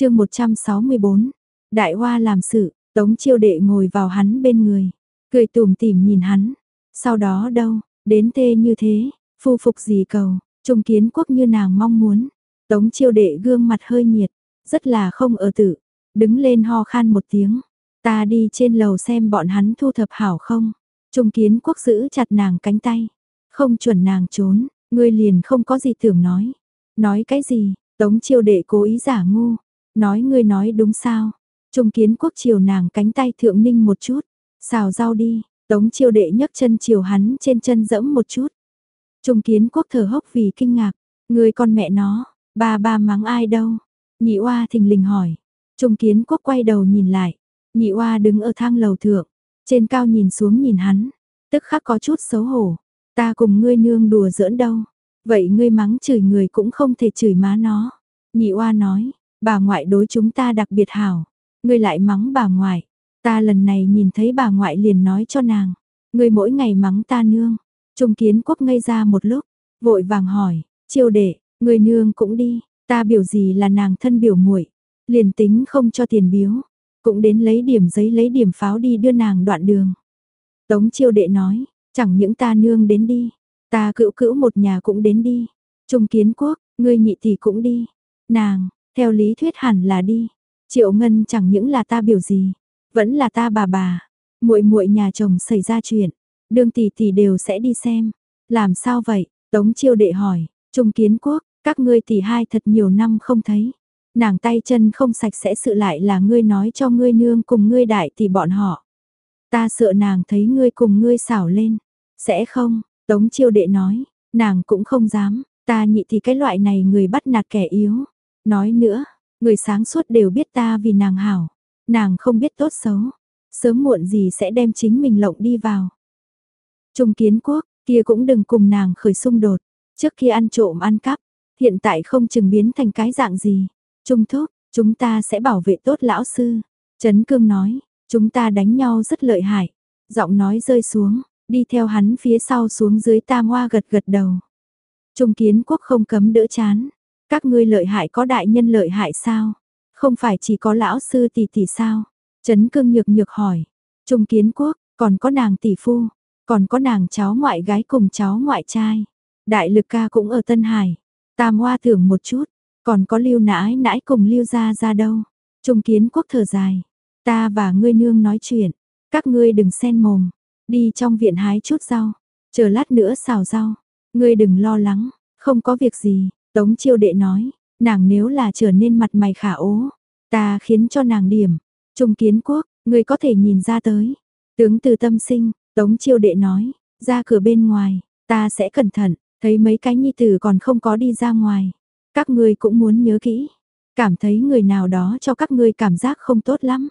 chương 164, Đại Hoa làm sự, Tống chiêu đệ ngồi vào hắn bên người, cười tùm tỉm nhìn hắn. Sau đó đâu, đến tê như thế, phu phục gì cầu, trung kiến quốc như nàng mong muốn. Tống chiêu đệ gương mặt hơi nhiệt, rất là không ở tử, đứng lên ho khan một tiếng. Ta đi trên lầu xem bọn hắn thu thập hảo không. Trung kiến quốc giữ chặt nàng cánh tay. Không chuẩn nàng trốn, ngươi liền không có gì tưởng nói. Nói cái gì, tống chiêu đệ cố ý giả ngu. Nói ngươi nói đúng sao. Trung kiến quốc chiều nàng cánh tay thượng ninh một chút. Xào rau đi, tống chiêu đệ nhấc chân chiều hắn trên chân dẫm một chút. Trung kiến quốc thở hốc vì kinh ngạc. người con mẹ nó, ba ba mắng ai đâu. Nhị oa thình lình hỏi. Trung kiến quốc quay đầu nhìn lại. Nhị oa đứng ở thang lầu thượng. Trên cao nhìn xuống nhìn hắn. Tức khắc có chút xấu hổ. Ta cùng ngươi nương đùa giỡn đâu. Vậy ngươi mắng chửi người cũng không thể chửi má nó. Nhị oa nói. Bà ngoại đối chúng ta đặc biệt hảo. Ngươi lại mắng bà ngoại. Ta lần này nhìn thấy bà ngoại liền nói cho nàng. Ngươi mỗi ngày mắng ta nương. Trung kiến quốc ngây ra một lúc. Vội vàng hỏi. Chiêu đệ, ngươi nương cũng đi. Ta biểu gì là nàng thân biểu muội Liền tính không cho tiền biếu. Cũng đến lấy điểm giấy lấy điểm pháo đi đưa nàng đoạn đường. Tống chiêu đệ nói. Chẳng những ta nương đến đi. Ta cữu cữu một nhà cũng đến đi. Trung kiến quốc, ngươi nhị thì cũng đi. Nàng, theo lý thuyết hẳn là đi. Triệu Ngân chẳng những là ta biểu gì, vẫn là ta bà bà. Muội muội nhà chồng xảy ra chuyện, đương tỷ tỷ đều sẽ đi xem. Làm sao vậy? Tống Chiêu đệ hỏi, Trung Kiến Quốc, các ngươi tỷ hai thật nhiều năm không thấy. Nàng tay chân không sạch sẽ sự lại là ngươi nói cho ngươi nương cùng ngươi đại tỷ bọn họ. Ta sợ nàng thấy ngươi cùng ngươi xảo lên. Sẽ không, Tống Chiêu đệ nói, nàng cũng không dám, ta nhị thì cái loại này người bắt nạt kẻ yếu. Nói nữa, người sáng suốt đều biết ta vì nàng hảo, nàng không biết tốt xấu, sớm muộn gì sẽ đem chính mình lộng đi vào. Trung kiến quốc, kia cũng đừng cùng nàng khởi xung đột, trước kia ăn trộm ăn cắp, hiện tại không chừng biến thành cái dạng gì. Trung thúc, chúng ta sẽ bảo vệ tốt lão sư. Trấn Cương nói, chúng ta đánh nhau rất lợi hại. Giọng nói rơi xuống, đi theo hắn phía sau xuống dưới tam hoa gật gật đầu. Trung kiến quốc không cấm đỡ chán. Các ngươi lợi hại có đại nhân lợi hại sao? Không phải chỉ có lão sư tỷ tỷ sao? Trấn cương nhược nhược hỏi. Trung kiến quốc, còn có nàng tỷ phu, còn có nàng cháu ngoại gái cùng cháu ngoại trai. Đại lực ca cũng ở Tân Hải. Tam hoa thưởng một chút, còn có lưu nãi nãi cùng lưu ra ra đâu. Trung kiến quốc thở dài. Ta và ngươi nương nói chuyện, các ngươi đừng xen mồm. Đi trong viện hái chút rau, chờ lát nữa xào rau. Ngươi đừng lo lắng, không có việc gì. Tống chiêu đệ nói, nàng nếu là trở nên mặt mày khả ố, ta khiến cho nàng điểm. Trung kiến quốc, người có thể nhìn ra tới. Tướng từ tâm sinh, tống chiêu đệ nói, ra cửa bên ngoài, ta sẽ cẩn thận, thấy mấy cái nhi tử còn không có đi ra ngoài. Các ngươi cũng muốn nhớ kỹ, cảm thấy người nào đó cho các ngươi cảm giác không tốt lắm.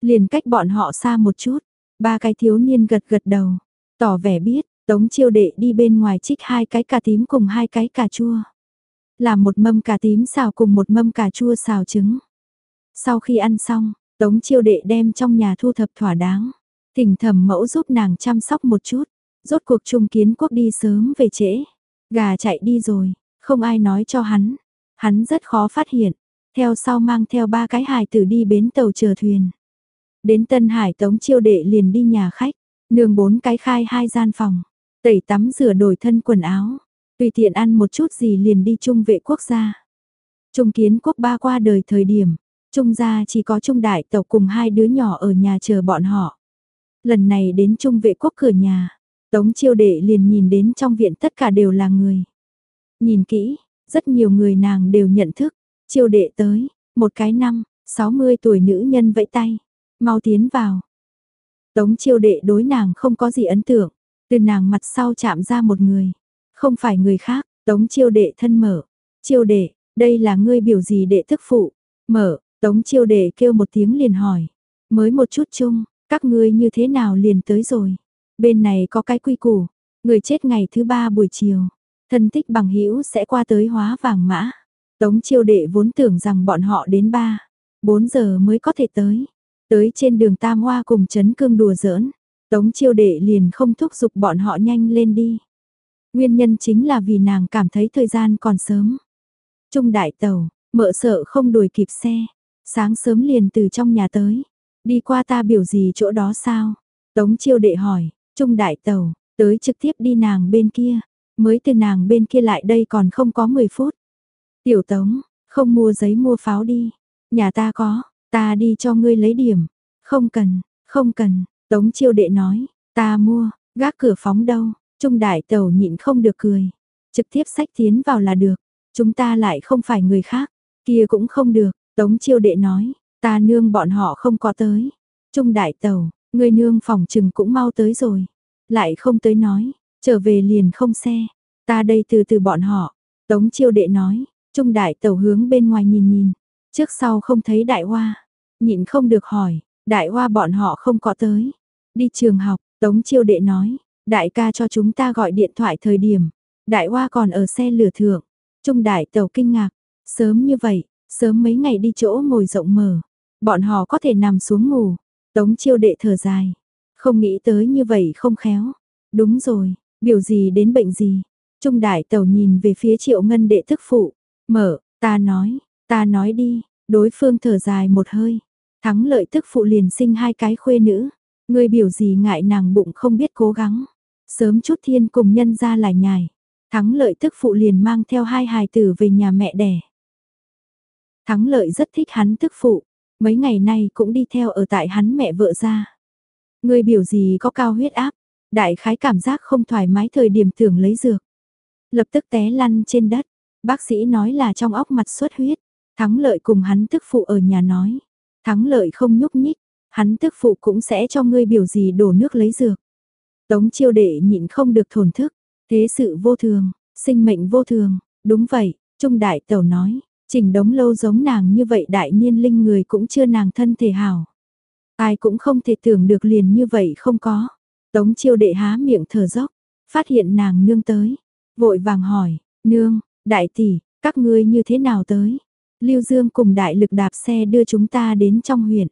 Liền cách bọn họ xa một chút, ba cái thiếu niên gật gật đầu, tỏ vẻ biết, tống chiêu đệ đi bên ngoài trích hai cái cà tím cùng hai cái cà chua làm một mâm cà tím xào cùng một mâm cà chua xào trứng. Sau khi ăn xong, Tống chiêu đệ đem trong nhà thu thập thỏa đáng, thỉnh thầm mẫu giúp nàng chăm sóc một chút, rốt cuộc trung kiến quốc đi sớm về trễ, gà chạy đi rồi, không ai nói cho hắn, hắn rất khó phát hiện, theo sau mang theo ba cái hài tử đi bến tàu chờ thuyền. Đến Tân Hải Tống chiêu đệ liền đi nhà khách, nương bốn cái khai hai gian phòng, tẩy tắm rửa đổi thân quần áo, Tùy tiện ăn một chút gì liền đi trung vệ quốc gia. Trung kiến quốc ba qua đời thời điểm, trung gia chỉ có trung đại tộc cùng hai đứa nhỏ ở nhà chờ bọn họ. Lần này đến trung vệ quốc cửa nhà, tống chiêu đệ liền nhìn đến trong viện tất cả đều là người. Nhìn kỹ, rất nhiều người nàng đều nhận thức, chiêu đệ tới, một cái năm, 60 tuổi nữ nhân vẫy tay, mau tiến vào. Tống chiêu đệ đối nàng không có gì ấn tượng, từ nàng mặt sau chạm ra một người. Không phải người khác, tống chiêu đệ thân mở. Chiêu đệ, đây là ngươi biểu gì đệ thức phụ. Mở, tống chiêu đệ kêu một tiếng liền hỏi. Mới một chút chung, các ngươi như thế nào liền tới rồi. Bên này có cái quy củ, người chết ngày thứ ba buổi chiều. Thân tích bằng hữu sẽ qua tới hóa vàng mã. Tống chiêu đệ vốn tưởng rằng bọn họ đến 3, 4 giờ mới có thể tới. Tới trên đường Tam Hoa cùng chấn cương đùa giỡn. Tống chiêu đệ liền không thúc giục bọn họ nhanh lên đi. Nguyên nhân chính là vì nàng cảm thấy thời gian còn sớm. Trung đại tàu, Mợ sợ không đuổi kịp xe, sáng sớm liền từ trong nhà tới, đi qua ta biểu gì chỗ đó sao? Tống chiêu đệ hỏi, trung đại tàu, tới trực tiếp đi nàng bên kia, mới từ nàng bên kia lại đây còn không có 10 phút. Tiểu tống, không mua giấy mua pháo đi, nhà ta có, ta đi cho ngươi lấy điểm, không cần, không cần, tống chiêu đệ nói, ta mua, gác cửa phóng đâu, trung đại tàu nhịn không được cười, trực tiếp sách tiến vào là được, chúng ta lại không phải người khác, kia cũng không được, tống chiêu đệ nói, ta nương bọn họ không có tới, trung đại tàu, người nương phòng trừng cũng mau tới rồi, lại không tới nói, trở về liền không xe, ta đây từ từ bọn họ, tống chiêu đệ nói, trung đại tàu hướng bên ngoài nhìn nhìn, trước sau không thấy đại hoa, nhịn không được hỏi, đại hoa bọn họ không có tới, đi trường học, tống chiêu đệ nói, đại ca cho chúng ta gọi điện thoại thời điểm, đại hoa còn ở xe lửa thượng, trung đại tàu kinh ngạc, sớm như vậy, sớm mấy ngày đi chỗ ngồi rộng mở, bọn họ có thể nằm xuống ngủ, tống chiêu đệ thở dài, không nghĩ tới như vậy không khéo, đúng rồi, biểu gì đến bệnh gì, trung đại tàu nhìn về phía triệu ngân đệ thức phụ, mở, ta nói, ta nói đi, đối phương thở dài một hơi, thắng lợi thức phụ liền sinh hai cái khuê nữ, người biểu gì ngại nàng bụng không biết cố gắng, sớm chút thiên cùng nhân ra lại nhài, thắng lợi tức phụ liền mang theo hai hài tử về nhà mẹ đẻ. Thắng lợi rất thích hắn tức phụ, mấy ngày nay cũng đi theo ở tại hắn mẹ vợ ra. Người biểu gì có cao huyết áp, đại khái cảm giác không thoải mái thời điểm tưởng lấy dược. Lập tức té lăn trên đất, bác sĩ nói là trong óc mặt xuất huyết, thắng lợi cùng hắn tức phụ ở nhà nói. Thắng lợi không nhúc nhích, hắn tức phụ cũng sẽ cho ngươi biểu gì đổ nước lấy dược. Tống chiêu đệ nhịn không được thổn thức, thế sự vô thường, sinh mệnh vô thường, đúng vậy, Trung Đại Tẩu nói, Trình đống lâu giống nàng như vậy đại niên linh người cũng chưa nàng thân thể hảo. Ai cũng không thể tưởng được liền như vậy không có. Tống chiêu đệ há miệng thở dốc, phát hiện nàng nương tới. Vội vàng hỏi, nương, đại tỷ, các ngươi như thế nào tới? Lưu Dương cùng đại lực đạp xe đưa chúng ta đến trong huyện.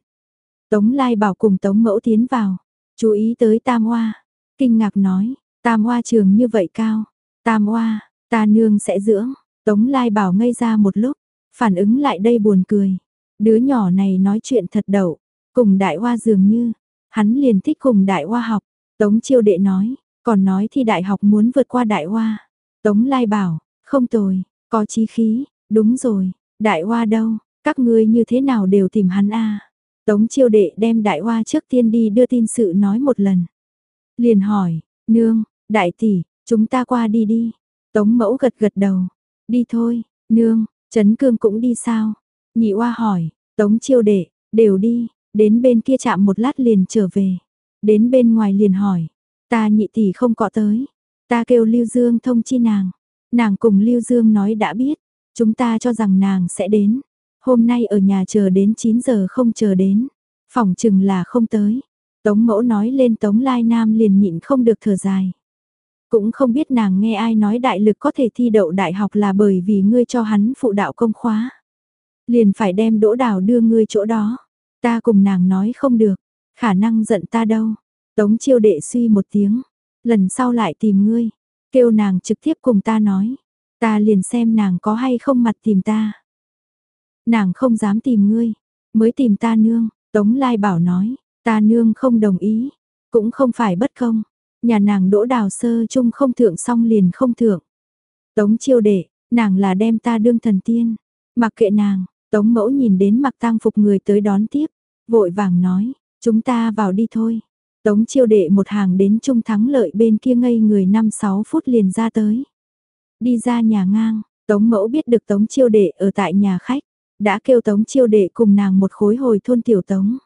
Tống Lai bảo cùng Tống Mẫu tiến vào, chú ý tới Tam Hoa. Kinh ngạc nói, Tam Hoa trường như vậy cao, Tam Hoa, ta nương sẽ dưỡng. Tống Lai bảo ngây ra một lúc, Phản ứng lại đây buồn cười. Đứa nhỏ này nói chuyện thật đậu, cùng đại hoa dường như, hắn liền thích cùng đại hoa học. Tống chiêu đệ nói, còn nói thì đại học muốn vượt qua đại hoa. Tống lai bảo, không tồi, có chí khí, đúng rồi, đại hoa đâu, các ngươi như thế nào đều tìm hắn a Tống chiêu đệ đem đại hoa trước tiên đi đưa tin sự nói một lần. Liền hỏi, nương, đại tỷ, chúng ta qua đi đi. Tống mẫu gật gật đầu, đi thôi, nương, Trấn Cương cũng đi sao? Nhị oa hỏi, Tống chiêu đệ, đều đi, đến bên kia chạm một lát liền trở về. Đến bên ngoài liền hỏi, ta nhị tỷ không có tới. Ta kêu Lưu Dương thông chi nàng. Nàng cùng Lưu Dương nói đã biết, chúng ta cho rằng nàng sẽ đến. Hôm nay ở nhà chờ đến 9 giờ không chờ đến. Phòng chừng là không tới. Tống mẫu nói lên Tống Lai Nam liền nhịn không được thở dài. Cũng không biết nàng nghe ai nói đại lực có thể thi đậu đại học là bởi vì ngươi cho hắn phụ đạo công khóa. Liền phải đem đỗ đào đưa ngươi chỗ đó. Ta cùng nàng nói không được, khả năng giận ta đâu. Tống chiêu đệ suy một tiếng, lần sau lại tìm ngươi, kêu nàng trực tiếp cùng ta nói. Ta liền xem nàng có hay không mặt tìm ta. Nàng không dám tìm ngươi, mới tìm ta nương, Tống Lai bảo nói, ta nương không đồng ý, cũng không phải bất công, Nhà nàng đỗ đào sơ chung không thượng xong liền không thượng. Tống chiêu đệ, nàng là đem ta đương thần tiên. Mặc kệ nàng, tống mẫu nhìn đến mặc tang phục người tới đón tiếp. Vội vàng nói, chúng ta vào đi thôi. Tống chiêu đệ một hàng đến trung thắng lợi bên kia ngây người 5-6 phút liền ra tới. Đi ra nhà ngang, tống mẫu biết được tống chiêu đệ ở tại nhà khách. Đã kêu tống chiêu đệ cùng nàng một khối hồi thôn tiểu tống.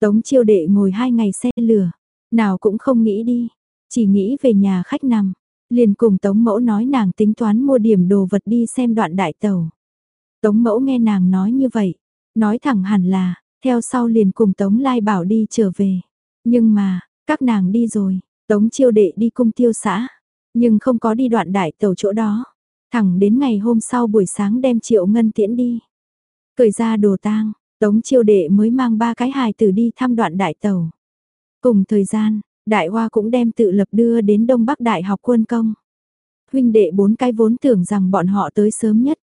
Tống chiêu đệ ngồi hai ngày xe lửa, nào cũng không nghĩ đi, chỉ nghĩ về nhà khách nằm, liền cùng Tống Mẫu nói nàng tính toán mua điểm đồ vật đi xem đoạn đại tàu. Tống Mẫu nghe nàng nói như vậy, nói thẳng hẳn là, theo sau liền cùng Tống Lai bảo đi trở về. Nhưng mà, các nàng đi rồi, Tống chiêu đệ đi cung tiêu xã, nhưng không có đi đoạn đại tàu chỗ đó. Thẳng đến ngày hôm sau buổi sáng đem triệu ngân tiễn đi. Cởi ra đồ tang, Tống chiêu đệ mới mang ba cái hài tử đi thăm đoạn đại tàu. Cùng thời gian, Đại Hoa cũng đem tự lập đưa đến Đông Bắc Đại học quân công. Huynh đệ bốn cái vốn tưởng rằng bọn họ tới sớm nhất.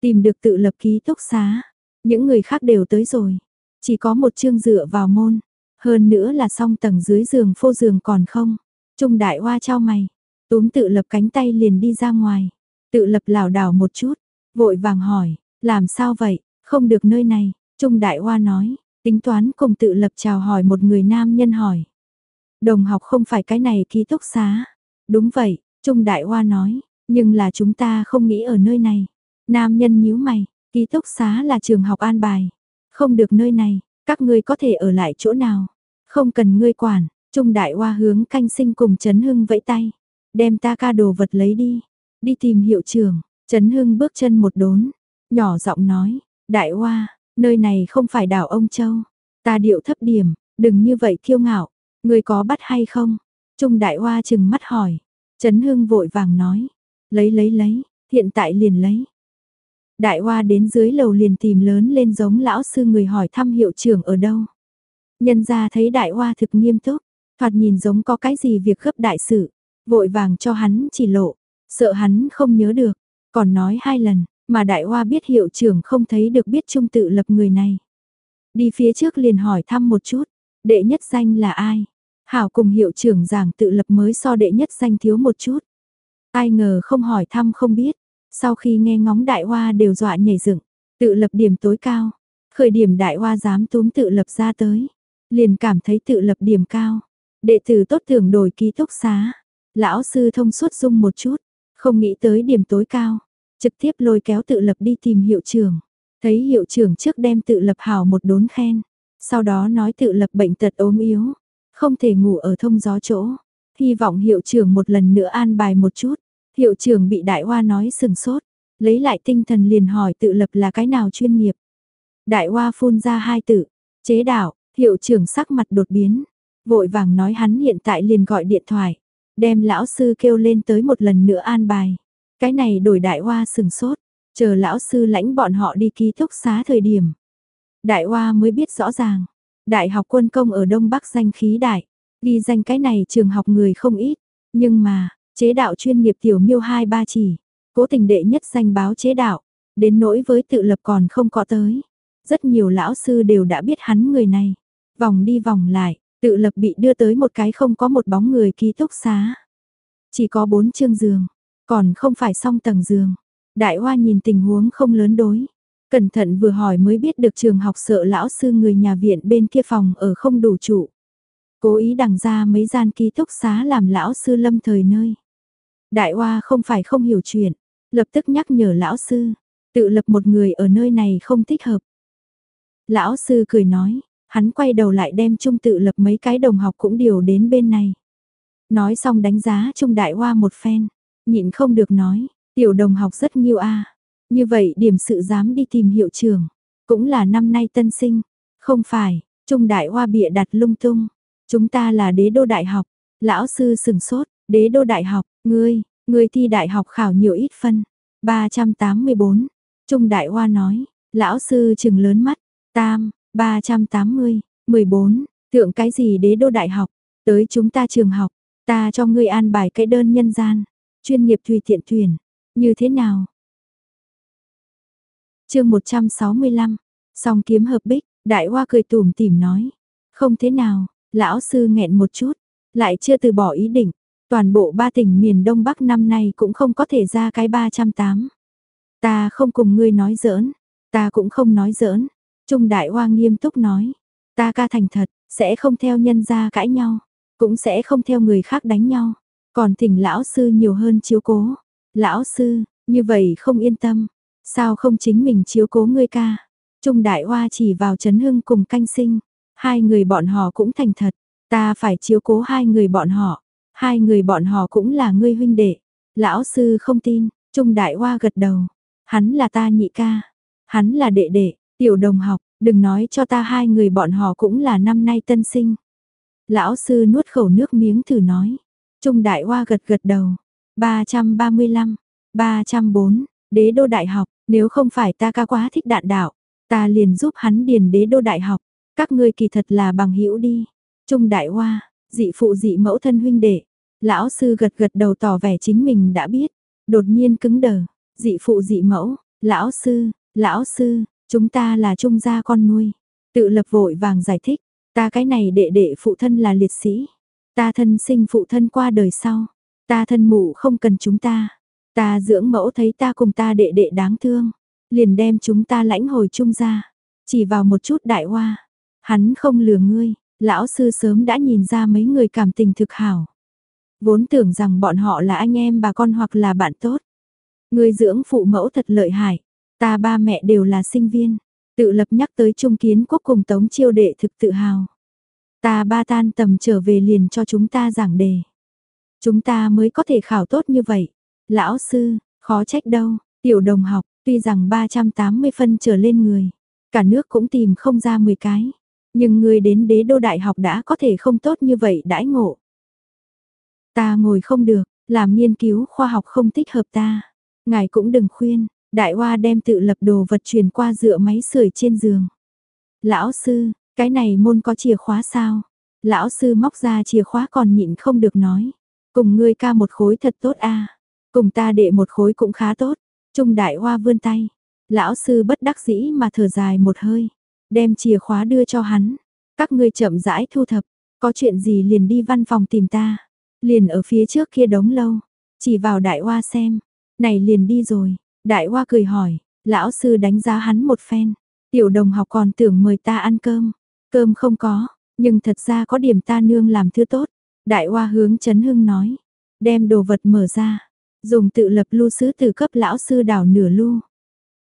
tìm được tự lập ký túc xá. Những người khác đều tới rồi. Chỉ có một chương dựa vào môn. Hơn nữa là song tầng dưới giường phô giường còn không. Trung đại hoa trao mày. Túm tự lập cánh tay liền đi ra ngoài. Tự lập lảo đảo một chút. Vội vàng hỏi. Làm sao vậy? Không được nơi này. Trung đại hoa nói. Tính toán cùng tự lập chào hỏi một người nam nhân hỏi. Đồng học không phải cái này ký túc xá. Đúng vậy, Trung Đại Hoa nói, nhưng là chúng ta không nghĩ ở nơi này. Nam nhân nhíu mày, ký túc xá là trường học an bài. Không được nơi này, các ngươi có thể ở lại chỗ nào. Không cần ngươi quản, Trung Đại Hoa hướng canh sinh cùng Trấn Hưng vẫy tay. Đem ta ca đồ vật lấy đi. Đi tìm hiệu trưởng, Trấn Hưng bước chân một đốn. Nhỏ giọng nói, Đại Hoa, nơi này không phải đảo ông Châu. Ta điệu thấp điểm, đừng như vậy kiêu ngạo. người có bắt hay không? Trung Đại Hoa chừng mắt hỏi. Trấn Hưng vội vàng nói. Lấy lấy lấy, hiện tại liền lấy. Đại Hoa đến dưới lầu liền tìm lớn lên giống lão sư người hỏi thăm hiệu trưởng ở đâu. Nhân ra thấy Đại Hoa thực nghiêm túc, thoạt nhìn giống có cái gì việc gấp đại sự, vội vàng cho hắn chỉ lộ, sợ hắn không nhớ được, còn nói hai lần, mà Đại Hoa biết hiệu trưởng không thấy được biết trung tự lập người này. Đi phía trước liền hỏi thăm một chút, đệ nhất danh là ai? Hảo cùng hiệu trưởng giảng tự lập mới so đệ nhất danh thiếu một chút. Ai ngờ không hỏi thăm không biết. Sau khi nghe ngóng đại hoa đều dọa nhảy dựng, tự lập điểm tối cao. Khởi điểm đại hoa dám túm tự lập ra tới. Liền cảm thấy tự lập điểm cao. Đệ tử tốt thường đổi ký túc xá. Lão sư thông suốt dung một chút. Không nghĩ tới điểm tối cao. Trực tiếp lôi kéo tự lập đi tìm hiệu trưởng. Thấy hiệu trưởng trước đem tự lập hào một đốn khen. Sau đó nói tự lập bệnh tật ốm yếu. Không thể ngủ ở thông gió chỗ. Hy vọng hiệu trưởng một lần nữa an bài một chút. Hiệu trưởng bị đại hoa nói sừng sốt. Lấy lại tinh thần liền hỏi tự lập là cái nào chuyên nghiệp. Đại hoa phun ra hai tự. Chế đạo, hiệu trưởng sắc mặt đột biến. Vội vàng nói hắn hiện tại liền gọi điện thoại. Đem lão sư kêu lên tới một lần nữa an bài. Cái này đổi đại hoa sừng sốt. Chờ lão sư lãnh bọn họ đi ký túc xá thời điểm. Đại hoa mới biết rõ ràng. Đại học quân công ở Đông Bắc danh khí đại, ghi danh cái này trường học người không ít, nhưng mà, chế đạo chuyên nghiệp tiểu miêu hai ba chỉ, cố tình đệ nhất danh báo chế đạo, đến nỗi với tự lập còn không có tới. Rất nhiều lão sư đều đã biết hắn người này, vòng đi vòng lại, tự lập bị đưa tới một cái không có một bóng người ký túc xá. Chỉ có bốn chương giường, còn không phải song tầng giường. Đại hoa nhìn tình huống không lớn đối, Cẩn thận vừa hỏi mới biết được trường học sợ lão sư người nhà viện bên kia phòng ở không đủ trụ. Cố ý đằng ra mấy gian ký túc xá làm lão sư lâm thời nơi. Đại Hoa không phải không hiểu chuyện, lập tức nhắc nhở lão sư, tự lập một người ở nơi này không thích hợp. Lão sư cười nói, hắn quay đầu lại đem trung tự lập mấy cái đồng học cũng điều đến bên này. Nói xong đánh giá trung đại hoa một phen, nhịn không được nói, tiểu đồng học rất nghiêu a. Như vậy điểm sự dám đi tìm hiệu trưởng, cũng là năm nay tân sinh, không phải, Trung Đại Hoa bịa đặt lung tung, chúng ta là đế đô đại học, lão sư sừng sốt, đế đô đại học, ngươi, ngươi thi đại học khảo nhiều ít phân, 384, Trung Đại Hoa nói, lão sư chừng lớn mắt, tam, 380, 14, thượng cái gì đế đô đại học, tới chúng ta trường học, ta cho ngươi an bài cái đơn nhân gian, chuyên nghiệp tùy tiện tuyển, như thế nào, chương 165, song kiếm hợp bích, đại hoa cười tủm tỉm nói. Không thế nào, lão sư nghẹn một chút, lại chưa từ bỏ ý định. Toàn bộ ba tỉnh miền Đông Bắc năm nay cũng không có thể ra cái 308. Ta không cùng ngươi nói giỡn, ta cũng không nói giỡn. Trung đại hoa nghiêm túc nói, ta ca thành thật, sẽ không theo nhân gia cãi nhau, cũng sẽ không theo người khác đánh nhau. Còn thỉnh lão sư nhiều hơn chiếu cố. Lão sư, như vậy không yên tâm, Sao không chính mình chiếu cố ngươi ca? Trung Đại Hoa chỉ vào Trấn Hưng cùng canh sinh. Hai người bọn họ cũng thành thật. Ta phải chiếu cố hai người bọn họ. Hai người bọn họ cũng là ngươi huynh đệ. Lão sư không tin. Trung Đại Hoa gật đầu. Hắn là ta nhị ca. Hắn là đệ đệ, tiểu đồng học. Đừng nói cho ta hai người bọn họ cũng là năm nay tân sinh. Lão sư nuốt khẩu nước miếng thử nói. Trung Đại Hoa gật gật đầu. 335, 304, đế đô đại học, nếu không phải ta ca quá thích đạn đạo, ta liền giúp hắn điền đế đô đại học. Các ngươi kỳ thật là bằng hữu đi. Trung đại hoa, dị phụ dị mẫu thân huynh đệ. Lão sư gật gật đầu tỏ vẻ chính mình đã biết. Đột nhiên cứng đờ, dị phụ dị mẫu, Lão sư, lão sư, chúng ta là trung gia con nuôi. Tự lập vội vàng giải thích, ta cái này đệ đệ phụ thân là liệt sĩ. Ta thân sinh phụ thân qua đời sau. Ta thân mụ không cần chúng ta. Ta dưỡng mẫu thấy ta cùng ta đệ đệ đáng thương. Liền đem chúng ta lãnh hồi trung ra Chỉ vào một chút đại hoa. Hắn không lừa ngươi. Lão sư sớm đã nhìn ra mấy người cảm tình thực hảo. Vốn tưởng rằng bọn họ là anh em bà con hoặc là bạn tốt. Ngươi dưỡng phụ mẫu thật lợi hại. Ta ba mẹ đều là sinh viên. Tự lập nhắc tới trung kiến quốc cùng tống chiêu đệ thực tự hào. Ta ba tan tầm trở về liền cho chúng ta giảng đề. Chúng ta mới có thể khảo tốt như vậy. Lão sư, khó trách đâu, tiểu đồng học, tuy rằng 380 phân trở lên người, cả nước cũng tìm không ra 10 cái. Nhưng người đến đế đô đại học đã có thể không tốt như vậy đãi ngộ. Ta ngồi không được, làm nghiên cứu khoa học không thích hợp ta. Ngài cũng đừng khuyên, đại hoa đem tự lập đồ vật truyền qua dựa máy sưởi trên giường. Lão sư, cái này môn có chìa khóa sao? Lão sư móc ra chìa khóa còn nhịn không được nói. Cùng ngươi ca một khối thật tốt a Cùng ta đệ một khối cũng khá tốt. Trung đại hoa vươn tay. Lão sư bất đắc dĩ mà thở dài một hơi. Đem chìa khóa đưa cho hắn. Các ngươi chậm rãi thu thập. Có chuyện gì liền đi văn phòng tìm ta. Liền ở phía trước kia đống lâu. Chỉ vào đại hoa xem. Này liền đi rồi. Đại hoa cười hỏi. Lão sư đánh giá hắn một phen. Tiểu đồng học còn tưởng mời ta ăn cơm. Cơm không có. Nhưng thật ra có điểm ta nương làm thứ tốt. Đại hoa hướng Trấn Hưng nói. Đem đồ vật mở ra. Dùng tự lập lưu sứ từ cấp lão sư đảo nửa lu.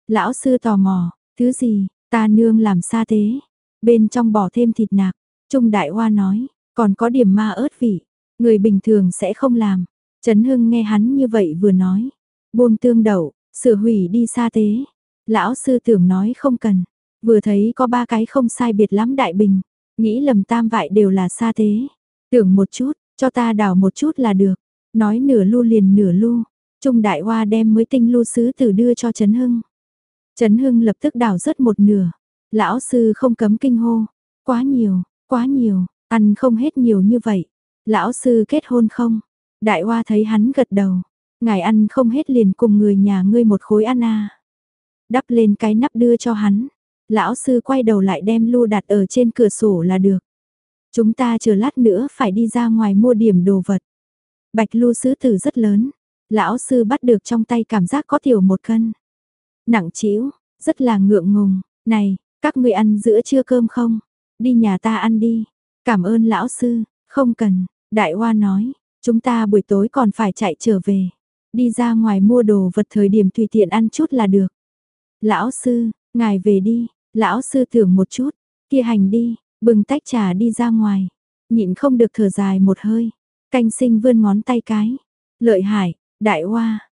Lão sư tò mò. Thứ gì, ta nương làm sa tế. Bên trong bỏ thêm thịt nạc. Trung đại hoa nói. Còn có điểm ma ớt vị. Người bình thường sẽ không làm. Trấn Hưng nghe hắn như vậy vừa nói. Buông tương đậu, sửa hủy đi sa tế. Lão sư tưởng nói không cần. Vừa thấy có ba cái không sai biệt lắm đại bình. Nghĩ lầm tam vại đều là xa thế Tưởng một chút, cho ta đảo một chút là được. Nói nửa lu liền nửa lu. Trung đại hoa đem mới tinh lu sứ tử đưa cho Trấn Hưng. Trấn Hưng lập tức đảo rớt một nửa. Lão sư không cấm kinh hô. Quá nhiều, quá nhiều, ăn không hết nhiều như vậy. Lão sư kết hôn không? Đại hoa thấy hắn gật đầu. Ngài ăn không hết liền cùng người nhà ngươi một khối ăn à. Đắp lên cái nắp đưa cho hắn. Lão sư quay đầu lại đem lu đặt ở trên cửa sổ là được. Chúng ta chờ lát nữa phải đi ra ngoài mua điểm đồ vật. Bạch lu sứ tử rất lớn. Lão sư bắt được trong tay cảm giác có tiểu một cân. Nặng chịu, rất là ngượng ngùng. Này, các ngươi ăn giữa trưa cơm không? Đi nhà ta ăn đi. Cảm ơn lão sư, không cần. Đại Hoa nói, chúng ta buổi tối còn phải chạy trở về. Đi ra ngoài mua đồ vật thời điểm tùy tiện ăn chút là được. Lão sư, ngài về đi, lão sư tưởng một chút, kia hành đi, bừng tách trà đi ra ngoài. Nhịn không được thở dài một hơi, canh sinh vươn ngón tay cái. Lợi hại, đại hoa.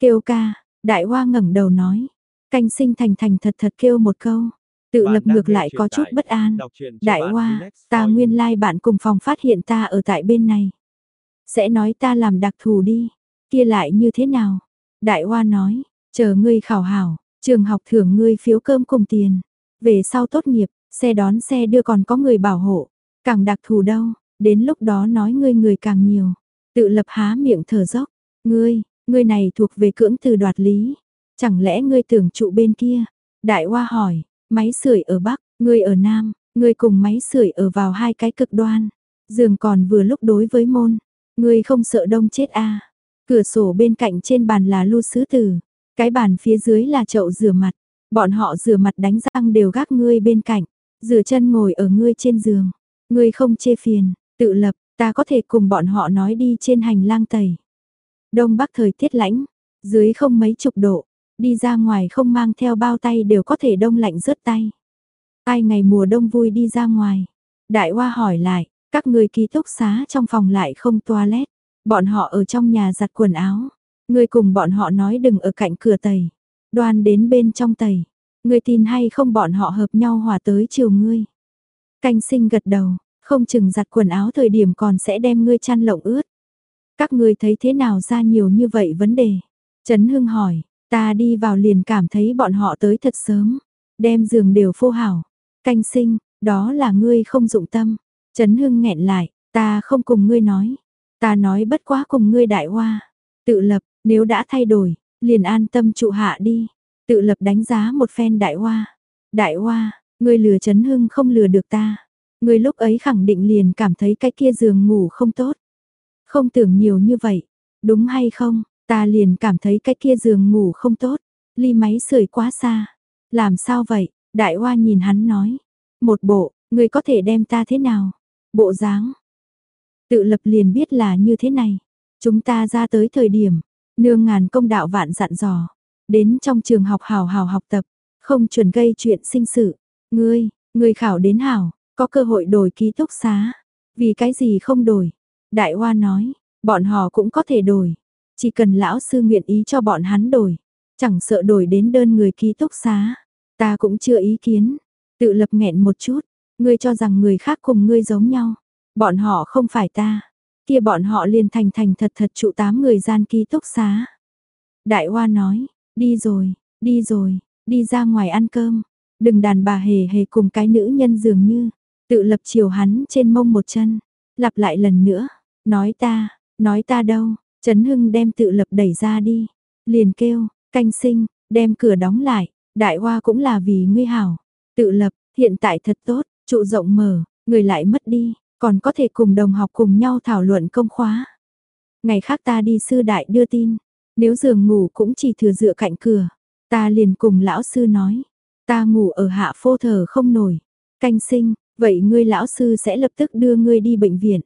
Kêu ca, đại hoa ngẩng đầu nói. Canh sinh thành thành thật thật kêu một câu. Tự lập ngược lại có chút bất an. Đại hoa, ta nguyên lai like bạn cùng phòng phát hiện ta ở tại bên này. Sẽ nói ta làm đặc thù đi. Kia lại như thế nào? Đại hoa nói, chờ ngươi khảo hảo, trường học thưởng ngươi phiếu cơm cùng tiền. Về sau tốt nghiệp, xe đón xe đưa còn có người bảo hộ. Càng đặc thù đâu, đến lúc đó nói ngươi người càng nhiều. Tự lập há miệng thở dốc. Ngươi, ngươi này thuộc về cưỡng từ đoạt lý. Chẳng lẽ ngươi tưởng trụ bên kia? Đại hoa hỏi, máy sưởi ở Bắc, ngươi ở Nam, ngươi cùng máy sưởi ở vào hai cái cực đoan. Giường còn vừa lúc đối với môn. Ngươi không sợ đông chết à? Cửa sổ bên cạnh trên bàn là lưu sứ tử. Cái bàn phía dưới là chậu rửa mặt. Bọn họ rửa mặt đánh răng đều gác ngươi bên cạnh. Rửa chân ngồi ở ngươi trên giường. Ngươi không chê phiền, tự lập, ta có thể cùng bọn họ nói đi trên hành lang tẩy. Đông bắc thời tiết lãnh, dưới không mấy chục độ, đi ra ngoài không mang theo bao tay đều có thể đông lạnh rớt tay. Ai ngày mùa đông vui đi ra ngoài? Đại Hoa hỏi lại, các người ký túc xá trong phòng lại không toilet. Bọn họ ở trong nhà giặt quần áo. Người cùng bọn họ nói đừng ở cạnh cửa tẩy. Đoan đến bên trong tẩy. Người tin hay không bọn họ hợp nhau hòa tới chiều ngươi. Canh sinh gật đầu, không chừng giặt quần áo thời điểm còn sẽ đem ngươi chăn lộng ướt. Các ngươi thấy thế nào ra nhiều như vậy vấn đề? Trấn Hưng hỏi, ta đi vào liền cảm thấy bọn họ tới thật sớm. Đem giường đều phô hảo. Canh sinh, đó là ngươi không dụng tâm. Trấn Hưng nghẹn lại, ta không cùng ngươi nói. Ta nói bất quá cùng ngươi đại hoa. Tự lập, nếu đã thay đổi, liền an tâm trụ hạ đi. Tự lập đánh giá một phen đại hoa. Đại hoa, người lừa chấn hưng không lừa được ta. người lúc ấy khẳng định liền cảm thấy cái kia giường ngủ không tốt. Không tưởng nhiều như vậy, đúng hay không, ta liền cảm thấy cái kia giường ngủ không tốt, ly máy sưởi quá xa. Làm sao vậy, đại hoa nhìn hắn nói, một bộ, người có thể đem ta thế nào, bộ dáng. Tự lập liền biết là như thế này, chúng ta ra tới thời điểm, nương ngàn công đạo vạn dặn dò, đến trong trường học hào hào học tập, không chuẩn gây chuyện sinh sự, ngươi, ngươi khảo đến hảo, có cơ hội đổi ký túc xá, vì cái gì không đổi, Đại Hoa nói, bọn họ cũng có thể đổi, chỉ cần lão sư nguyện ý cho bọn hắn đổi, chẳng sợ đổi đến đơn người ký túc xá, ta cũng chưa ý kiến. Tự lập nghẹn một chút, ngươi cho rằng người khác cùng ngươi giống nhau, bọn họ không phải ta, kia bọn họ liền thành thành thật thật trụ tám người gian ký túc xá. Đại Hoa nói, đi rồi, đi rồi, đi ra ngoài ăn cơm, đừng đàn bà hề hề cùng cái nữ nhân dường như, tự lập chiều hắn trên mông một chân, lặp lại lần nữa, Nói ta, nói ta đâu, Trấn Hưng đem tự lập đẩy ra đi, liền kêu, canh sinh, đem cửa đóng lại, đại hoa cũng là vì ngươi hảo. Tự lập, hiện tại thật tốt, trụ rộng mở, người lại mất đi, còn có thể cùng đồng học cùng nhau thảo luận công khóa. Ngày khác ta đi sư đại đưa tin, nếu giường ngủ cũng chỉ thừa dựa cạnh cửa, ta liền cùng lão sư nói, ta ngủ ở hạ phô thờ không nổi, canh sinh, vậy ngươi lão sư sẽ lập tức đưa ngươi đi bệnh viện.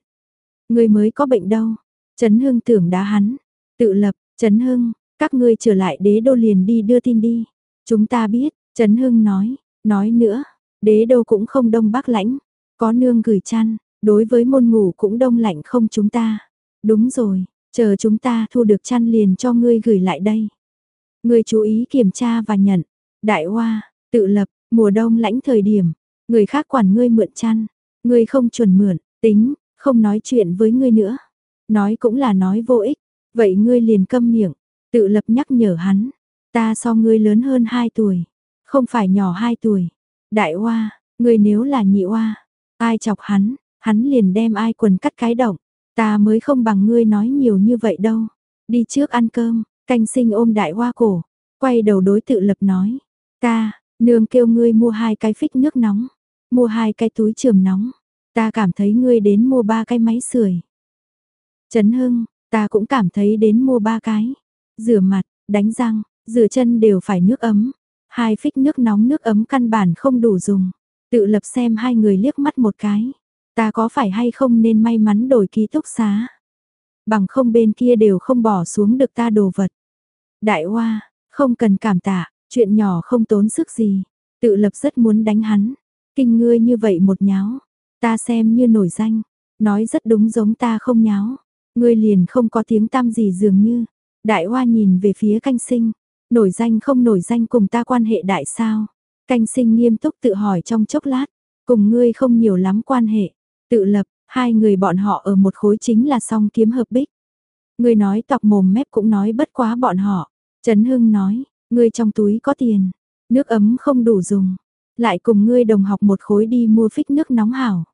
Ngươi mới có bệnh đâu. Trấn Hưng tưởng đá hắn. Tự lập, Trấn Hưng, các ngươi trở lại đế đô liền đi đưa tin đi. Chúng ta biết, Trấn Hưng nói, nói nữa, đế đô cũng không đông bắc lãnh, có nương gửi chăn, đối với môn ngủ cũng đông lạnh không chúng ta. Đúng rồi, chờ chúng ta thu được chăn liền cho ngươi gửi lại đây. Ngươi chú ý kiểm tra và nhận. Đại Hoa, tự lập, mùa đông lãnh thời điểm, người khác quản ngươi mượn chăn, ngươi không chuẩn mượn, tính, không nói chuyện với ngươi nữa. Nói cũng là nói vô ích, vậy ngươi liền câm miệng, tự lập nhắc nhở hắn, ta so ngươi lớn hơn 2 tuổi, không phải nhỏ 2 tuổi. Đại oa, ngươi nếu là nhị oa, ai chọc hắn, hắn liền đem ai quần cắt cái động, ta mới không bằng ngươi nói nhiều như vậy đâu. Đi trước ăn cơm, canh sinh ôm đại hoa cổ, quay đầu đối tự lập nói, ta, nương kêu ngươi mua hai cái phích nước nóng, mua hai cái túi trường nóng. Ta cảm thấy ngươi đến mua ba cái máy sưởi. Trấn Hưng, ta cũng cảm thấy đến mua ba cái. Rửa mặt, đánh răng, rửa chân đều phải nước ấm. Hai phích nước nóng nước ấm căn bản không đủ dùng. Tự lập xem hai người liếc mắt một cái. Ta có phải hay không nên may mắn đổi ký túc xá. Bằng không bên kia đều không bỏ xuống được ta đồ vật. Đại Hoa, không cần cảm tạ, chuyện nhỏ không tốn sức gì. Tự lập rất muốn đánh hắn. Kinh ngươi như vậy một nháo, Ta xem như nổi danh, nói rất đúng giống ta không nháo. Ngươi liền không có tiếng tam gì dường như. Đại hoa nhìn về phía canh sinh, nổi danh không nổi danh cùng ta quan hệ đại sao. Canh sinh nghiêm túc tự hỏi trong chốc lát, cùng ngươi không nhiều lắm quan hệ. Tự lập, hai người bọn họ ở một khối chính là song kiếm hợp bích. người nói tọc mồm mép cũng nói bất quá bọn họ. Trấn Hưng nói, ngươi trong túi có tiền, nước ấm không đủ dùng, lại cùng ngươi đồng học một khối đi mua phích nước nóng hảo.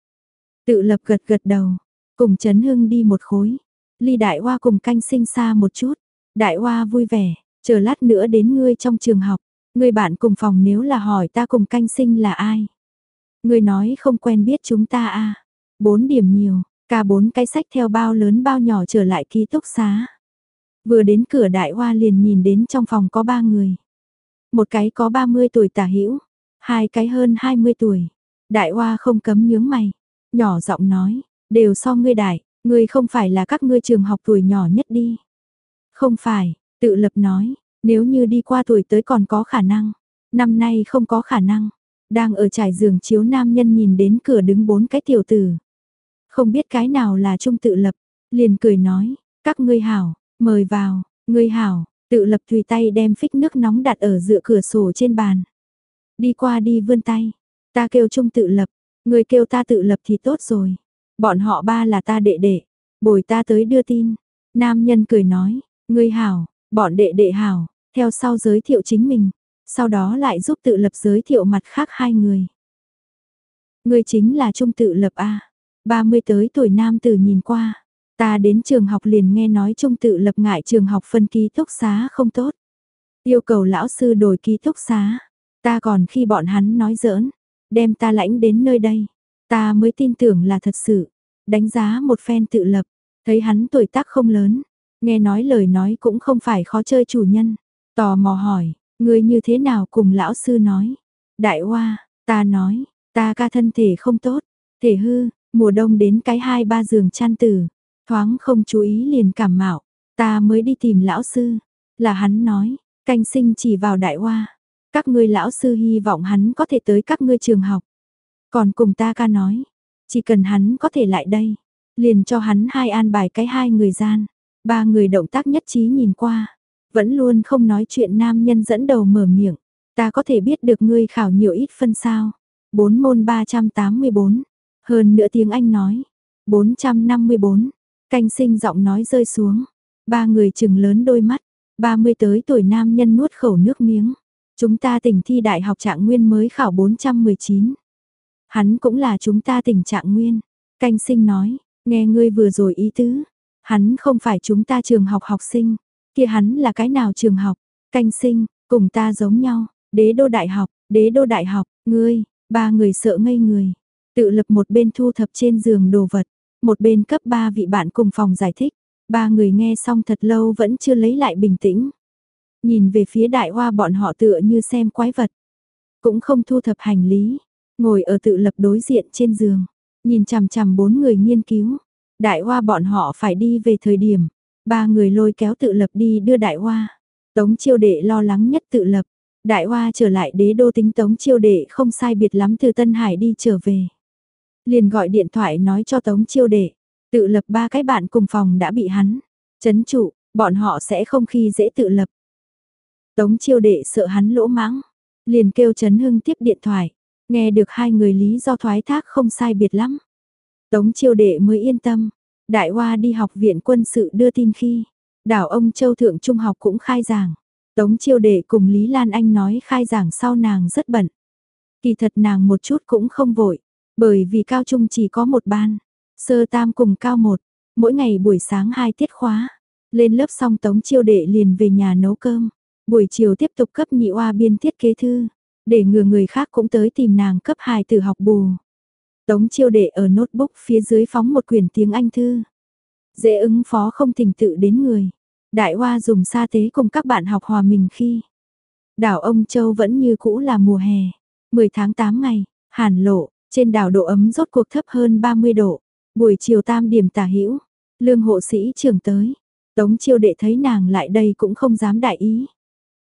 Tự lập gật gật đầu, cùng Trấn Hưng đi một khối. Ly Đại Hoa cùng canh sinh xa một chút. Đại Hoa vui vẻ, chờ lát nữa đến ngươi trong trường học. Ngươi bạn cùng phòng nếu là hỏi ta cùng canh sinh là ai. Ngươi nói không quen biết chúng ta à. Bốn điểm nhiều, cả bốn cái sách theo bao lớn bao nhỏ trở lại ký túc xá. Vừa đến cửa đại hoa liền nhìn đến trong phòng có ba người. Một cái có 30 tuổi tả hữu hai cái hơn 20 tuổi. Đại hoa không cấm nhướng mày, nhỏ giọng nói, đều so ngươi đại, ngươi không phải là các ngươi trường học tuổi nhỏ nhất đi. Không phải, tự lập nói, nếu như đi qua tuổi tới còn có khả năng, năm nay không có khả năng. Đang ở trải giường chiếu nam nhân nhìn đến cửa đứng bốn cái tiểu tử. Không biết cái nào là trung tự lập, liền cười nói, các ngươi hảo, mời vào, ngươi hảo, tự lập tùy tay đem phích nước nóng đặt ở dựa cửa sổ trên bàn. Đi qua đi vươn tay, ta kêu trung tự lập, Người kêu ta tự lập thì tốt rồi. Bọn họ ba là ta đệ đệ. Bồi ta tới đưa tin. Nam nhân cười nói. Ngươi hảo, bọn đệ đệ hảo. Theo sau giới thiệu chính mình. Sau đó lại giúp tự lập giới thiệu mặt khác hai người. Ngươi chính là trung tự lập A. 30 tới tuổi nam tử nhìn qua. Ta đến trường học liền nghe nói trung tự lập ngại trường học phân ký túc xá không tốt. Yêu cầu lão sư đổi ký túc xá. Ta còn khi bọn hắn nói giỡn, đem ta lãnh đến nơi đây. Ta mới tin tưởng là thật sự. Đánh giá một phen tự lập, thấy hắn tuổi tác không lớn. Nghe nói lời nói cũng không phải khó chơi chủ nhân. Tò mò hỏi, người như thế nào cùng lão sư nói. Đại hoa, ta nói, ta ca thân thể không tốt, thể hư, mùa đông đến cái hai ba giường chăn tử, thoáng không chú ý liền cảm mạo, ta mới đi tìm lão sư, là hắn nói, canh sinh chỉ vào đại hoa, các ngươi lão sư hy vọng hắn có thể tới các ngươi trường học. Còn cùng ta ca nói, chỉ cần hắn có thể lại đây, liền cho hắn hai an bài cái hai người gian, ba người động tác nhất trí nhìn qua, vẫn luôn không nói chuyện nam nhân dẫn đầu mở miệng, ta có thể biết được ngươi khảo nhiều ít phân sao. Bốn môn 384, hơn nữa tiếng Anh nói, 454, canh sinh giọng nói rơi xuống, ba người chừng lớn đôi mắt, 30 tới tuổi nam nhân nuốt khẩu nước miếng. Chúng ta tỉnh thi đại học trạng nguyên mới khảo 419. Hắn cũng là chúng ta tỉnh trạng nguyên. Canh sinh nói, nghe ngươi vừa rồi ý tứ. Hắn không phải chúng ta trường học học sinh. kia hắn là cái nào trường học? Canh sinh, cùng ta giống nhau. Đế đô đại học, đế đô đại học, ngươi, ba người sợ ngây người. Tự lập một bên thu thập trên giường đồ vật. Một bên cấp ba vị bạn cùng phòng giải thích. Ba người nghe xong thật lâu vẫn chưa lấy lại bình tĩnh. Nhìn về phía đại hoa bọn họ tựa như xem quái vật. Cũng không thu thập hành lý. Ngồi ở tự lập đối diện trên giường. Nhìn chằm chằm bốn người nghiên cứu. Đại hoa bọn họ phải đi về thời điểm. Ba người lôi kéo tự lập đi đưa đại hoa. Tống chiêu đệ lo lắng nhất tự lập. Đại hoa trở lại đế đô tính tống chiêu đệ không sai biệt lắm từ Tân Hải đi trở về. Liền gọi điện thoại nói cho tống chiêu đệ. Tự lập ba cái bạn cùng phòng đã bị hắn. Chấn trụ, bọn họ sẽ không khi dễ tự lập. Tống chiêu đệ sợ hắn lỗ mãng. Liền kêu Trấn Hưng tiếp điện thoại. Nghe được hai người lý do thoái thác không sai biệt lắm. Tống chiêu đệ mới yên tâm. Đại Hoa đi học viện quân sự đưa tin khi. Đảo ông Châu Thượng Trung học cũng khai giảng. Tống chiêu đệ cùng Lý Lan Anh nói khai giảng sau nàng rất bận. Kỳ thật nàng một chút cũng không vội. Bởi vì cao trung chỉ có một ban. Sơ tam cùng cao một. Mỗi ngày buổi sáng hai tiết khóa. Lên lớp xong tống chiêu đệ liền về nhà nấu cơm. Buổi chiều tiếp tục cấp nhị oa biên thiết kế thư. Để ngừa người khác cũng tới tìm nàng cấp hài từ học bù. Tống chiêu đệ ở notebook phía dưới phóng một quyển tiếng Anh thư. Dễ ứng phó không tình tự đến người. Đại Hoa dùng sa tế cùng các bạn học hòa mình khi. Đảo ông Châu vẫn như cũ là mùa hè. 10 tháng 8 ngày, hàn lộ, trên đảo độ ấm rốt cuộc thấp hơn 30 độ. Buổi chiều tam điểm tả hữu lương hộ sĩ trưởng tới. Tống chiêu đệ thấy nàng lại đây cũng không dám đại ý.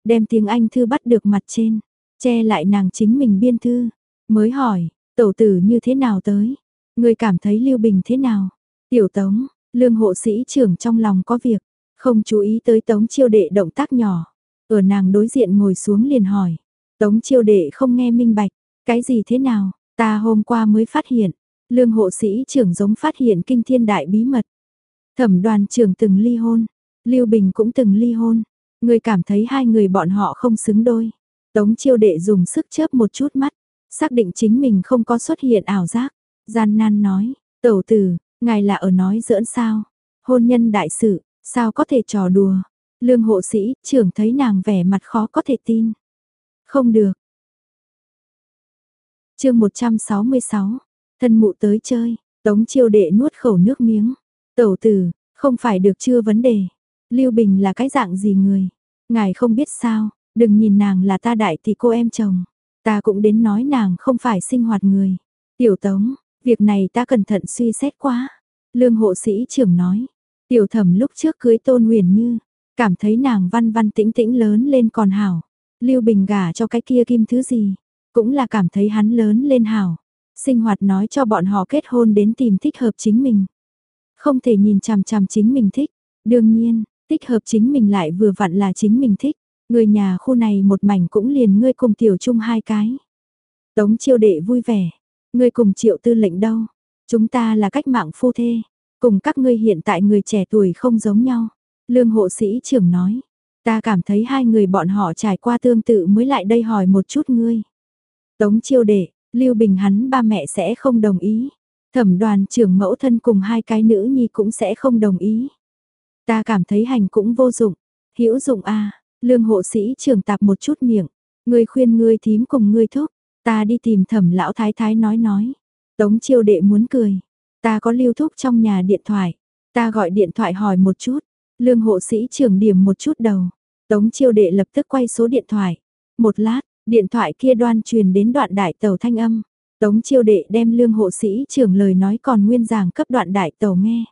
Đem tiếng Anh thư bắt được mặt trên, che lại nàng chính mình biên thư. Mới hỏi, tẩu tử như thế nào tới? Người cảm thấy Lưu Bình thế nào? Tiểu Tống, lương hộ sĩ trưởng trong lòng có việc, không chú ý tới Tống chiêu đệ động tác nhỏ. Ở nàng đối diện ngồi xuống liền hỏi. Tống chiêu đệ không nghe minh bạch, cái gì thế nào, ta hôm qua mới phát hiện, lương hộ sĩ trưởng giống phát hiện kinh thiên đại bí mật. Thẩm đoàn trưởng từng ly hôn, Lưu Bình cũng từng ly hôn, người cảm thấy hai người bọn họ không xứng đôi. Tống chiêu đệ dùng sức chớp một chút mắt, xác định chính mình không có xuất hiện ảo giác. Gian nan nói, tẩu tử, ngài là ở nói giỡn sao? Hôn nhân đại sự, sao có thể trò đùa? Lương hộ sĩ, trưởng thấy nàng vẻ mặt khó có thể tin. Không được chương 166, thân mụ tới chơi, tống chiêu đệ nuốt khẩu nước miếng. Tẩu tử, không phải được chưa vấn đề. Lưu Bình là cái dạng gì người? Ngài không biết sao, đừng nhìn nàng là ta đại thì cô em chồng. Ta cũng đến nói nàng không phải sinh hoạt người. Tiểu tống, việc này ta cẩn thận suy xét quá. Lương hộ sĩ trưởng nói. Tiểu thẩm lúc trước cưới tôn huyền như, cảm thấy nàng văn văn tĩnh tĩnh lớn lên còn hảo. Lưu Bình gả cho cái kia kim thứ gì, cũng là cảm thấy hắn lớn lên hảo. Sinh hoạt nói cho bọn họ kết hôn đến tìm thích hợp chính mình. Không thể nhìn chằm chằm chính mình thích. Đương nhiên, thích hợp chính mình lại vừa vặn là chính mình thích. Người nhà khu này một mảnh cũng liền ngươi cùng tiểu chung hai cái. Tống chiêu đệ vui vẻ. Ngươi cùng triệu tư lệnh đâu? Chúng ta là cách mạng phu thê. Cùng các ngươi hiện tại người trẻ tuổi không giống nhau. Lương hộ sĩ trưởng nói. Ta cảm thấy hai người bọn họ trải qua tương tự mới lại đây hỏi một chút ngươi. Tống chiêu đệ, Lưu Bình hắn ba mẹ sẽ không đồng ý. Thẩm đoàn trưởng mẫu thân cùng hai cái nữ nhi cũng sẽ không đồng ý. Ta cảm thấy hành cũng vô dụng, hữu dụng a Lương hộ sĩ trưởng tạp một chút miệng, người khuyên ngươi thím cùng ngươi thúc, ta đi tìm thẩm lão thái thái nói nói. Tống chiêu đệ muốn cười, ta có lưu thúc trong nhà điện thoại, ta gọi điện thoại hỏi một chút, lương hộ sĩ trưởng điểm một chút đầu. Tống chiêu đệ lập tức quay số điện thoại. Một lát, điện thoại kia đoan truyền đến đoạn đại tàu thanh âm. Tống chiêu đệ đem lương hộ sĩ trưởng lời nói còn nguyên giảng cấp đoạn đại tàu nghe.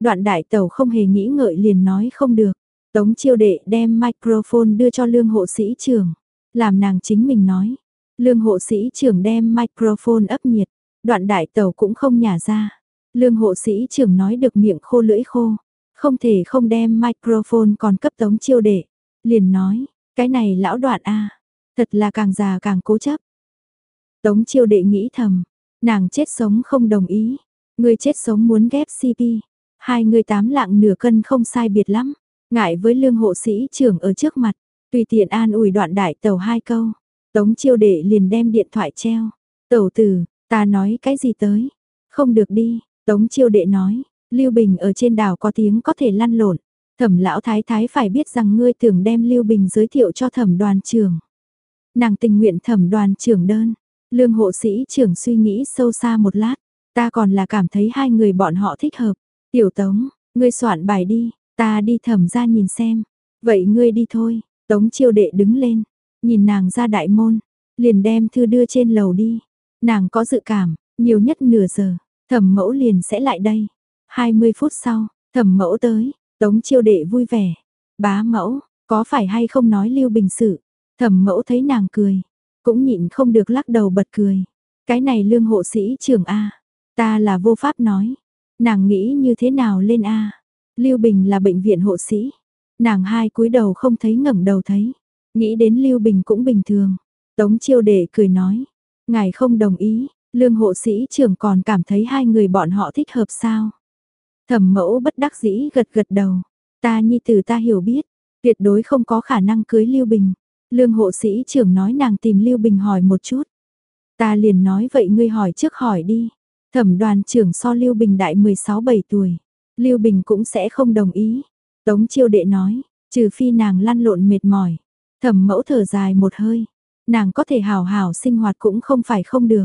Đoạn đại tàu không hề nghĩ ngợi liền nói không được. Tống chiêu đệ đem microphone đưa cho lương hộ sĩ trưởng. Làm nàng chính mình nói. Lương hộ sĩ trưởng đem microphone ấp nhiệt. Đoạn đại tàu cũng không nhả ra. Lương hộ sĩ trưởng nói được miệng khô lưỡi khô. Không thể không đem microphone còn cấp tống chiêu đệ. Liền nói, cái này lão đoạn a thật là càng già càng cố chấp. Tống chiêu đệ nghĩ thầm, nàng chết sống không đồng ý. Người chết sống muốn ghép CP. Hai người tám lạng nửa cân không sai biệt lắm. Ngại với lương hộ sĩ trưởng ở trước mặt. Tùy tiện an ủi đoạn đại tàu hai câu. Tống chiêu đệ liền đem điện thoại treo. Tẩu tử, ta nói cái gì tới? Không được đi, Tống chiêu đệ nói. Lưu Bình ở trên đảo có tiếng có thể lăn lộn. Thẩm lão thái thái phải biết rằng ngươi tưởng đem Lưu Bình giới thiệu cho thẩm đoàn trưởng. Nàng tình nguyện thẩm đoàn trưởng đơn. Lương hộ sĩ trưởng suy nghĩ sâu xa một lát. Ta còn là cảm thấy hai người bọn họ thích hợp. Tiểu tống, ngươi soạn bài đi, ta đi thẩm ra nhìn xem. Vậy ngươi đi thôi, tống chiêu đệ đứng lên, nhìn nàng ra đại môn, liền đem thư đưa trên lầu đi. Nàng có dự cảm, nhiều nhất nửa giờ, thẩm mẫu liền sẽ lại đây. 20 phút sau, thẩm mẫu tới, tống chiêu đệ vui vẻ. Bá mẫu, có phải hay không nói lưu bình sự? Thẩm mẫu thấy nàng cười, cũng nhịn không được lắc đầu bật cười. Cái này lương hộ sĩ trưởng A, ta là vô pháp nói. Nàng nghĩ như thế nào lên A. Lưu Bình là bệnh viện hộ sĩ. Nàng hai cúi đầu không thấy ngẩng đầu thấy. Nghĩ đến Lưu Bình cũng bình thường. Tống chiêu đệ cười nói. Ngài không đồng ý, lương hộ sĩ trưởng còn cảm thấy hai người bọn họ thích hợp sao. Thẩm mẫu bất đắc dĩ gật gật đầu. Ta nhi tử ta hiểu biết, tuyệt đối không có khả năng cưới Lưu Bình. Lương hộ sĩ trưởng nói nàng tìm Lưu Bình hỏi một chút. Ta liền nói vậy ngươi hỏi trước hỏi đi. Thẩm đoàn trưởng so Lưu Bình đại 16-7 tuổi. Lưu Bình cũng sẽ không đồng ý. Tống chiêu đệ nói, trừ phi nàng lăn lộn mệt mỏi. Thẩm mẫu thở dài một hơi. Nàng có thể hào hào sinh hoạt cũng không phải không được.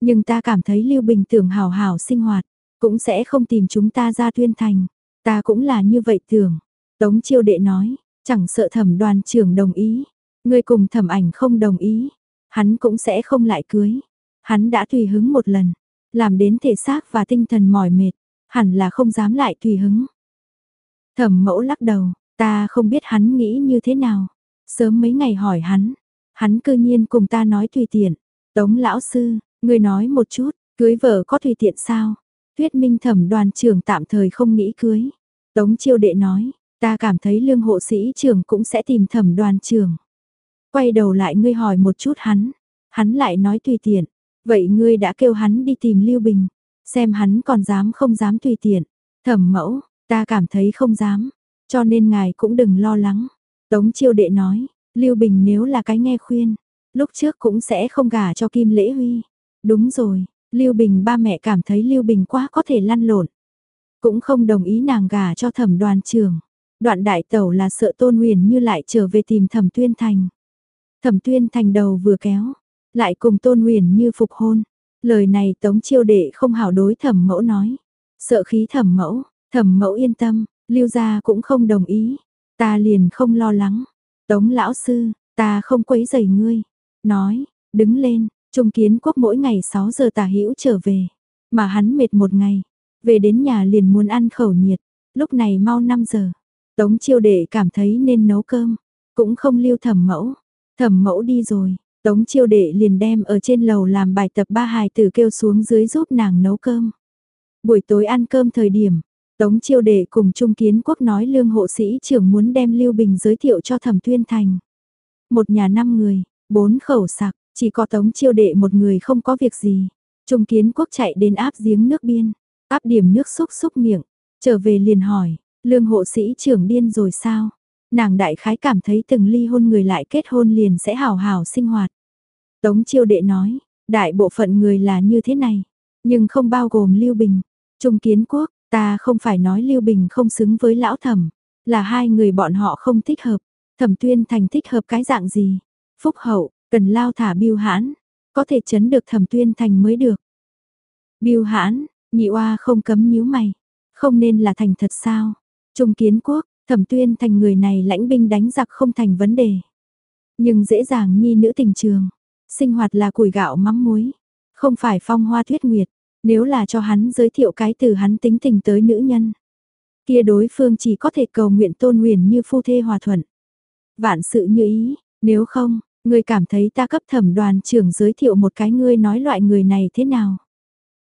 Nhưng ta cảm thấy Lưu Bình tưởng hào hào sinh hoạt. Cũng sẽ không tìm chúng ta ra tuyên thành. Ta cũng là như vậy tưởng. Tống chiêu đệ nói, chẳng sợ thẩm đoàn trưởng đồng ý. Người cùng thẩm ảnh không đồng ý. Hắn cũng sẽ không lại cưới. Hắn đã tùy hứng một lần. Làm đến thể xác và tinh thần mỏi mệt. Hẳn là không dám lại tùy hứng. Thẩm mẫu lắc đầu, ta không biết hắn nghĩ như thế nào. Sớm mấy ngày hỏi hắn. Hắn cư nhiên cùng ta nói tùy tiện. Tống lão sư, người nói một chút, cưới vợ có tùy tiện sao? tuyết minh thẩm đoàn trưởng tạm thời không nghĩ cưới. Tống chiêu đệ nói, ta cảm thấy lương hộ sĩ trưởng cũng sẽ tìm thẩm đoàn trưởng. Quay đầu lại ngươi hỏi một chút hắn. Hắn lại nói tùy tiện. Vậy ngươi đã kêu hắn đi tìm Lưu Bình. Xem hắn còn dám không dám tùy tiện. Thẩm mẫu, ta cảm thấy không dám. Cho nên ngài cũng đừng lo lắng. Tống chiêu đệ nói, Lưu Bình nếu là cái nghe khuyên. Lúc trước cũng sẽ không gả cho Kim Lễ Huy. Đúng rồi, Lưu Bình ba mẹ cảm thấy Lưu Bình quá có thể lăn lộn. Cũng không đồng ý nàng gả cho thẩm đoàn trường. Đoạn đại tẩu là sợ tôn huyền như lại trở về tìm thẩm tuyên thành. Thẩm tuyên thành đầu vừa kéo, lại cùng tôn huyền như phục hôn. Lời này tống chiêu đệ không hảo đối thẩm mẫu nói. Sợ khí thẩm mẫu, thẩm mẫu yên tâm, lưu gia cũng không đồng ý. Ta liền không lo lắng. Tống lão sư, ta không quấy rầy ngươi. Nói, đứng lên, Trung kiến quốc mỗi ngày 6 giờ tả hữu trở về, mà hắn mệt một ngày, về đến nhà liền muốn ăn khẩu nhiệt, lúc này mau 5 giờ, tống chiêu đệ cảm thấy nên nấu cơm, cũng không lưu thẩm mẫu, thẩm mẫu đi rồi, tống chiêu đệ liền đem ở trên lầu làm bài tập ba hài tử kêu xuống dưới giúp nàng nấu cơm. Buổi tối ăn cơm thời điểm, Tống chiêu đệ cùng Trung Kiến Quốc nói lương hộ sĩ trưởng muốn đem Lưu Bình giới thiệu cho thẩm tuyên thành. Một nhà năm người, bốn khẩu sạc, chỉ có tống chiêu đệ một người không có việc gì. Trung kiến quốc chạy đến áp giếng nước biên, áp điểm nước xúc xúc miệng, trở về liền hỏi, lương hộ sĩ trưởng điên rồi sao? Nàng đại khái cảm thấy từng ly hôn người lại kết hôn liền sẽ hào hào sinh hoạt. Tống chiêu đệ nói, đại bộ phận người là như thế này, nhưng không bao gồm Lưu Bình. Trung kiến quốc, ta không phải nói Lưu Bình không xứng với lão thẩm, là hai người bọn họ không thích hợp. Thẩm tuyên thành thích hợp cái dạng gì? Phúc hậu, cần lao thả biêu hãn, có thể chấn được thẩm tuyên thành mới được. Biêu hãn, nhị oa không cấm nhíu mày, không nên là thành thật sao? Trung kiến quốc, thẩm tuyên thành người này lãnh binh đánh giặc không thành vấn đề. Nhưng dễ dàng nhi nữ tình trường, sinh hoạt là củi gạo mắm muối, không phải phong hoa tuyết nguyệt, nếu là cho hắn giới thiệu cái từ hắn tính tình tới nữ nhân. Kia đối phương chỉ có thể cầu nguyện tôn huyền như phu thê hòa thuận. Vạn sự như ý, nếu không, ngươi cảm thấy ta cấp thẩm đoàn trưởng giới thiệu một cái ngươi nói loại người này thế nào?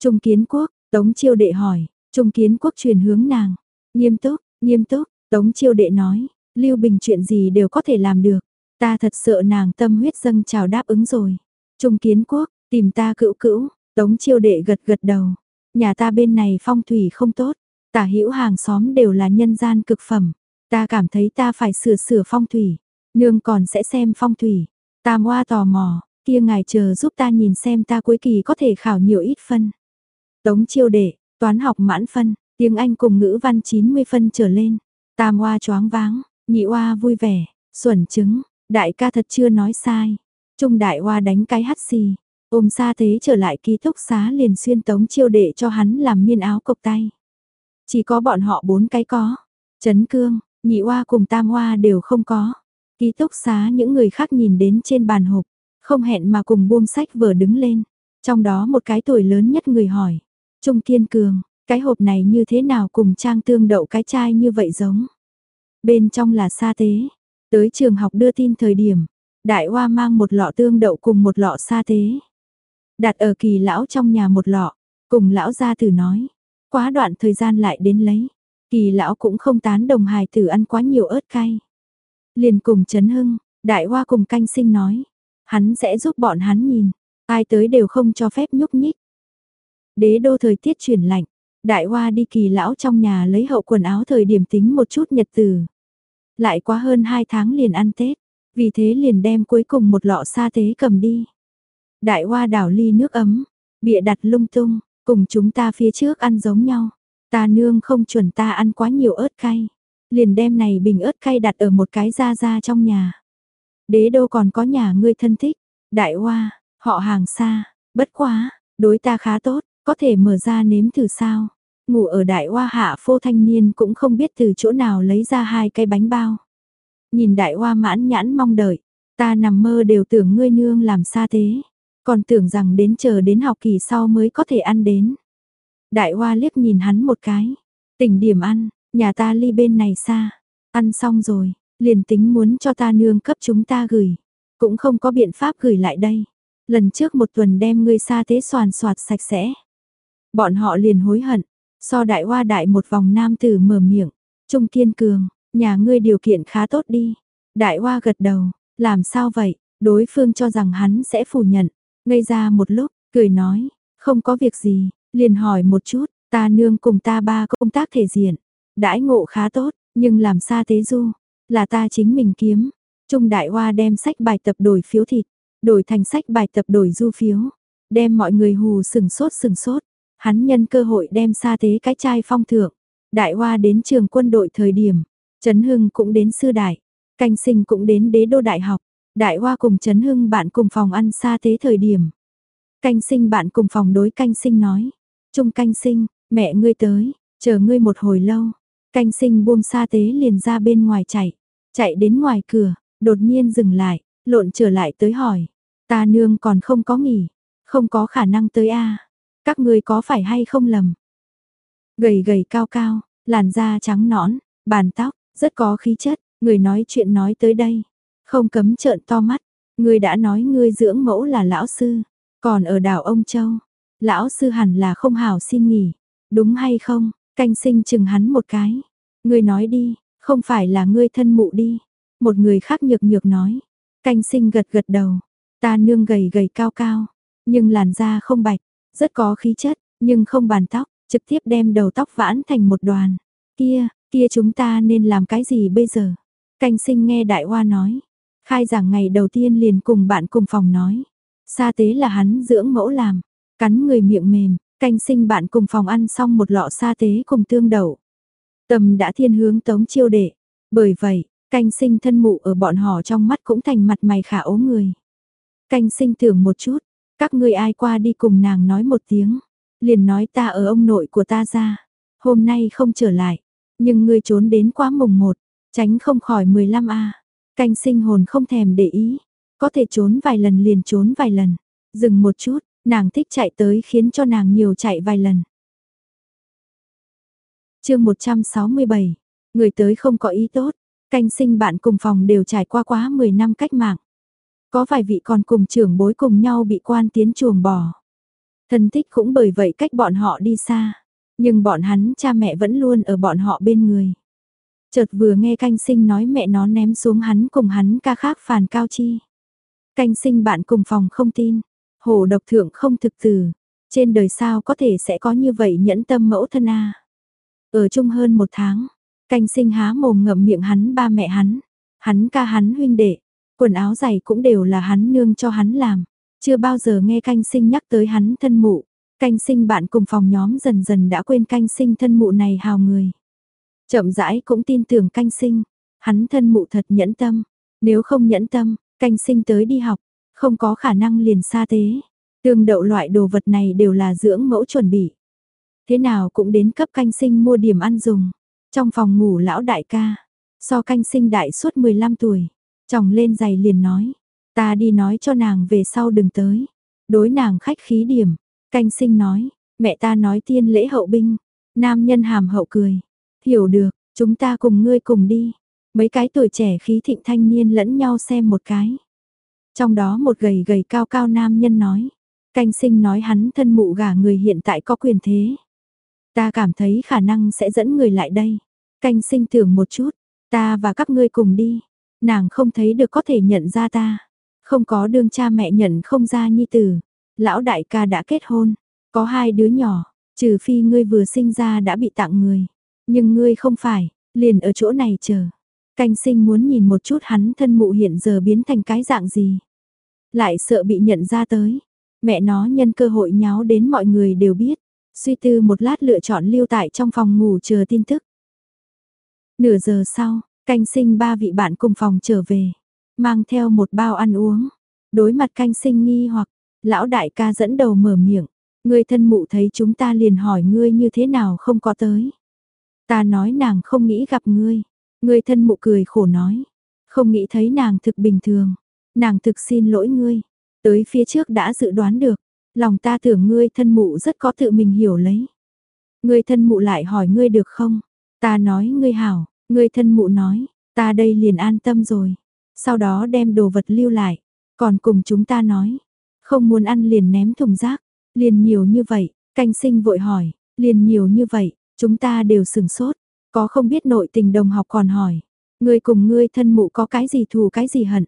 Trung kiến quốc, Tống chiêu đệ hỏi, Trung kiến quốc truyền hướng nàng. Nghiêm túc, nghiêm túc, Tống chiêu đệ nói, Lưu Bình chuyện gì đều có thể làm được. Ta thật sợ nàng tâm huyết dâng chào đáp ứng rồi. Trung kiến quốc, tìm ta cữu cữu, Tống chiêu đệ gật gật đầu. Nhà ta bên này phong thủy không tốt, tả hữu hàng xóm đều là nhân gian cực phẩm. Ta cảm thấy ta phải sửa sửa phong thủy. Nương còn sẽ xem phong thủy. ta hoa tò mò, kia ngài chờ giúp ta nhìn xem ta cuối kỳ có thể khảo nhiều ít phân. Tống chiêu đệ, toán học mãn phân, tiếng Anh cùng ngữ văn 90 phân trở lên. Tam hoa choáng váng, nhị hoa vui vẻ, xuẩn chứng, đại ca thật chưa nói sai. Trung đại hoa đánh cái hắt xì, ôm xa thế trở lại ký túc xá liền xuyên tống chiêu đệ cho hắn làm miên áo cộc tay. Chỉ có bọn họ bốn cái có. Trấn cương, nhị hoa cùng tam hoa đều không có. Ký túc xá những người khác nhìn đến trên bàn hộp, không hẹn mà cùng buông sách vừa đứng lên. Trong đó một cái tuổi lớn nhất người hỏi, Trung Kiên Cường, cái hộp này như thế nào cùng trang tương đậu cái chai như vậy giống. Bên trong là sa tế, tới trường học đưa tin thời điểm, đại hoa mang một lọ tương đậu cùng một lọ sa tế. Đặt ở kỳ lão trong nhà một lọ, cùng lão gia tử nói, quá đoạn thời gian lại đến lấy. Kỳ lão cũng không tán đồng hài tử ăn quá nhiều ớt cay. Liền cùng Trấn Hưng, đại hoa cùng canh sinh nói, hắn sẽ giúp bọn hắn nhìn, ai tới đều không cho phép nhúc nhích. Đế đô thời tiết chuyển lạnh, đại hoa đi kỳ lão trong nhà lấy hậu quần áo thời điểm tính một chút nhật từ. Lại quá hơn 2 tháng liền ăn Tết, vì thế liền đem cuối cùng một lọ sa tế cầm đi. Đại hoa đảo ly nước ấm, bịa đặt lung tung, cùng chúng ta phía trước ăn giống nhau. Ta nương không chuẩn ta ăn quá nhiều ớt cay. Liền đem này bình ớt cay đặt ở một cái ra ra trong nhà. Đế đô còn có nhà ngươi thân thích, đại hoa, họ hàng xa, bất quá, đối ta khá tốt, có thể mở ra nếm thử sao. Ngủ ở đại hoa hạ phô thanh niên cũng không biết từ chỗ nào lấy ra hai cái bánh bao. Nhìn đại hoa mãn nhãn mong đợi, ta nằm mơ đều tưởng ngươi nương làm xa thế. Còn tưởng rằng đến chờ đến học kỳ sau mới có thể ăn đến. Đại hoa liếc nhìn hắn một cái. Tỉnh điểm ăn, nhà ta ly bên này xa. Ăn xong rồi, liền tính muốn cho ta nương cấp chúng ta gửi. Cũng không có biện pháp gửi lại đây. Lần trước một tuần đem ngươi xa thế soàn soạt sạch sẽ. Bọn họ liền hối hận. So đại hoa đại một vòng nam tử mở miệng. Trung kiên cường, nhà ngươi điều kiện khá tốt đi. Đại hoa gật đầu, làm sao vậy? Đối phương cho rằng hắn sẽ phủ nhận. Ngây ra một lúc, cười nói, không có việc gì, liền hỏi một chút, ta nương cùng ta ba công tác thể diện, đãi ngộ khá tốt, nhưng làm xa tế du, là ta chính mình kiếm. Trung Đại Hoa đem sách bài tập đổi phiếu thịt, đổi thành sách bài tập đổi du phiếu, đem mọi người hù sừng sốt sừng sốt. Hắn nhân cơ hội đem xa tế cái chai phong thượng. Đại Hoa đến trường quân đội thời điểm, Trấn Hưng cũng đến sư đại, canh sinh cũng đến đế đô đại học. Đại Hoa cùng Trấn Hưng bạn cùng phòng ăn xa tế thời điểm. Canh sinh bạn cùng phòng đối canh sinh nói. Trung canh sinh, mẹ ngươi tới, chờ ngươi một hồi lâu. Canh sinh buông xa tế liền ra bên ngoài chạy. Chạy đến ngoài cửa, đột nhiên dừng lại, lộn trở lại tới hỏi. Ta nương còn không có nghỉ, không có khả năng tới a các ngươi có phải hay không lầm? Gầy gầy cao cao, làn da trắng nõn, bàn tóc, rất có khí chất, người nói chuyện nói tới đây. Không cấm trợn to mắt, người đã nói ngươi dưỡng mẫu là lão sư, còn ở đảo ông Châu, lão sư hẳn là không hảo xin nghỉ, đúng hay không? Canh sinh chừng hắn một cái. Ngươi nói đi, không phải là ngươi thân mụ đi. Một người khác nhược nhược nói. Canh sinh gật gật đầu. Ta nương gầy gầy cao cao, nhưng làn da không bạch, rất có khí chất, nhưng không bàn tóc, trực tiếp đem đầu tóc vãn thành một đoàn. Kia, kia chúng ta nên làm cái gì bây giờ? Canh sinh nghe đại hoa nói. Khai giảng ngày đầu tiên liền cùng bạn cùng phòng nói. Sa tế là hắn dưỡng mẫu làm. Cắn người miệng mềm, canh sinh bạn cùng phòng ăn xong một lọ sa tế cùng tương đậu. tầm đã thiên hướng tống chiêu đệ. Bởi vậy, Canh sinh thân mụ ở bọn họ trong mắt cũng thành mặt mày khả ố người. Canh sinh tưởng một chút, các ngươi ai qua đi cùng nàng nói một tiếng, liền nói ta ở ông nội của ta ra, hôm nay không trở lại, nhưng ngươi trốn đến quá mùng một, tránh không khỏi 15 a. Canh sinh hồn không thèm để ý, có thể trốn vài lần liền trốn vài lần, dừng một chút, nàng thích chạy tới khiến cho nàng nhiều chạy vài lần. chương 167, người tới không có ý tốt, canh sinh bạn cùng phòng đều trải qua quá 10 năm cách mạng. Có vài vị còn cùng trưởng bối cùng nhau bị quan tiến chuồng bò. Thân thích cũng bởi vậy cách bọn họ đi xa. Nhưng bọn hắn, cha mẹ vẫn luôn ở bọn họ bên người. Chợt vừa nghe canh sinh nói mẹ nó ném xuống hắn cùng hắn ca khác phàn cao chi. Canh sinh bạn cùng phòng không tin. Hồ độc thượng không thực từ. Trên đời sao có thể sẽ có như vậy nhẫn tâm mẫu thân a Ở chung hơn một tháng. Canh sinh há mồm ngậm miệng hắn ba mẹ hắn. Hắn ca hắn huynh đệ. Quần áo giày cũng đều là hắn nương cho hắn làm. Chưa bao giờ nghe canh sinh nhắc tới hắn thân mụ. Canh sinh bạn cùng phòng nhóm dần dần đã quên canh sinh thân mụ này hào người. Chậm rãi cũng tin tưởng canh sinh. Hắn thân mụ thật nhẫn tâm. Nếu không nhẫn tâm, canh sinh tới đi học, không có khả năng liền xa tế. Tương đậu loại đồ vật này đều là dưỡng mẫu chuẩn bị. Thế nào cũng đến cấp canh sinh mua điểm ăn dùng. Trong phòng ngủ lão đại ca, so canh sinh đại suốt 15 tuổi, chồng lên giày liền nói, ta đi nói cho nàng về sau đừng tới. Đối nàng khách khí điểm, canh sinh nói, mẹ ta nói tiên lễ hậu binh, nam nhân hàm hậu cười, hiểu được, chúng ta cùng ngươi cùng đi. Mấy cái tuổi trẻ khí thịnh thanh niên lẫn nhau xem một cái. Trong đó một gầy gầy cao cao nam nhân nói, canh sinh nói hắn thân mụ gả người hiện tại có quyền thế. Ta cảm thấy khả năng sẽ dẫn người lại đây. Canh sinh tưởng một chút, ta và các ngươi cùng đi. Nàng không thấy được có thể nhận ra ta. Không có đương cha mẹ nhận không ra nhi tử. Lão đại ca đã kết hôn, có hai đứa nhỏ, trừ phi ngươi vừa sinh ra đã bị tặng người. Nhưng ngươi không phải, liền ở chỗ này chờ. Canh sinh muốn nhìn một chút hắn thân mụ hiện giờ biến thành cái dạng gì. Lại sợ bị nhận ra tới. Mẹ nó nhân cơ hội nháo đến mọi người đều biết. Suy tư một lát lựa chọn lưu tại trong phòng ngủ chờ tin tức. Nửa giờ sau, canh sinh ba vị bạn cùng phòng trở về. Mang theo một bao ăn uống. Đối mặt canh sinh nghi hoặc, lão đại ca dẫn đầu mở miệng. Người thân mụ thấy chúng ta liền hỏi ngươi như thế nào không có tới. Ta nói nàng không nghĩ gặp ngươi. Người thân mụ cười khổ nói. Không nghĩ thấy nàng thực bình thường. Nàng thực xin lỗi ngươi. Tới phía trước đã dự đoán được. Lòng ta tưởng ngươi thân mụ rất có tự mình hiểu lấy. Ngươi thân mụ lại hỏi ngươi được không? Ta nói ngươi hảo, ngươi thân mụ nói, ta đây liền an tâm rồi. Sau đó đem đồ vật lưu lại, còn cùng chúng ta nói, không muốn ăn liền ném thùng rác, liền nhiều như vậy, canh sinh vội hỏi, liền nhiều như vậy, chúng ta đều sừng sốt, có không biết nội tình đồng học còn hỏi, ngươi cùng ngươi thân mụ có cái gì thù cái gì hận.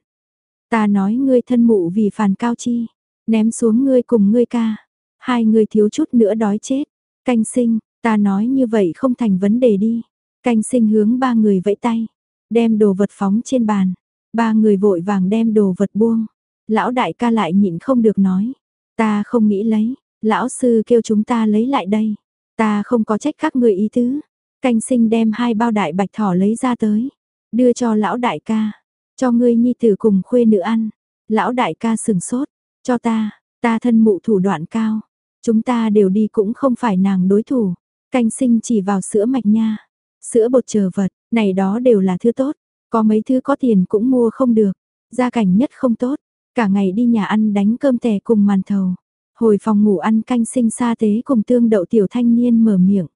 Ta nói ngươi thân mụ vì phản cao chi, ném xuống ngươi cùng ngươi ca, hai người thiếu chút nữa đói chết, canh sinh, ta nói như vậy không thành vấn đề đi, canh sinh hướng ba người vẫy tay, đem đồ vật phóng trên bàn, ba người vội vàng đem đồ vật buông, lão đại ca lại nhịn không được nói, ta không nghĩ lấy, lão sư kêu chúng ta lấy lại đây, ta không có trách các người ý tứ, canh sinh đem hai bao đại bạch thỏ lấy ra tới, đưa cho lão đại ca, cho ngươi nhi tử cùng khuê nữ ăn, lão đại ca sừng sốt, cho ta, ta thân mụ thủ đoạn cao. Chúng ta đều đi cũng không phải nàng đối thủ. Canh sinh chỉ vào sữa mạch nha. Sữa bột chờ vật, này đó đều là thứ tốt. Có mấy thứ có tiền cũng mua không được. Gia cảnh nhất không tốt. Cả ngày đi nhà ăn đánh cơm tè cùng màn thầu. Hồi phòng ngủ ăn canh sinh sa tế cùng tương đậu tiểu thanh niên mở miệng.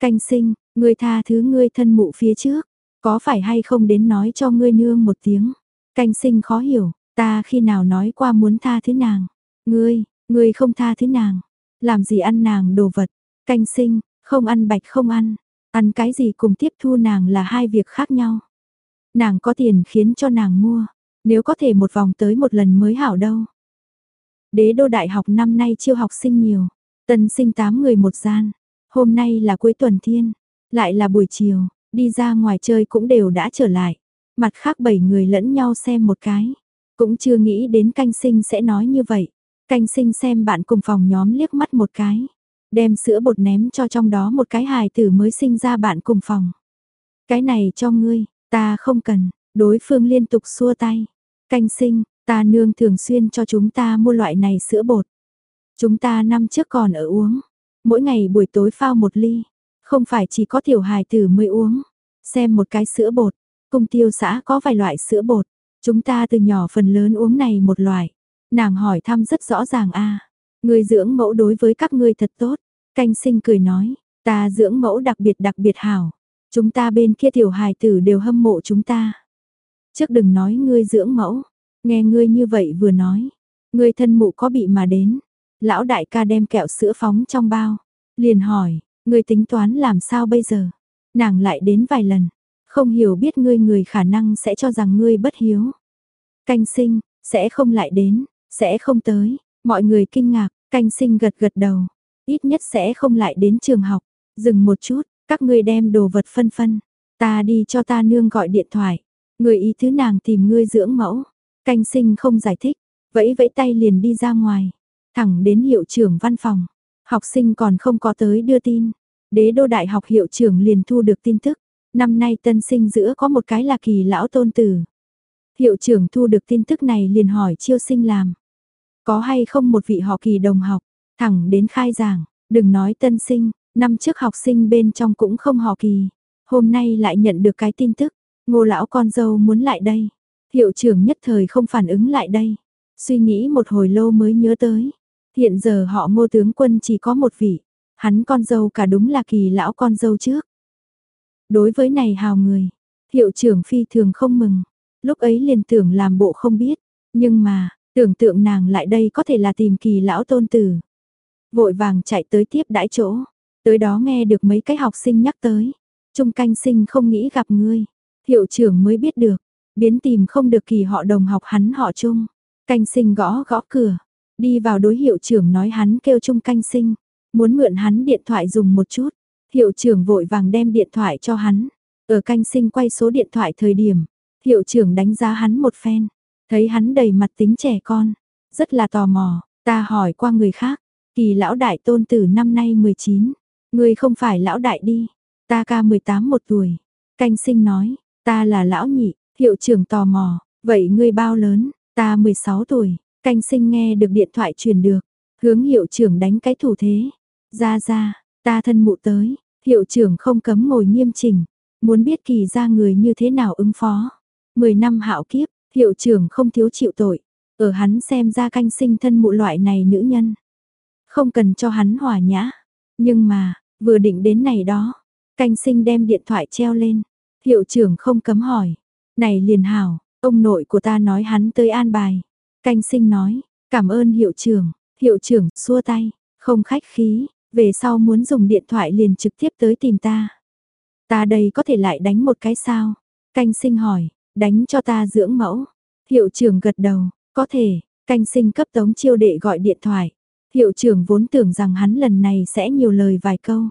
Canh sinh, ngươi tha thứ ngươi thân mụ phía trước. Có phải hay không đến nói cho ngươi nương một tiếng. Canh sinh khó hiểu, Ta khi nào nói qua muốn tha thứ nàng? Ngươi, ngươi không tha thứ nàng. Làm gì ăn nàng đồ vật? Canh sinh, không ăn bạch không ăn. Ăn cái gì cùng tiếp thu nàng là hai việc khác nhau. Nàng có tiền khiến cho nàng mua. Nếu có thể một vòng tới một lần mới hảo đâu. Đế đô đại học năm nay chiêu học sinh nhiều. Tân sinh 8 người một gian. Hôm nay là cuối tuần thiên. Lại là buổi chiều. Đi ra ngoài chơi cũng đều đã trở lại. Mặt khác bảy người lẫn nhau xem một cái. Cũng chưa nghĩ đến canh sinh sẽ nói như vậy. Canh sinh xem bạn cùng phòng nhóm liếc mắt một cái. Đem sữa bột ném cho trong đó một cái hài tử mới sinh ra bạn cùng phòng. Cái này cho ngươi, Ta không cần, đối phương liên tục xua tay. Canh sinh, ta nương thường xuyên cho chúng ta mua loại này sữa bột. Chúng ta năm trước còn ở uống, mỗi ngày buổi tối phao một ly, không phải chỉ có tiểu hài tử mới uống. Xem một cái sữa bột, cung tiêu xã có vài loại sữa bột, chúng ta từ nhỏ phần lớn uống này một loại. Nàng hỏi thăm rất rõ ràng a người dưỡng mẫu đối với các ngươi thật tốt. Canh sinh cười nói, ta dưỡng mẫu đặc biệt đặc biệt hảo. Chúng ta bên kia tiểu hài tử đều hâm mộ chúng ta. Trước đừng nói ngươi dưỡng mẫu, nghe ngươi như vậy vừa nói. Ngươi thân mụ có bị mà đến. Lão đại ca đem kẹo sữa phóng trong bao. Liền hỏi, ngươi tính toán làm sao bây giờ? Nàng lại đến vài lần. Không hiểu biết ngươi người khả năng sẽ cho rằng ngươi bất hiếu. Canh sinh, sẽ không lại đến, sẽ không tới. Mọi người kinh ngạc, canh sinh gật gật đầu. Ít nhất sẽ không lại đến trường học. Dừng một chút, các ngươi đem đồ vật phân phân. Ta đi cho ta nương gọi điện thoại. Người ý thứ nàng tìm ngươi dưỡng mẫu. Canh sinh không giải thích, vẫy vẫy tay liền đi ra ngoài. Thẳng đến hiệu trưởng văn phòng. Học sinh còn không có tới đưa tin. Đế đô đại học hiệu trưởng liền thu được tin tức. Năm nay tân sinh giữa có một cái là kỳ lão tôn tử. Hiệu trưởng thu được tin tức này liền hỏi chiêu sinh làm. Có hay không một vị họ kỳ đồng học, thẳng đến khai giảng, đừng nói tân sinh, năm trước học sinh bên trong cũng không họ kỳ. Hôm nay lại nhận được cái tin tức, ngô lão con dâu muốn lại đây. Hiệu trưởng nhất thời không phản ứng lại đây. Suy nghĩ một hồi lâu mới nhớ tới. Hiện giờ họ ngô tướng quân chỉ có một vị. Hắn con dâu cả đúng là kỳ lão con dâu trước. Đối với này hào người, hiệu trưởng phi thường không mừng. Lúc ấy liền tưởng làm bộ không biết. Nhưng mà, tưởng tượng nàng lại đây có thể là tìm kỳ lão tôn tử. Vội vàng chạy tới tiếp đãi chỗ. Tới đó nghe được mấy cái học sinh nhắc tới. Trung canh sinh không nghĩ gặp ngươi. Hiệu trưởng mới biết được. Biến tìm không được kỳ họ đồng học hắn họ chung. Canh sinh gõ gõ cửa. Đi vào đối hiệu trưởng nói hắn kêu Trung canh sinh. Muốn mượn hắn điện thoại dùng một chút. Hiệu trưởng vội vàng đem điện thoại cho hắn. Ở canh sinh quay số điện thoại thời điểm. Hiệu trưởng đánh giá hắn một phen. Thấy hắn đầy mặt tính trẻ con. Rất là tò mò. Ta hỏi qua người khác. Kỳ lão đại tôn tử năm nay 19. Người không phải lão đại đi. Ta ca 18 một tuổi. Canh sinh nói. Ta là lão nhị. Hiệu trưởng tò mò. Vậy ngươi bao lớn? Ta 16 tuổi. Canh sinh nghe được điện thoại truyền được. Hướng hiệu trưởng đánh cái thủ thế. Ra ra. Ta thân mụ tới. Hiệu trưởng không cấm ngồi nghiêm chỉnh. Muốn biết kỳ ra người như thế nào ứng phó. Mười năm hạo kiếp. Hiệu trưởng không thiếu chịu tội. Ở hắn xem ra canh sinh thân mụ loại này nữ nhân. Không cần cho hắn hòa nhã. Nhưng mà, vừa định đến này đó. Canh sinh đem điện thoại treo lên. Hiệu trưởng không cấm hỏi. Này liền hảo, ông nội của ta nói hắn tới an bài. Canh sinh nói, cảm ơn hiệu trưởng. Hiệu trưởng xua tay, không khách khí, về sau muốn dùng điện thoại liền trực tiếp tới tìm ta. Ta đây có thể lại đánh một cái sao? Canh sinh hỏi, đánh cho ta dưỡng mẫu. Hiệu trưởng gật đầu, có thể, canh sinh cấp tống chiêu đệ gọi điện thoại. Hiệu trưởng vốn tưởng rằng hắn lần này sẽ nhiều lời vài câu.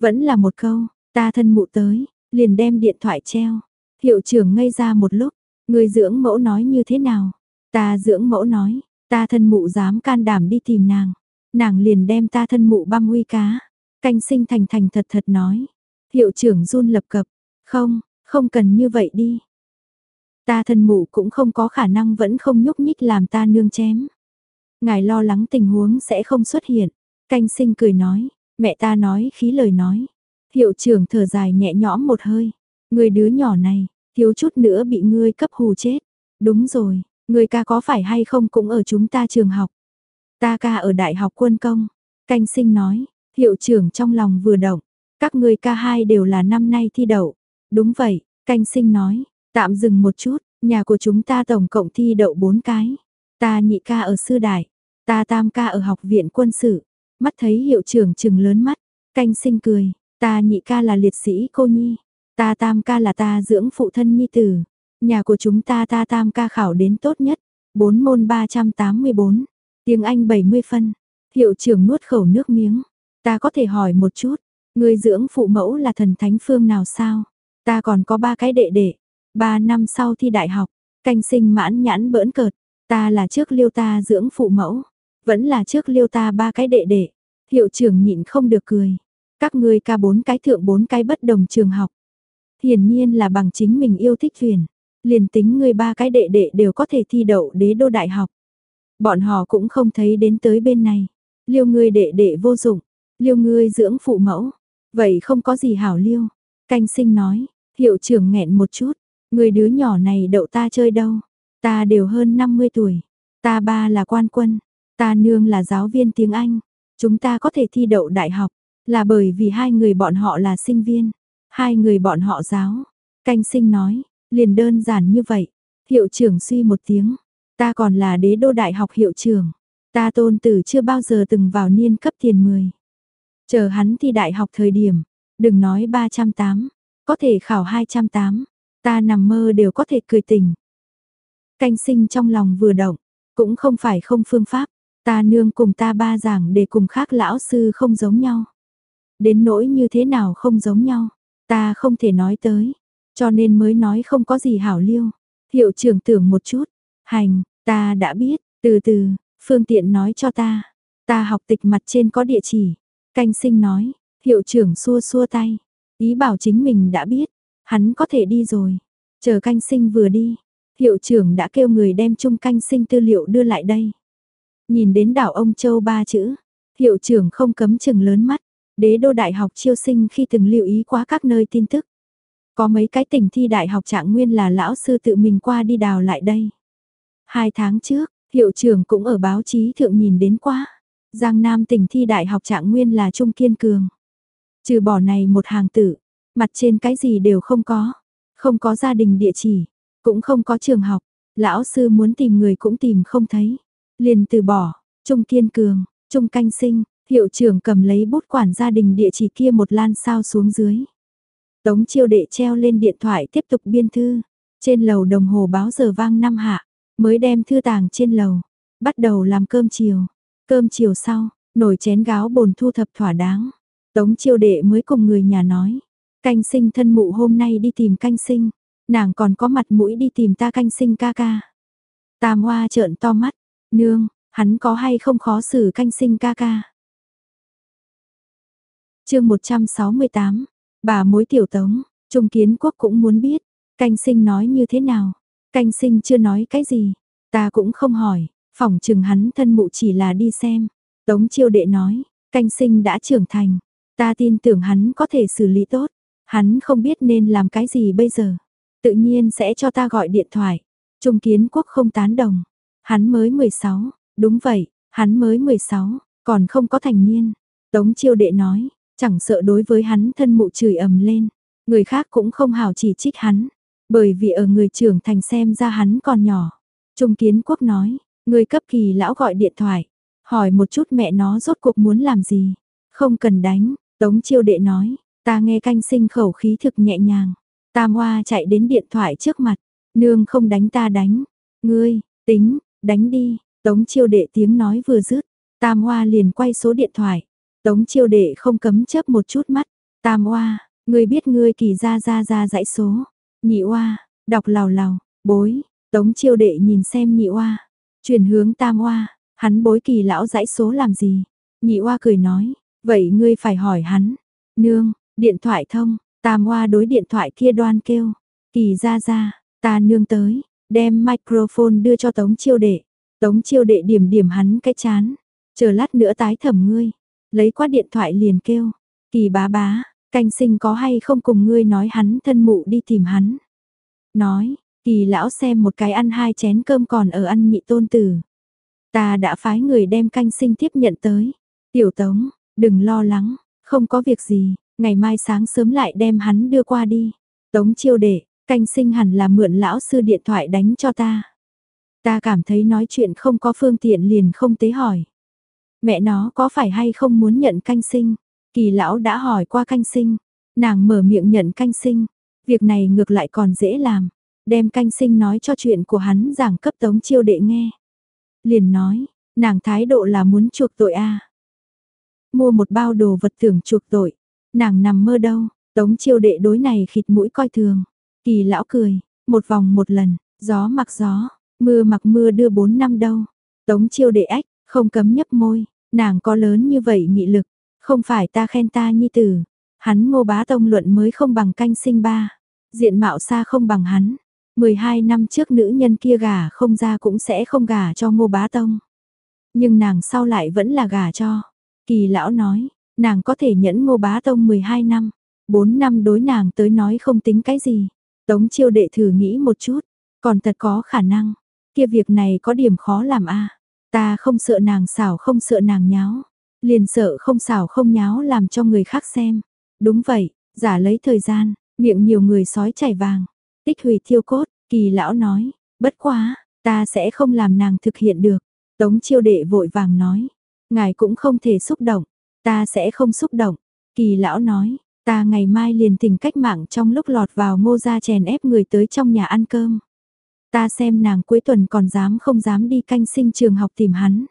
Vẫn là một câu, ta thân mụ tới, liền đem điện thoại treo. Hiệu trưởng ngây ra một lúc, người dưỡng mẫu nói như thế nào? Ta dưỡng mẫu nói, ta thân mụ dám can đảm đi tìm nàng. Nàng liền đem ta thân mụ băm huy cá. Canh sinh thành thành thật thật nói. Hiệu trưởng run lập cập, không, không cần như vậy đi. Ta thân mụ cũng không có khả năng vẫn không nhúc nhích làm ta nương chém. Ngài lo lắng tình huống sẽ không xuất hiện. Canh sinh cười nói, mẹ ta nói khí lời nói. Hiệu trưởng thở dài nhẹ nhõm một hơi. Người đứa nhỏ này, thiếu chút nữa bị ngươi cấp hù chết. Đúng rồi, người ca có phải hay không cũng ở chúng ta trường học. Ta ca ở đại học quân công. Canh sinh nói, hiệu trưởng trong lòng vừa động. Các người ca hai đều là năm nay thi đậu. Đúng vậy, canh sinh nói, tạm dừng một chút, nhà của chúng ta tổng cộng thi đậu bốn cái. Ta nhị ca ở sư đại, ta tam ca ở học viện quân sự. Mắt thấy hiệu trưởng trừng lớn mắt, canh sinh cười, ta nhị ca là liệt sĩ cô nhi, ta tam ca là ta dưỡng phụ thân nhi tử. Nhà của chúng ta ta tam ca khảo đến tốt nhất, 4 môn 384, tiếng Anh 70 phân. Hiệu trưởng nuốt khẩu nước miếng, ta có thể hỏi một chút, người dưỡng phụ mẫu là thần thánh phương nào sao? Ta còn có ba cái đệ đệ, ba năm sau thi đại học, canh sinh mãn nhãn bỡn cợt, Ta là trước liêu ta dưỡng phụ mẫu, vẫn là trước liêu ta ba cái đệ đệ. Hiệu trưởng nhịn không được cười. Các ngươi ca bốn cái thượng bốn cái bất đồng trường học. Hiển nhiên là bằng chính mình yêu thích thuyền. Liền tính người ba cái đệ đệ đều có thể thi đậu đế đô đại học. Bọn họ cũng không thấy đến tới bên này. Liêu ngươi đệ đệ vô dụng, liêu ngươi dưỡng phụ mẫu. Vậy không có gì hảo liêu. Canh sinh nói, hiệu trưởng nghẹn một chút. Người đứa nhỏ này đậu ta chơi đâu. Ta đều hơn 50 tuổi. Ta ba là quan quân. Ta nương là giáo viên tiếng Anh. Chúng ta có thể thi đậu đại học. Là bởi vì hai người bọn họ là sinh viên. Hai người bọn họ giáo. Canh sinh nói, liền đơn giản như vậy. Hiệu trưởng suy một tiếng. Ta còn là đế đô đại học hiệu trưởng. Ta tôn tử chưa bao giờ từng vào niên cấp tiền 10. Chờ hắn thi đại học thời điểm, đừng nói 308, có thể khảo 208, ta nằm mơ đều có thể cười tỉnh. Canh sinh trong lòng vừa động, cũng không phải không phương pháp, ta nương cùng ta ba giảng để cùng khác lão sư không giống nhau. Đến nỗi như thế nào không giống nhau, ta không thể nói tới, cho nên mới nói không có gì hảo liêu. Hiệu trưởng tưởng một chút, hành, ta đã biết, từ từ, phương tiện nói cho ta, ta học tịch mặt trên có địa chỉ. Canh sinh nói, hiệu trưởng xua xua tay, ý bảo chính mình đã biết, hắn có thể đi rồi. Chờ canh sinh vừa đi, hiệu trưởng đã kêu người đem chung canh sinh tư liệu đưa lại đây. Nhìn đến đảo ông Châu ba chữ, hiệu trưởng không cấm chừng lớn mắt, đế đô đại học chiêu sinh khi từng lưu ý quá các nơi tin tức. Có mấy cái tỉnh thi đại học trạng nguyên là lão sư tự mình qua đi đào lại đây. Hai tháng trước, hiệu trưởng cũng ở báo chí thượng nhìn đến quá. Giang Nam tỉnh thi đại học trạng nguyên là Trung Kiên Cường. Trừ bỏ này một hàng tử, mặt trên cái gì đều không có. Không có gia đình địa chỉ, cũng không có trường học. Lão sư muốn tìm người cũng tìm không thấy. Liền từ bỏ, Trung Kiên Cường, Trung Canh Sinh, hiệu trưởng cầm lấy bút quản gia đình địa chỉ kia một lan sao xuống dưới. Tống chiêu đệ treo lên điện thoại tiếp tục biên thư. Trên lầu đồng hồ báo giờ vang năm hạ, mới đem thư tàng trên lầu. Bắt đầu làm cơm chiều. Cơm chiều sau, nồi chén gáo bồn thu thập thỏa đáng. Tống chiêu đệ mới cùng người nhà nói. Canh sinh thân mụ hôm nay đi tìm canh sinh. Nàng còn có mặt mũi đi tìm ta canh sinh ca ca. Tam hoa trợn to mắt. Nương, hắn có hay không khó xử canh sinh ca ca. chương 168, bà mối tiểu tống, Trung Kiến Quốc cũng muốn biết, canh sinh nói như thế nào. Canh sinh chưa nói cái gì, ta cũng không hỏi, phỏng chừng hắn thân mụ chỉ là đi xem. Tống chiêu đệ nói, canh sinh đã trưởng thành, ta tin tưởng hắn có thể xử lý tốt, hắn không biết nên làm cái gì bây giờ. Tự nhiên sẽ cho ta gọi điện thoại. Trung kiến quốc không tán đồng. Hắn mới 16, đúng vậy, hắn mới 16, còn không có thành niên. Tống chiêu đệ nói, chẳng sợ đối với hắn thân mụ chửi ầm lên. Người khác cũng không hào chỉ trích hắn, bởi vì ở người trưởng thành xem ra hắn còn nhỏ. Trung kiến quốc nói, người cấp kỳ lão gọi điện thoại, hỏi một chút mẹ nó rốt cuộc muốn làm gì. Không cần đánh, tống chiêu đệ nói, ta nghe canh sinh khẩu khí thực nhẹ nhàng. Tam Hoa chạy đến điện thoại trước mặt, nương không đánh ta đánh, ngươi, tính, đánh đi, tống chiêu đệ tiếng nói vừa dứt, Tam Hoa liền quay số điện thoại, tống chiêu đệ không cấm chớp một chút mắt, Tam Hoa, ngươi biết ngươi kỳ ra ra ra dãy số, nhị Hoa, đọc lào lào, bối, tống chiêu đệ nhìn xem nhị Hoa, chuyển hướng Tam Hoa, hắn bối kỳ lão dãy số làm gì, nhị Hoa cười nói, vậy ngươi phải hỏi hắn, nương, điện thoại thông, Tam Hoa đối điện thoại kia đoan kêu, kỳ ra ra, ta nương tới, đem microphone đưa cho Tống Chiêu Đệ. Tống Chiêu Đệ điểm điểm hắn cái chán, chờ lát nữa tái thẩm ngươi, lấy qua điện thoại liền kêu, kỳ bá bá, canh sinh có hay không cùng ngươi nói hắn thân mụ đi tìm hắn. Nói, kỳ lão xem một cái ăn hai chén cơm còn ở ăn nhị tôn tử. Ta đã phái người đem canh sinh tiếp nhận tới. Tiểu tống, đừng lo lắng, không có việc gì, ngày mai sáng sớm lại đem hắn đưa qua đi. Tống chiêu đệ, canh sinh hẳn là mượn lão sư điện thoại đánh cho ta. Ta cảm thấy nói chuyện không có phương tiện liền không tế hỏi. Mẹ nó có phải hay không muốn nhận canh sinh? Kỳ lão đã hỏi qua canh sinh. Nàng mở miệng nhận canh sinh. Việc này ngược lại còn dễ làm. Đem canh sinh nói cho chuyện của hắn giảng cấp tống chiêu đệ nghe. Liền nói, nàng thái độ là muốn chuộc tội a Mua một bao đồ vật tưởng chuộc tội. Nàng nằm mơ đâu, tống chiêu đệ đối này khịt mũi coi thường. Kỳ lão cười, một vòng một lần, gió mặc gió, mưa mặc mưa đưa bốn năm đâu. Tống chiêu đệ ách, không cấm nhấp môi, nàng có lớn như vậy nghị lực, không phải ta khen ta nhi tử. Hắn ngô bá tông luận mới không bằng canh sinh ba. diện mạo xa không bằng hắn. 12 năm trước nữ nhân kia gả không ra cũng sẽ không gả cho ngô bá tông. Nhưng nàng sau lại vẫn là gả cho. Kỳ lão nói, nàng có thể nhẫn ngô bá tông 12 năm. 4 năm đối nàng tới nói không tính cái gì. Tống chiêu đệ thử nghĩ một chút, còn thật có khả năng. Kia việc này có điểm khó làm a Ta không sợ nàng xảo không sợ nàng nháo. Liền sợ không xảo không nháo làm cho người khác xem. Đúng vậy, giả lấy thời gian, miệng nhiều người sói chảy vàng. Tích hủy thiêu cốt, kỳ lão nói, bất quá, ta sẽ không làm nàng thực hiện được. Tống chiêu đệ vội vàng nói, ngài cũng không thể xúc động, ta sẽ không xúc động. Kỳ lão nói, ta ngày mai liền tình cách mạng trong lúc lọt vào ngô gia chèn ép người tới trong nhà ăn cơm. Ta xem nàng cuối tuần còn dám không dám đi canh sinh trường học tìm hắn.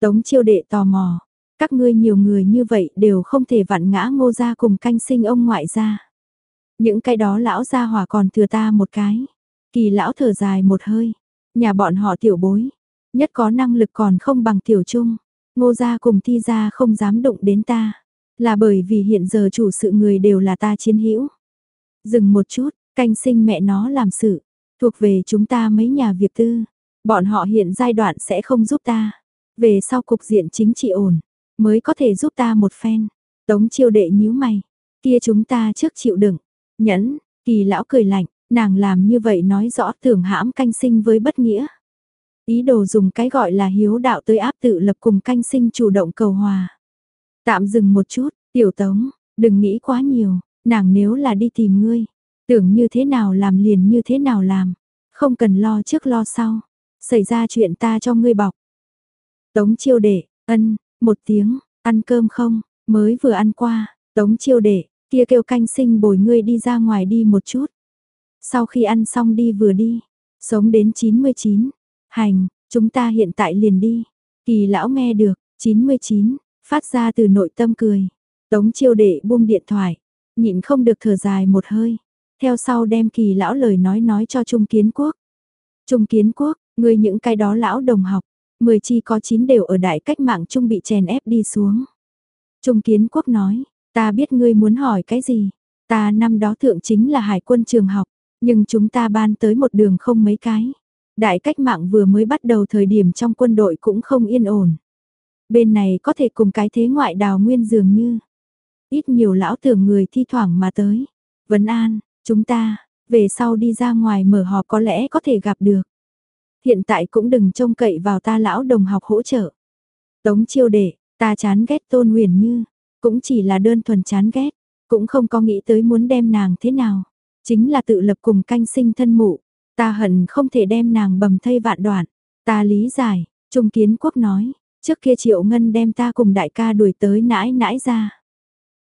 Tống chiêu đệ tò mò, các ngươi nhiều người như vậy đều không thể vặn ngã ngô gia cùng canh sinh ông ngoại gia. Những cái đó lão gia hỏa còn thừa ta một cái. Kỳ lão thở dài một hơi, nhà bọn họ tiểu bối, nhất có năng lực còn không bằng tiểu trung. Ngô gia cùng thi gia không dám động đến ta, là bởi vì hiện giờ chủ sự người đều là ta chiến hữu. Dừng một chút, canh sinh mẹ nó làm sự, thuộc về chúng ta mấy nhà việc tư, bọn họ hiện giai đoạn sẽ không giúp ta. Về sau cục diện chính trị ổn, mới có thể giúp ta một phen. Tống chiêu đệ nhíu mày, kia chúng ta trước chịu đựng, nhẫn, kỳ lão cười lạnh, nàng làm như vậy nói rõ tưởng hãm canh sinh với bất nghĩa. Ý đồ dùng cái gọi là hiếu đạo tới áp tự lập cùng canh sinh chủ động cầu hòa. Tạm dừng một chút, tiểu tống, đừng nghĩ quá nhiều, nàng nếu là đi tìm ngươi, tưởng như thế nào làm liền như thế nào làm, không cần lo trước lo sau, xảy ra chuyện ta cho ngươi bọc. Tống chiêu đệ, ân, một tiếng, ăn cơm không, mới vừa ăn qua, tống chiêu đệ, kia kêu canh sinh bồi ngươi đi ra ngoài đi một chút. Sau khi ăn xong đi vừa đi, sống đến 99, hành, chúng ta hiện tại liền đi. Kỳ lão nghe được, 99, phát ra từ nội tâm cười. Tống chiêu đệ buông điện thoại, nhịn không được thở dài một hơi. Theo sau đem kỳ lão lời nói nói cho Trung Kiến Quốc. Trung Kiến Quốc, người những cái đó lão đồng học, 10 chi có 9 đều ở đại cách mạng Trung bị chèn ép đi xuống. Trung Kiến Quốc nói, ta biết ngươi muốn hỏi cái gì, ta năm đó thượng chính là hải quân trường học, nhưng chúng ta ban tới một đường không mấy cái. Đại cách mạng vừa mới bắt đầu thời điểm trong quân đội cũng không yên ổn. Bên này có thể cùng cái thế ngoại đào nguyên dường như. Ít nhiều lão tưởng người thi thoảng mà tới. Vấn an, chúng ta, về sau đi ra ngoài mở họp có lẽ có thể gặp được. Hiện tại cũng đừng trông cậy vào ta lão đồng học hỗ trợ. Tống chiêu đệ, ta chán ghét tôn huyền như, cũng chỉ là đơn thuần chán ghét, cũng không có nghĩ tới muốn đem nàng thế nào. Chính là tự lập cùng canh sinh thân mụ, ta hận không thể đem nàng bầm thây vạn đoạn. Ta lý giải, Trung Kiến Quốc nói, trước kia Triệu Ngân đem ta cùng đại ca đuổi tới nãi nãi ra.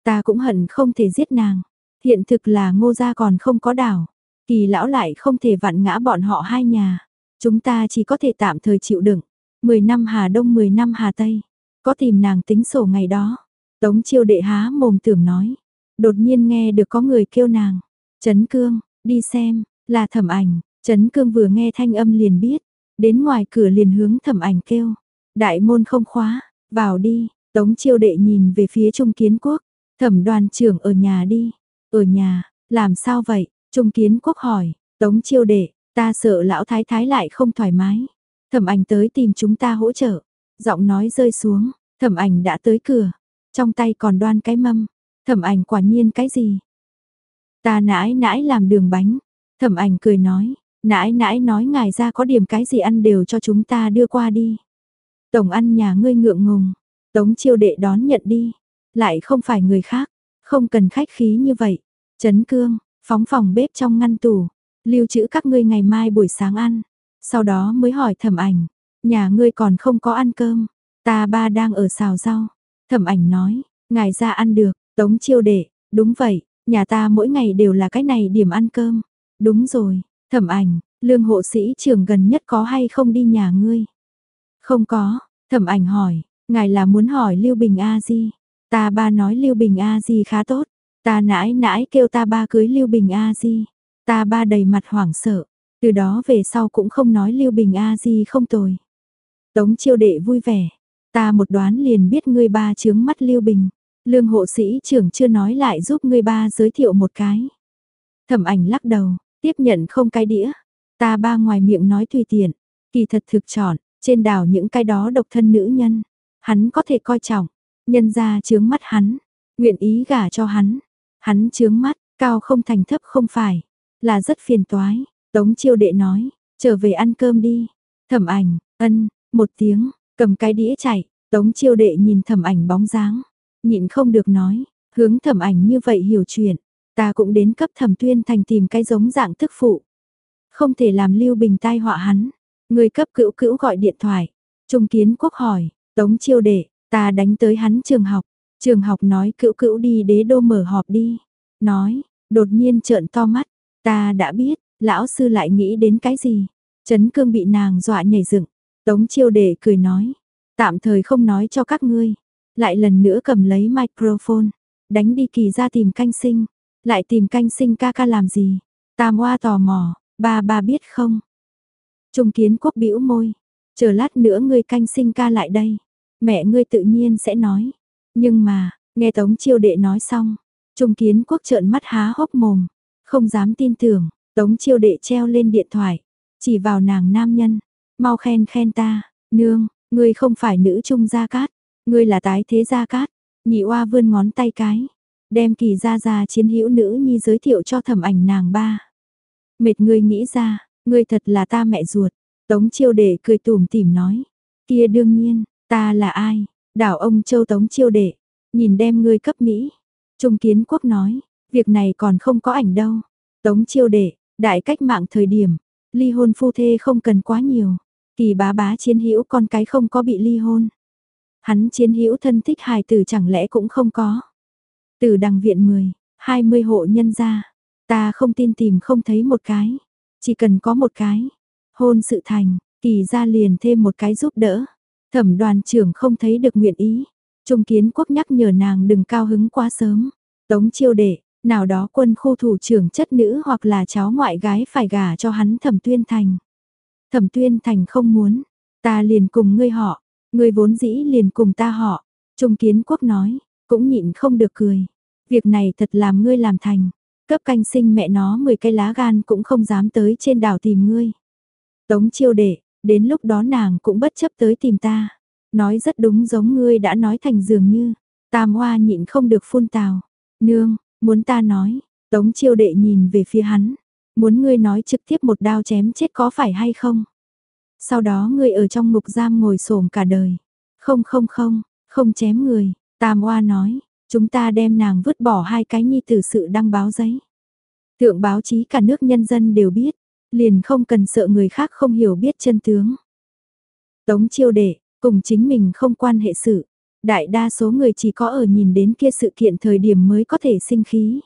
Ta cũng hận không thể giết nàng. Hiện thực là ngô gia còn không có đảo. Kỳ lão lại không thể vặn ngã bọn họ hai nhà. Chúng ta chỉ có thể tạm thời chịu đựng. 10 năm Hà Đông 10 năm Hà Tây. Có tìm nàng tính sổ ngày đó. Tống chiêu đệ há mồm tưởng nói. Đột nhiên nghe được có người kêu nàng. Trấn cương, đi xem, là thẩm ảnh. Trấn cương vừa nghe thanh âm liền biết. Đến ngoài cửa liền hướng thẩm ảnh kêu. Đại môn không khóa, vào đi. Tống chiêu đệ nhìn về phía Trung Kiến Quốc. Thẩm đoàn trưởng ở nhà đi. Ở nhà, làm sao vậy? Trung Kiến Quốc hỏi. Tống chiêu đệ, ta sợ lão thái thái lại không thoải mái. Thẩm ảnh tới tìm chúng ta hỗ trợ. Giọng nói rơi xuống, thẩm ảnh đã tới cửa. Trong tay còn đoan cái mâm. Thẩm ảnh quả nhiên cái gì? Ta nãi nãi làm đường bánh. Thẩm ảnh cười nói, nãi nãi nói ngài ra có điểm cái gì ăn đều cho chúng ta đưa qua đi. Tổng ăn nhà ngươi ngượng ngùng, tống chiêu đệ đón nhận đi, lại không phải người khác, không cần khách khí như vậy. chấn cương, phóng phòng bếp trong ngăn tủ, lưu trữ các ngươi ngày mai buổi sáng ăn. Sau đó mới hỏi thẩm ảnh, nhà ngươi còn không có ăn cơm, ta ba đang ở xào rau. Thẩm ảnh nói, ngài ra ăn được, tống chiêu đệ, đúng vậy, nhà ta mỗi ngày đều là cái này điểm ăn cơm. Đúng rồi, thẩm ảnh, lương hộ sĩ trưởng gần nhất có hay không đi nhà ngươi? Không có, thẩm ảnh hỏi, ngài là muốn hỏi Lưu Bình A Di. Ta ba nói Lưu Bình A Di khá tốt, ta nãi nãi kêu ta ba cưới Lưu Bình A Di. Ta ba đầy mặt hoảng sợ, từ đó về sau cũng không nói Lưu Bình A Di không tồi. Tống chiêu đệ vui vẻ, ta một đoán liền biết ngươi ba chướng mắt Lưu Bình. Lương hộ sĩ trưởng chưa nói lại giúp ngươi ba giới thiệu một cái. Thẩm ảnh lắc đầu, tiếp nhận không cái đĩa. Ta ba ngoài miệng nói tùy tiện, kỳ thật thực chọn, trên đảo những cái đó độc thân nữ nhân. Hắn có thể coi trọng, nhân ra chướng mắt hắn, nguyện ý gả cho hắn. Hắn chướng mắt, cao không thành thấp không phải, là rất phiền toái. Tống chiêu đệ nói, trở về ăn cơm đi. Thẩm ảnh, ân, một tiếng, cầm cái đĩa chạy, tống chiêu đệ nhìn thẩm ảnh bóng dáng, nhịn không được nói, hướng thẩm ảnh như vậy hiểu chuyện, ta cũng đến cấp thẩm tuyên thành tìm cái giống dạng thức phụ. Không thể làm lưu bình tai họa hắn, người cấp cữu cữu gọi điện thoại, trung kiến quốc hỏi, tống chiêu đệ, ta đánh tới hắn trường học, trường học nói cữu cữu đi đế đô mở họp đi, nói, đột nhiên trợn to mắt, ta đã biết, lão sư lại nghĩ đến cái gì, Trấn cương bị nàng dọa nhảy dựng, tống chiêu đệ cười nói, tạm thời không nói cho các ngươi, lại lần nữa cầm lấy microphone, đánh đi kỳ ra tìm canh sinh, lại tìm canh sinh ca ca làm gì, tam hoa tò mò, ba ba biết không. Trung kiến quốc bĩu môi, chờ lát nữa ngươi canh sinh ca lại đây, mẹ ngươi tự nhiên sẽ nói, nhưng mà, nghe tống chiêu đệ nói xong, trung kiến quốc trợn mắt há hốc mồm, không dám tin tưởng, tống chiêu đệ treo lên điện thoại, chỉ vào nàng nam nhân, mau khen khen ta, nương, ngươi không phải nữ trung gia cát, ngươi là tái thế gia cát, nhị oa vươn ngón tay cái, đem kỳ gia gia chiến hữu nữ nhi giới thiệu cho thẩm ảnh nàng ba. Mệt ngươi nghĩ ra, ngươi thật là ta mẹ ruột, tống chiêu đệ cười tủm tỉm nói, kia đương nhiên, ta là ai, đảo ông châu tống chiêu đệ, nhìn đem ngươi cấp Mỹ. Trung kiến quốc nói, việc này còn không có ảnh đâu, tống chiêu đệ, đại cách mạng thời điểm, ly hôn phu thê không cần quá nhiều, kỳ bá bá chiến hữu con cái không có bị ly hôn. Hắn chiến hữu thân thích hài tử chẳng lẽ cũng không có. Từ đằng viện 10, 20 hộ nhân ra ta không tin tìm không thấy một cái, chỉ cần có một cái. Hôn sự thành, kỳ ra liền thêm một cái giúp đỡ. Thẩm đoàn trưởng không thấy được nguyện ý. Trung kiến quốc nhắc nhở nàng đừng cao hứng quá sớm. Tống chiêu đệ, nào đó quân khu thủ trưởng chất nữ hoặc là cháu ngoại gái phải gả cho hắn thẩm tuyên thành. Thẩm tuyên thành không muốn, ta liền cùng ngươi họ, ngươi vốn dĩ liền cùng ta họ. Trung kiến quốc nói, cũng nhịn không được cười. Việc này thật làm ngươi làm thành, cấp canh sinh mẹ nó 10 cây lá gan cũng không dám tới trên đảo tìm ngươi. Tống chiêu đệ, đến lúc đó nàng cũng bất chấp tới tìm ta. Nói rất đúng giống ngươi đã nói thành dường như, tam hoa nhịn không được phun tào. Nương, Muốn ta nói, tống chiêu đệ nhìn về phía hắn, muốn ngươi nói trực tiếp một đao chém chết có phải hay không? Sau đó ngươi ở trong ngục giam ngồi xổm cả đời. Không không không, không chém người, Tam hoa nói, chúng ta đem nàng vứt bỏ hai cái nhi tử sự đăng báo giấy. Thượng báo chí cả nước nhân dân đều biết, liền không cần sợ người khác không hiểu biết chân tướng. Tống chiêu đệ, cùng chính mình không quan hệ sự, Đại đa số người chỉ có ở nhìn đến kia sự kiện thời điểm mới có thể sinh khí.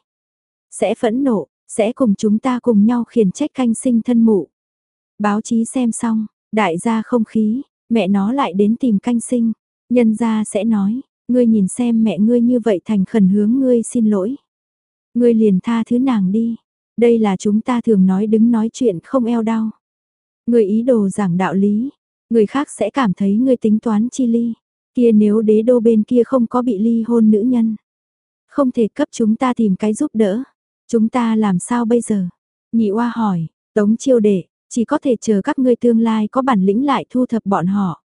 Sẽ phẫn nộ, sẽ cùng chúng ta cùng nhau khiển trách canh sinh thân mụ. Báo chí xem xong, đại gia không khí, mẹ nó lại đến tìm canh sinh. Nhân gia sẽ nói, ngươi nhìn xem mẹ ngươi như vậy thành khẩn hướng ngươi xin lỗi. Ngươi liền tha thứ nàng đi. Đây là chúng ta thường nói đứng nói chuyện không eo đau. Ngươi ý đồ giảng đạo lý, người khác sẽ cảm thấy ngươi tính toán chi ly. Kia nếu đế đô bên kia không có bị ly hôn nữ nhân, không thể cấp chúng ta tìm cái giúp đỡ, chúng ta làm sao bây giờ? Nhị oa hỏi, tống chiêu đệ, chỉ có thể chờ các ngươi tương lai có bản lĩnh lại thu thập bọn họ.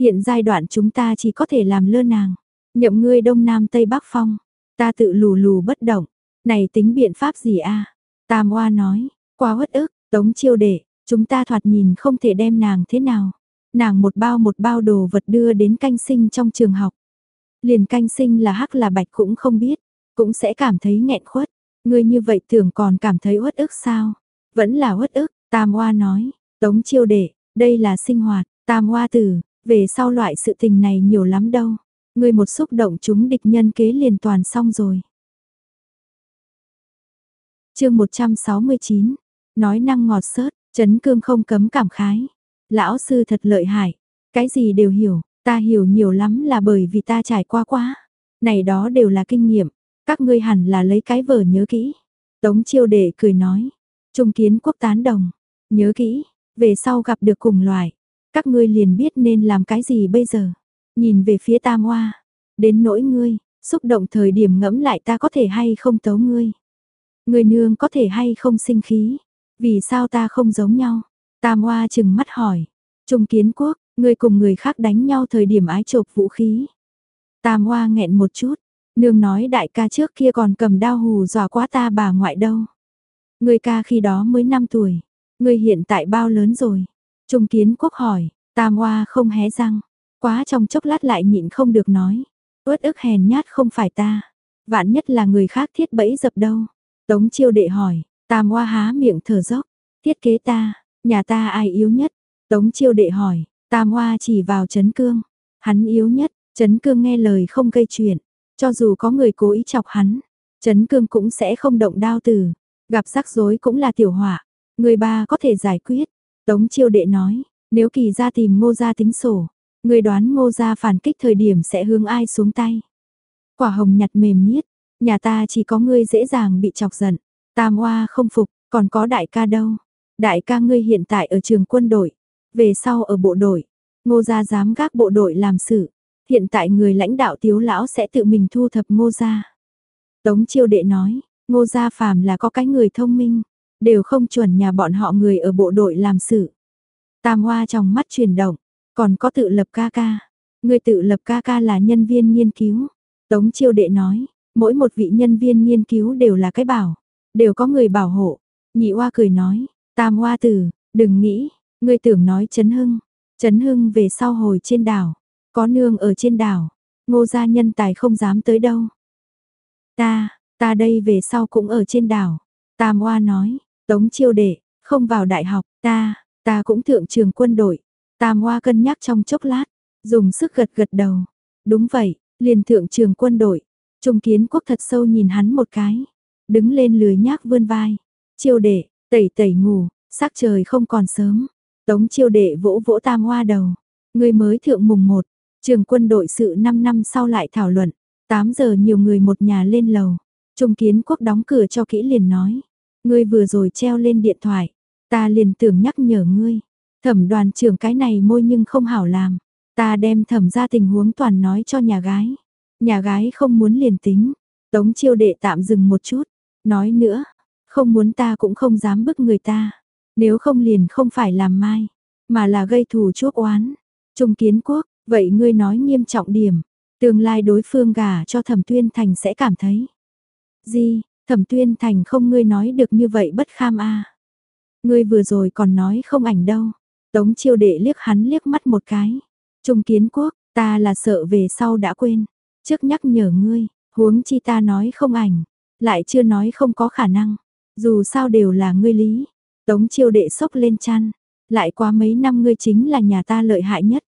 Hiện giai đoạn chúng ta chỉ có thể làm lơ nàng, nhậm ngươi đông nam tây bắc phong, ta tự lù lù bất động, này tính biện pháp gì a? Tam oa nói, qua uất ức, tống chiêu đệ, chúng ta thoạt nhìn không thể đem nàng thế nào nàng một bao một bao đồ vật đưa đến canh sinh trong trường học. Liền canh sinh là hắc là bạch cũng không biết, cũng sẽ cảm thấy nghẹn khuất. Ngươi như vậy tưởng còn cảm thấy uất ức sao? Vẫn là uất ức, Tam Hoa nói, Tống chiêu đệ, đây là sinh hoạt, Tam Hoa tử, về sau loại sự tình này nhiều lắm đâu người một xúc động chúng địch nhân kế liền toàn xong rồi. chương 169, nói năng ngọt sớt, chấn cương không cấm cảm khái. Lão sư thật lợi hại, cái gì đều hiểu, ta hiểu nhiều lắm là bởi vì ta trải qua quá. Này đó đều là kinh nghiệm, các ngươi hẳn là lấy cái vở nhớ kỹ. Tống chiêu đệ cười nói, trung kiến quốc tán đồng, nhớ kỹ, về sau gặp được cùng loại, các ngươi liền biết nên làm cái gì bây giờ. Nhìn về phía tam hoa, đến nỗi ngươi, xúc động thời điểm ngẫm lại ta có thể hay không tấu ngươi. Người nương có thể hay không sinh khí? Vì sao ta không giống nhau? Tam Hoa chừng mắt hỏi. Trung kiến quốc, người cùng người khác đánh nhau thời điểm ái chộp vũ khí. Tam Hoa nghẹn một chút. Nương nói đại ca trước kia còn cầm đao hù dọa quá ta bà ngoại đâu. Người ca khi đó mới 5 tuổi. Người hiện tại bao lớn rồi? Trung kiến quốc hỏi, tam hoa không hé răng. Quá trong chốc lát lại nhịn không được nói. Uất ức hèn nhát không phải ta. Vạn nhất là người khác thiết bẫy dập đâu. Tống chiêu đệ hỏi, tam hoa há miệng thở dốc. Thiết kế ta, nhà ta ai yếu nhất? Tống chiêu đệ hỏi, tam hoa chỉ vào chấn cương. Hắn yếu nhất, chấn cương nghe lời không gây chuyện. Cho dù có người cố ý chọc hắn, chấn cương cũng sẽ không động đao từ. Gặp rắc rối cũng là tiểu họa. Người ba có thể giải quyết. Tống chiêu đệ nói, nếu kỳ ra tìm ngô gia tính sổ, người đoán ngô gia phản kích thời điểm sẽ hướng ai xuống tay. Quả hồng nhặt mềm niết, nhà ta chỉ có ngươi dễ dàng bị chọc giận. Tam oa không phục, còn có đại ca đâu. Đại ca ngươi hiện tại ở trường quân đội, về sau ở bộ đội. Ngô gia dám gác bộ đội làm sự. Hiện tại người lãnh đạo tiếu lão sẽ tự mình thu thập ngô gia. Tống chiêu đệ nói, ngô gia phàm là có cái người thông minh, đều không chuẩn nhà bọn họ người ở bộ đội làm sự. Tam Hoa trong mắt chuyển động, còn có tự lập ca ca. Người tự lập ca ca là nhân viên nghiên cứu. Tống chiêu đệ nói, mỗi một vị nhân viên nghiên cứu đều là cái bảo, đều có người bảo hộ. Nhị oa cười nói, Tam oa tử, đừng nghĩ, ngươi tưởng nói Trấn Hưng. Trấn Hưng về sau hồi trên đảo, có nương ở trên đảo, ngô gia nhân tài không dám tới đâu. Ta, ta đây về sau cũng ở trên đảo. Tam oa nói, Tống chiêu đệ, không vào đại học, ta, ta cũng thượng trường quân đội. Tam Hoa cân nhắc trong chốc lát, dùng sức gật gật đầu. Đúng vậy, liền thượng trường quân đội. Trung kiến quốc thật sâu nhìn hắn một cái. Đứng lên lười nhác vươn vai. Chiêu đệ, tẩy tẩy ngủ, sắc trời không còn sớm. Tống chiêu đệ vỗ vỗ tam hoa đầu. Người mới thượng mùng một, trường quân đội sự 5 năm sau lại thảo luận. 8 giờ nhiều người một nhà lên lầu. Trung kiến quốc đóng cửa cho kỹ liền nói. Ngươi vừa rồi treo lên điện thoại, ta liền tưởng nhắc nhở ngươi. Thẩm đoàn trưởng cái này môi nhưng không hảo làm. Ta đem thẩm ra tình huống toàn nói cho nhà gái. Nhà gái không muốn liền tính. Tống chiêu đệ tạm dừng một chút. Nói nữa, không muốn ta cũng không dám bức người ta. Nếu không liền không phải làm mai, mà là gây thù chuốc oán. Trung kiến quốc, vậy ngươi nói nghiêm trọng điểm. Tương lai đối phương gả cho thẩm tuyên thành sẽ cảm thấy. Gì, Thẩm tuyên thành không ngươi nói được như vậy bất kham a Ngươi vừa rồi còn nói không ảnh đâu. Tống chiêu đệ liếc hắn liếc mắt một cái. Trung kiến quốc, ta là sợ về sau đã quên. Trước nhắc nhở ngươi, huống chi ta nói không ảnh, lại chưa nói không có khả năng. Dù sao đều là ngươi lý. Tống chiêu đệ sốc lên chăn. Lại qua mấy năm ngươi chính là nhà ta lợi hại nhất.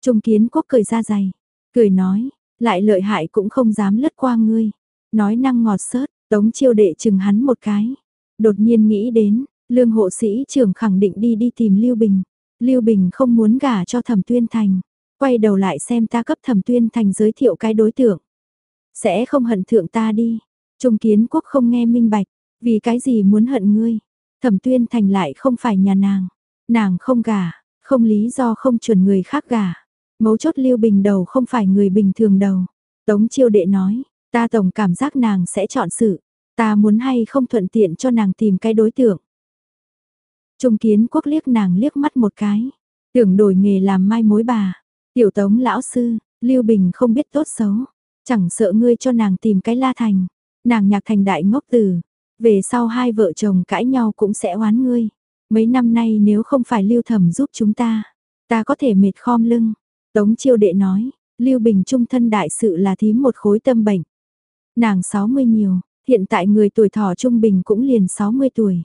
Trung kiến quốc cười ra dày. Cười nói, lại lợi hại cũng không dám lướt qua ngươi. Nói năng ngọt sớt, Tống chiêu đệ chừng hắn một cái. Đột nhiên nghĩ đến, lương hộ sĩ trưởng khẳng định đi đi tìm Lưu Bình. Lưu Bình không muốn gả cho thẩm tuyên thành. Quay đầu lại xem ta cấp thẩm tuyên thành giới thiệu cái đối tượng. Sẽ không hận thượng ta đi. Trung kiến quốc không nghe minh bạch. Vì cái gì muốn hận ngươi. Thẩm tuyên thành lại không phải nhà nàng. Nàng không gả, không lý do không chuẩn người khác gả. Mấu chốt Lưu Bình đầu không phải người bình thường đầu. Tống chiêu đệ nói, Ta tổng cảm giác nàng sẽ chọn sự, ta muốn hay không thuận tiện cho nàng tìm cái đối tượng. Trung kiến quốc liếc nàng liếc mắt một cái, tưởng đổi nghề làm mai mối bà. Tiểu tống lão sư, Lưu Bình không biết tốt xấu, chẳng sợ ngươi cho nàng tìm cái la thành. Nàng nhạc thành đại ngốc tử, về sau hai vợ chồng cãi nhau cũng sẽ oán ngươi. Mấy năm nay nếu không phải Lưu Thẩm giúp chúng ta, ta có thể mệt khom lưng. Tống chiêu đệ nói, Lưu Bình trung thân đại sự là thím một khối tâm bệnh. Nàng 60 nhiều, hiện tại người tuổi thọ trung bình cũng liền 60 tuổi.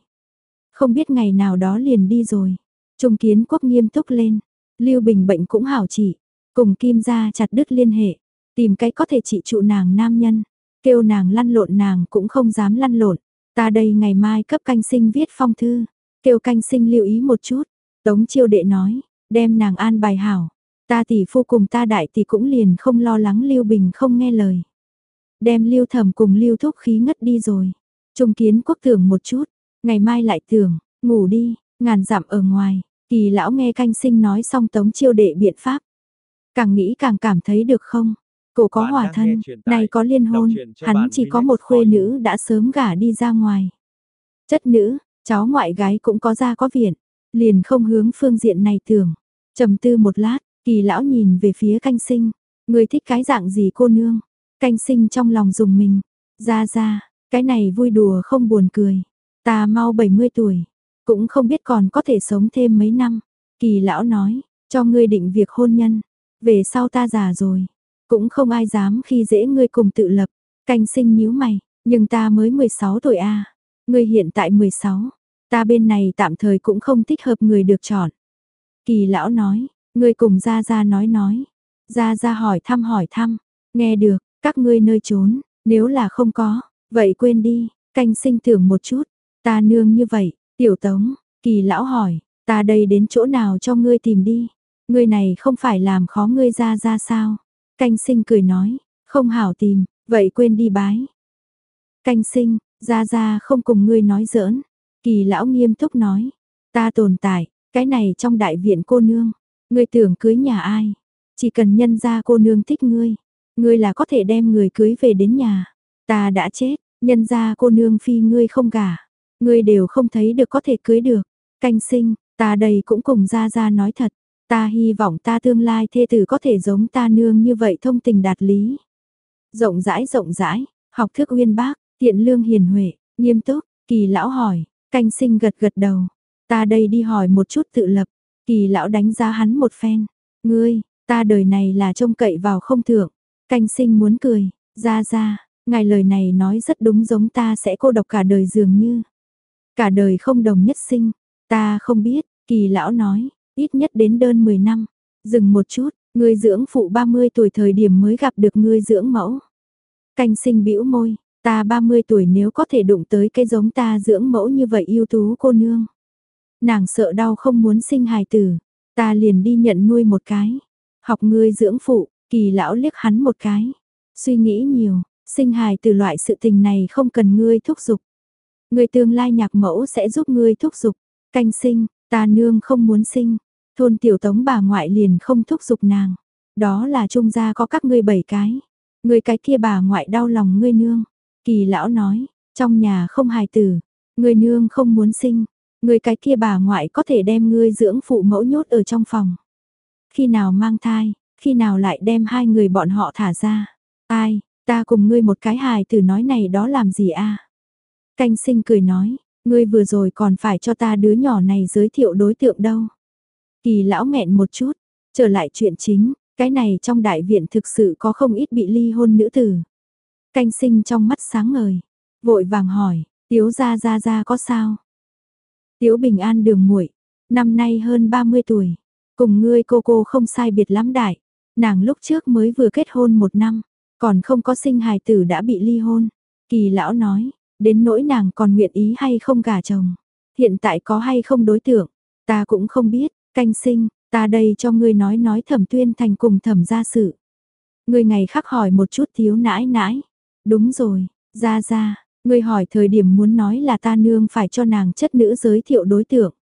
Không biết ngày nào đó liền đi rồi. Trung kiến quốc nghiêm túc lên. Lưu Bình bệnh cũng hảo chỉ Cùng Kim gia chặt đứt liên hệ. Tìm cái có thể trị trụ nàng nam nhân. Kêu nàng lăn lộn nàng cũng không dám lăn lộn. Ta đây ngày mai cấp canh sinh viết phong thư. Kêu canh sinh lưu ý một chút. Tống chiêu đệ nói. Đem nàng an bài hảo. Ta tỷ phu cùng ta đại tỷ cũng liền không lo lắng Lưu Bình không nghe lời đem lưu thẩm cùng lưu thúc khí ngất đi rồi. Trung kiến quốc tưởng một chút, ngày mai lại tưởng, ngủ đi, ngàn dặm ở ngoài, kỳ lão nghe canh sinh nói xong tống chiêu đệ biện pháp. Càng nghĩ càng cảm thấy được không, Cổ có hòa thân, này có liên hôn, hắn chỉ có một khuê nữ đã sớm gả đi ra ngoài. Chất nữ, cháu ngoại gái cũng có ra có viện, liền không hướng phương diện này tưởng. trầm tư một lát, kỳ lão nhìn về phía canh sinh, người thích cái dạng gì cô nương. Canh sinh trong lòng dùng mình, ra ra, cái này vui đùa không buồn cười. Ta mau 70 tuổi, cũng không biết còn có thể sống thêm mấy năm. Kỳ lão nói, cho ngươi định việc hôn nhân, về sau ta già rồi, cũng không ai dám khi dễ ngươi cùng tự lập. Canh sinh nhíu mày, nhưng ta mới 16 tuổi a. Ngươi hiện tại 16, ta bên này tạm thời cũng không thích hợp người được chọn. Kỳ lão nói, ngươi cùng gia gia nói nói. gia gia hỏi thăm hỏi thăm, nghe được, các ngươi nơi trốn, nếu là không có, vậy quên đi, canh sinh tưởng một chút, ta nương như vậy, tiểu tống, kỳ lão hỏi, ta đây đến chỗ nào cho ngươi tìm đi, ngươi này không phải làm khó ngươi ra ra sao, canh sinh cười nói, không hảo tìm, vậy quên đi bái. Canh sinh, ra ra không cùng ngươi nói giỡn, kỳ lão nghiêm túc nói, ta tồn tại, cái này trong đại viện cô nương, ngươi tưởng cưới nhà ai, chỉ cần nhân ra cô nương thích ngươi, ngươi là có thể đem người cưới về đến nhà. Ta đã chết, nhân ra cô nương phi ngươi không gả, ngươi đều không thấy được có thể cưới được. Canh sinh, ta đây cũng cùng ra ra nói thật, ta hy vọng ta tương lai thê tử có thể giống ta nương như vậy thông tình đạt lý. Rộng rãi rộng rãi, học thức uyên bác, tiện lương hiền huệ, nghiêm túc, kỳ lão hỏi, canh sinh gật gật đầu. Ta đây đi hỏi một chút tự lập, kỳ lão đánh giá hắn một phen. Ngươi, ta đời này là trông cậy vào không thượng. Canh sinh muốn cười, ra ra, ngài lời này nói rất đúng giống ta sẽ cô độc cả đời dường như. Cả đời không đồng nhất sinh, ta không biết, kỳ lão nói, ít nhất đến đơn 10 năm. Dừng một chút, người dưỡng phụ 30 tuổi thời điểm mới gặp được người dưỡng mẫu. Canh sinh bĩu môi, ta 30 tuổi nếu có thể đụng tới cái giống ta dưỡng mẫu như vậy yêu tú cô nương. Nàng sợ đau không muốn sinh hài tử, ta liền đi nhận nuôi một cái. Học ngươi dưỡng phụ, Kỳ lão liếc hắn một cái, suy nghĩ nhiều, sinh hài từ loại sự tình này không cần ngươi thúc giục. Người tương lai nhạc mẫu sẽ giúp ngươi thúc giục, canh sinh, ta nương không muốn sinh, thôn tiểu tống bà ngoại liền không thúc giục nàng. Đó là trung gia có các ngươi bảy cái, người cái kia bà ngoại đau lòng ngươi nương. Kỳ lão nói, trong nhà không hài tử, người nương không muốn sinh, người cái kia bà ngoại có thể đem ngươi dưỡng phụ mẫu nhốt ở trong phòng. Khi nào mang thai, khi nào lại đem hai người bọn họ thả ra. Ai, ta cùng ngươi một cái hài tử nói này đó làm gì a? Canh sinh cười nói, ngươi vừa rồi còn phải cho ta đứa nhỏ này giới thiệu đối tượng đâu. Kỳ lão nghẹn một chút, trở lại chuyện chính, cái này trong đại viện thực sự có không ít bị ly hôn nữ tử. Canh sinh trong mắt sáng ngời, vội vàng hỏi, tiếu ra ra ra có sao? Tiếu bình an đường muội năm nay hơn 30 tuổi, cùng ngươi cô cô không sai biệt lắm đại. Nàng lúc trước mới vừa kết hôn một năm, còn không có sinh hài tử đã bị ly hôn. Kỳ lão nói, đến nỗi nàng còn nguyện ý hay không gả chồng. Hiện tại có hay không đối tượng, ta cũng không biết, canh sinh, ta đây cho ngươi nói nói thẩm tuyên thành cùng thẩm gia sự. Ngươi ngày khắc hỏi một chút thiếu nãi nãi. Đúng rồi, ra ra, ngươi hỏi thời điểm muốn nói là ta nương phải cho nàng chất nữ giới thiệu đối tượng.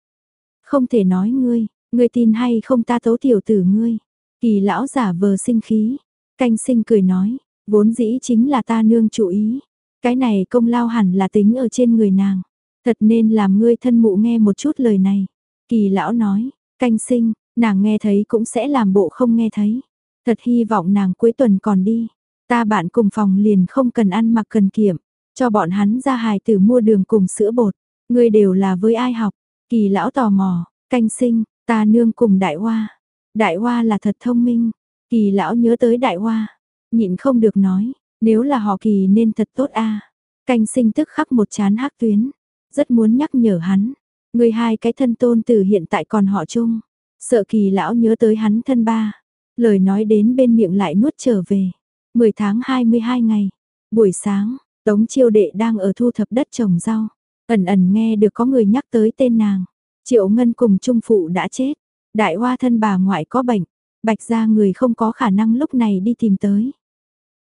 Không thể nói ngươi, ngươi tin hay không ta tấu tiểu tử ngươi. Kỳ lão giả vờ sinh khí, canh sinh cười nói, vốn dĩ chính là ta nương chủ ý. Cái này công lao hẳn là tính ở trên người nàng. Thật nên làm ngươi thân mụ nghe một chút lời này. Kỳ lão nói, canh sinh, nàng nghe thấy cũng sẽ làm bộ không nghe thấy. Thật hy vọng nàng cuối tuần còn đi. Ta bạn cùng phòng liền không cần ăn mặc cần kiệm. Cho bọn hắn ra hài tử mua đường cùng sữa bột. Ngươi đều là với ai học. Kỳ lão tò mò, canh sinh, ta nương cùng đại hoa. Đại Hoa là thật thông minh. Kỳ lão nhớ tới Đại Hoa. Nhịn không được nói, nếu là họ kỳ nên thật tốt a. Canh sinh tức khắc một chán hắc tuyến. Rất muốn nhắc nhở hắn. Người hai cái thân tôn tử hiện tại còn họ chung. Sợ kỳ lão nhớ tới hắn thân ba. Lời nói đến bên miệng lại nuốt trở về. 10 tháng 22 ngày. Buổi sáng, Tống chiêu đệ đang ở thu thập đất trồng rau. Ẩn ẩn nghe được có người nhắc tới tên nàng. Triệu Ngân cùng Trung Phụ đã chết. Đại hoa thân bà ngoại có bệnh, bạch ra người không có khả năng lúc này đi tìm tới.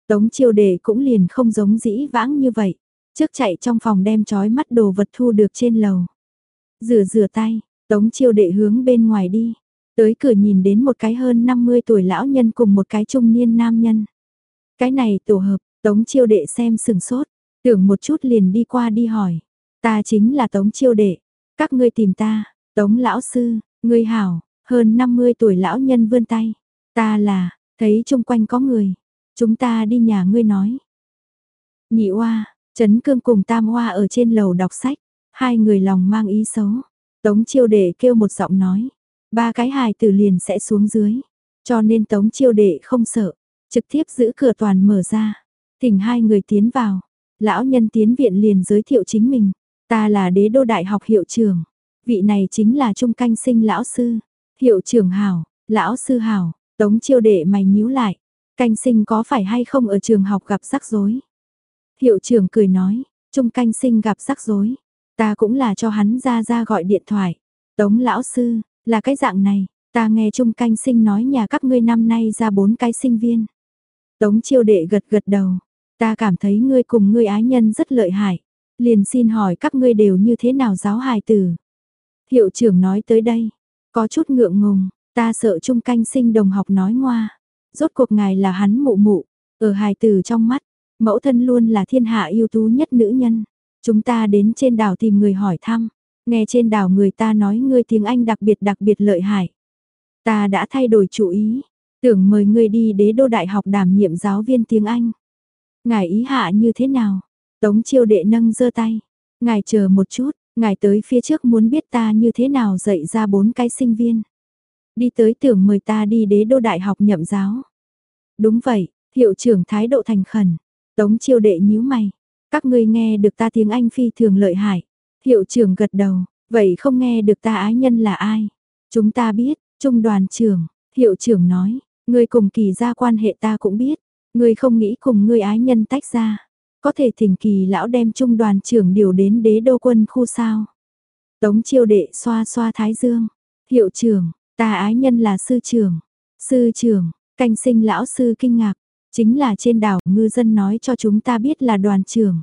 Tống chiêu đề cũng liền không giống dĩ vãng như vậy, trước chạy trong phòng đem trói mắt đồ vật thu được trên lầu. Rửa rửa tay, tống chiêu đệ hướng bên ngoài đi, tới cửa nhìn đến một cái hơn 50 tuổi lão nhân cùng một cái trung niên nam nhân. Cái này tổ hợp, Tống chiêu đệ xem sừng sốt, tưởng một chút liền đi qua đi hỏi. Ta chính là Tống chiêu đệ, các ngươi tìm ta, Tống lão sư, ngươi hảo, hơn 50 tuổi lão nhân vươn tay. Ta là, thấy chung quanh có người, chúng ta đi nhà ngươi nói. Nhị oa, Trấn Cương cùng Tam oa ở trên lầu đọc sách, hai người lòng mang ý xấu. Tống chiêu đệ kêu một giọng nói, ba cái hài tử liền sẽ xuống dưới, cho nên tống chiêu đệ không sợ, trực tiếp giữ cửa toàn mở ra, thỉnh hai người tiến vào, lão nhân tiến viện liền giới thiệu chính mình, ta là đế đô đại học hiệu trưởng, vị này chính là trung canh sinh lão sư, hiệu trưởng hảo, lão sư hảo, tống chiêu đệ mày nhíu lại, canh sinh có phải hay không ở trường học gặp rắc rối. Hiệu trưởng cười nói, trung canh sinh gặp rắc rối, ta cũng là cho hắn ra ra gọi điện thoại, tống lão sư, là cái dạng này, ta nghe trung canh sinh nói nhà các ngươi năm nay ra bốn cái sinh viên. Tống chiêu đệ gật gật đầu, ta cảm thấy ngươi cùng ngươi ái nhân rất lợi hại, liền xin hỏi các ngươi đều như thế nào giáo hài tử. Hiệu trưởng nói tới đây, có chút ngượng ngùng, ta sợ trung canh sinh đồng học nói ngoa, rốt cuộc ngài là hắn mụ mụ, ở hài tử trong mắt, mẫu thân luôn là thiên hạ ưu tú nhất nữ nhân. Chúng ta đến trên đảo tìm người hỏi thăm, nghe trên đảo người ta nói ngươi tiếng Anh đặc biệt đặc biệt lợi hại. Ta đã thay đổi chủ ý, tưởng mời ngươi đi đế đô đại học đảm nhiệm giáo viên tiếng Anh. Ngài ý hạ như thế nào? Tống chiêu đệ nâng giơ tay. Ngài chờ một chút, ngài tới phía trước muốn biết ta như thế nào dạy ra bốn cái sinh viên. Đi tới tưởng mời ta đi đế đô đại học nhậm giáo. Đúng vậy, hiệu trưởng thái độ thành khẩn. Tống chiêu đệ nhíu mày. Các ngươi nghe được ta tiếng Anh phi thường lợi hại. Hiệu trưởng gật đầu, vậy không nghe được ta ái nhân là ai? Chúng ta biết, trung đoàn trưởng, hiệu trưởng nói, ngươi cùng kỳ ra quan hệ ta cũng biết, ngươi không nghĩ cùng ngươi ái nhân tách ra. Có thể thỉnh kỳ lão đem trung đoàn trưởng điều đến đế đô quân khu sao. Tống chiêu đệ xoa xoa thái dương, hiệu trưởng, ta ái nhân là sư trưởng, sư trưởng, canh sinh lão sư kinh ngạc, chính là trên đảo ngư dân nói cho chúng ta biết là đoàn trưởng.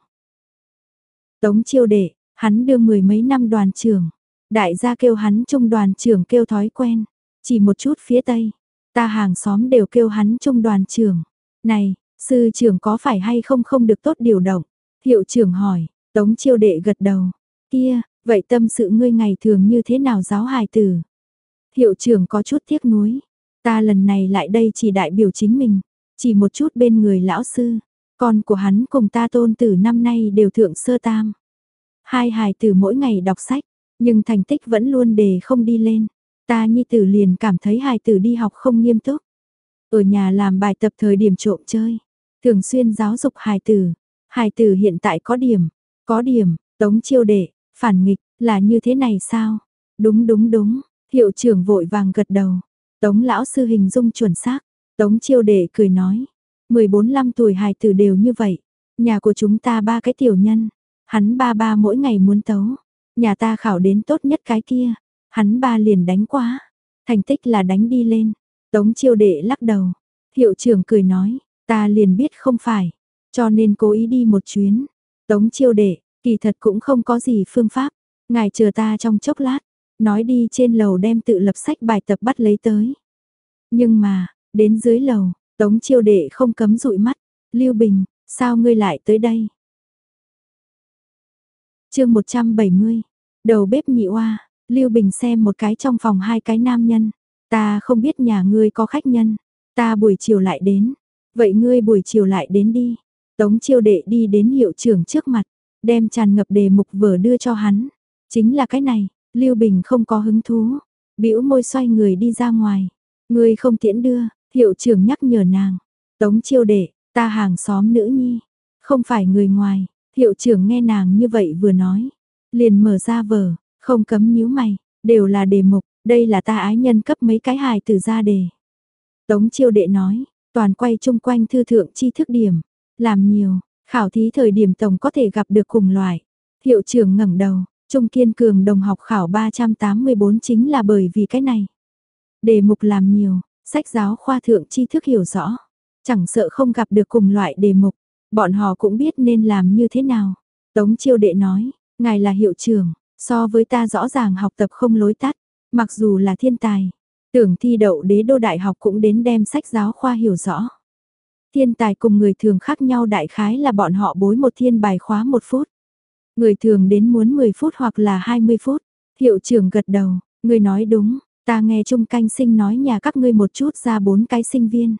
Tống chiêu đệ, hắn đưa mười mấy năm đoàn trưởng, đại gia kêu hắn trung đoàn trưởng kêu thói quen, chỉ một chút phía tây, ta hàng xóm đều kêu hắn trung đoàn trưởng. Này, sư trưởng có phải hay không không được tốt điều động? Hiệu trưởng hỏi, tống chiêu đệ gật đầu, kia, vậy tâm sự ngươi ngày thường như thế nào giáo hài tử? Hiệu trưởng có chút tiếc nuối, ta lần này lại đây chỉ đại biểu chính mình, chỉ một chút bên người lão sư, con của hắn cùng ta tôn tử năm nay đều thượng sơ tam. Hai hài tử mỗi ngày đọc sách, nhưng thành tích vẫn luôn đề không đi lên. Ta nhi tử liền cảm thấy hài tử đi học không nghiêm túc. Ở nhà làm bài tập thời điểm trộm chơi, thường xuyên giáo dục hài tử. Hài tử hiện tại có điểm, có điểm, tống chiêu đệ, phản nghịch, là như thế này sao? Đúng đúng đúng, hiệu trưởng vội vàng gật đầu. Tống lão sư hình dung chuẩn xác, tống chiêu đệ cười nói. 14-15 tuổi hài tử đều như vậy, nhà của chúng ta ba cái tiểu nhân, hắn ba ba mỗi ngày muốn tấu, nhà ta khảo đến tốt nhất cái kia, hắn ba liền đánh quá, thành tích là đánh đi lên. Tống chiêu đệ lắc đầu, hiệu trưởng cười nói, ta liền biết không phải, cho nên cố ý đi một chuyến. Tống chiêu đệ, kỳ thật cũng không có gì phương pháp, ngài chờ ta trong chốc lát, nói đi trên lầu đem tự lập sách bài tập bắt lấy tới. Nhưng mà, đến dưới lầu, Tống chiêu đệ không cấm dụi mắt, Lưu Bình, sao ngươi lại tới đây? chương 170, đầu bếp nhị oa, Lưu Bình xem một cái trong phòng hai cái nam nhân, ta không biết nhà ngươi có khách nhân, ta buổi chiều lại đến, vậy ngươi buổi chiều lại đến đi. Tống chiêu đệ đi đến hiệu trưởng trước mặt, đem tràn ngập đề mục vở đưa cho hắn, chính là cái này, Lưu Bình không có hứng thú, bĩu môi xoay người đi ra ngoài, ngươi không tiễn đưa, hiệu trưởng nhắc nhở nàng, Tống chiêu đệ, ta hàng xóm nữ nhi, không phải người ngoài, Hiệu trưởng nghe nàng như vậy vừa nói, liền mở ra vở, không cấm nhíu mày, đều là đề mục, đây là ta ái nhân cấp mấy cái hài từ ra đề. Tống chiêu đệ nói, toàn quay chung quanh thư thượng chi thức điểm, làm nhiều, khảo thí thời điểm tổng có thể gặp được cùng loại. Hiệu trưởng ngẩng đầu, Trung Kiên Cường đồng học khảo 384 chính là bởi vì cái này. Đề mục làm nhiều, sách giáo khoa thượng tri thức hiểu rõ, chẳng sợ không gặp được cùng loại đề mục, Bọn họ cũng biết nên làm như thế nào. Tống chiêu đệ nói, ngài là hiệu trưởng, so với ta rõ ràng học tập không lối tắt, mặc dù là thiên tài. Tưởng thi đậu đế đô đại học cũng đến đem sách giáo khoa hiểu rõ. Thiên tài cùng người thường khác nhau đại khái là bọn họ bối một thiên bài khóa một phút. Người thường đến muốn 10 phút hoặc là 20 phút. Hiệu trưởng gật đầu, người nói đúng, ta nghe Trung Canh Sinh nói nhà các ngươi một chút ra bốn cái sinh viên.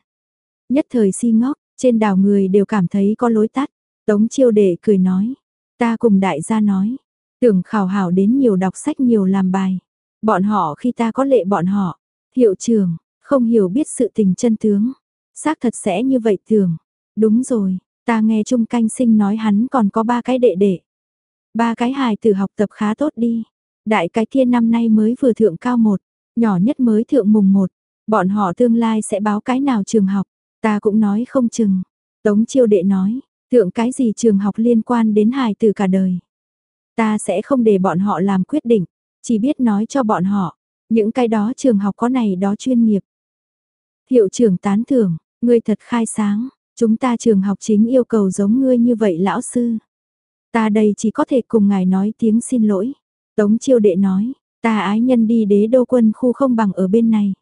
Nhất thời si ngốc, trên đảo người đều cảm thấy có lối tắt. Tống chiêu đệ cười nói, ta cùng đại gia nói, tưởng khảo hảo đến nhiều đọc sách nhiều làm bài. Bọn họ khi ta có lệ bọn họ, hiệu trưởng, không hiểu biết sự tình chân tướng. Xác thật sẽ như vậy tưởng. Đúng rồi, ta nghe Trung Canh Sinh nói hắn còn có ba cái đệ đệ. Ba cái hài tử học tập khá tốt đi. Đại cái kia năm nay mới vừa thượng cao một, nhỏ nhất mới thượng mùng một. Bọn họ tương lai sẽ báo cái nào trường học, ta cũng nói không chừng. Tống chiêu đệ nói, thượng cái gì trường học liên quan đến hài tử cả đời. Ta sẽ không để bọn họ làm quyết định, chỉ biết nói cho bọn họ, những cái đó trường học có này đó chuyên nghiệp. Hiệu trưởng tán thưởng, ngươi thật khai sáng, chúng ta trường học chính yêu cầu giống ngươi như vậy lão sư. Ta đây chỉ có thể cùng ngài nói tiếng xin lỗi. Tống chiêu đệ nói, ta ái nhân đi đế đô quân khu không bằng ở bên này.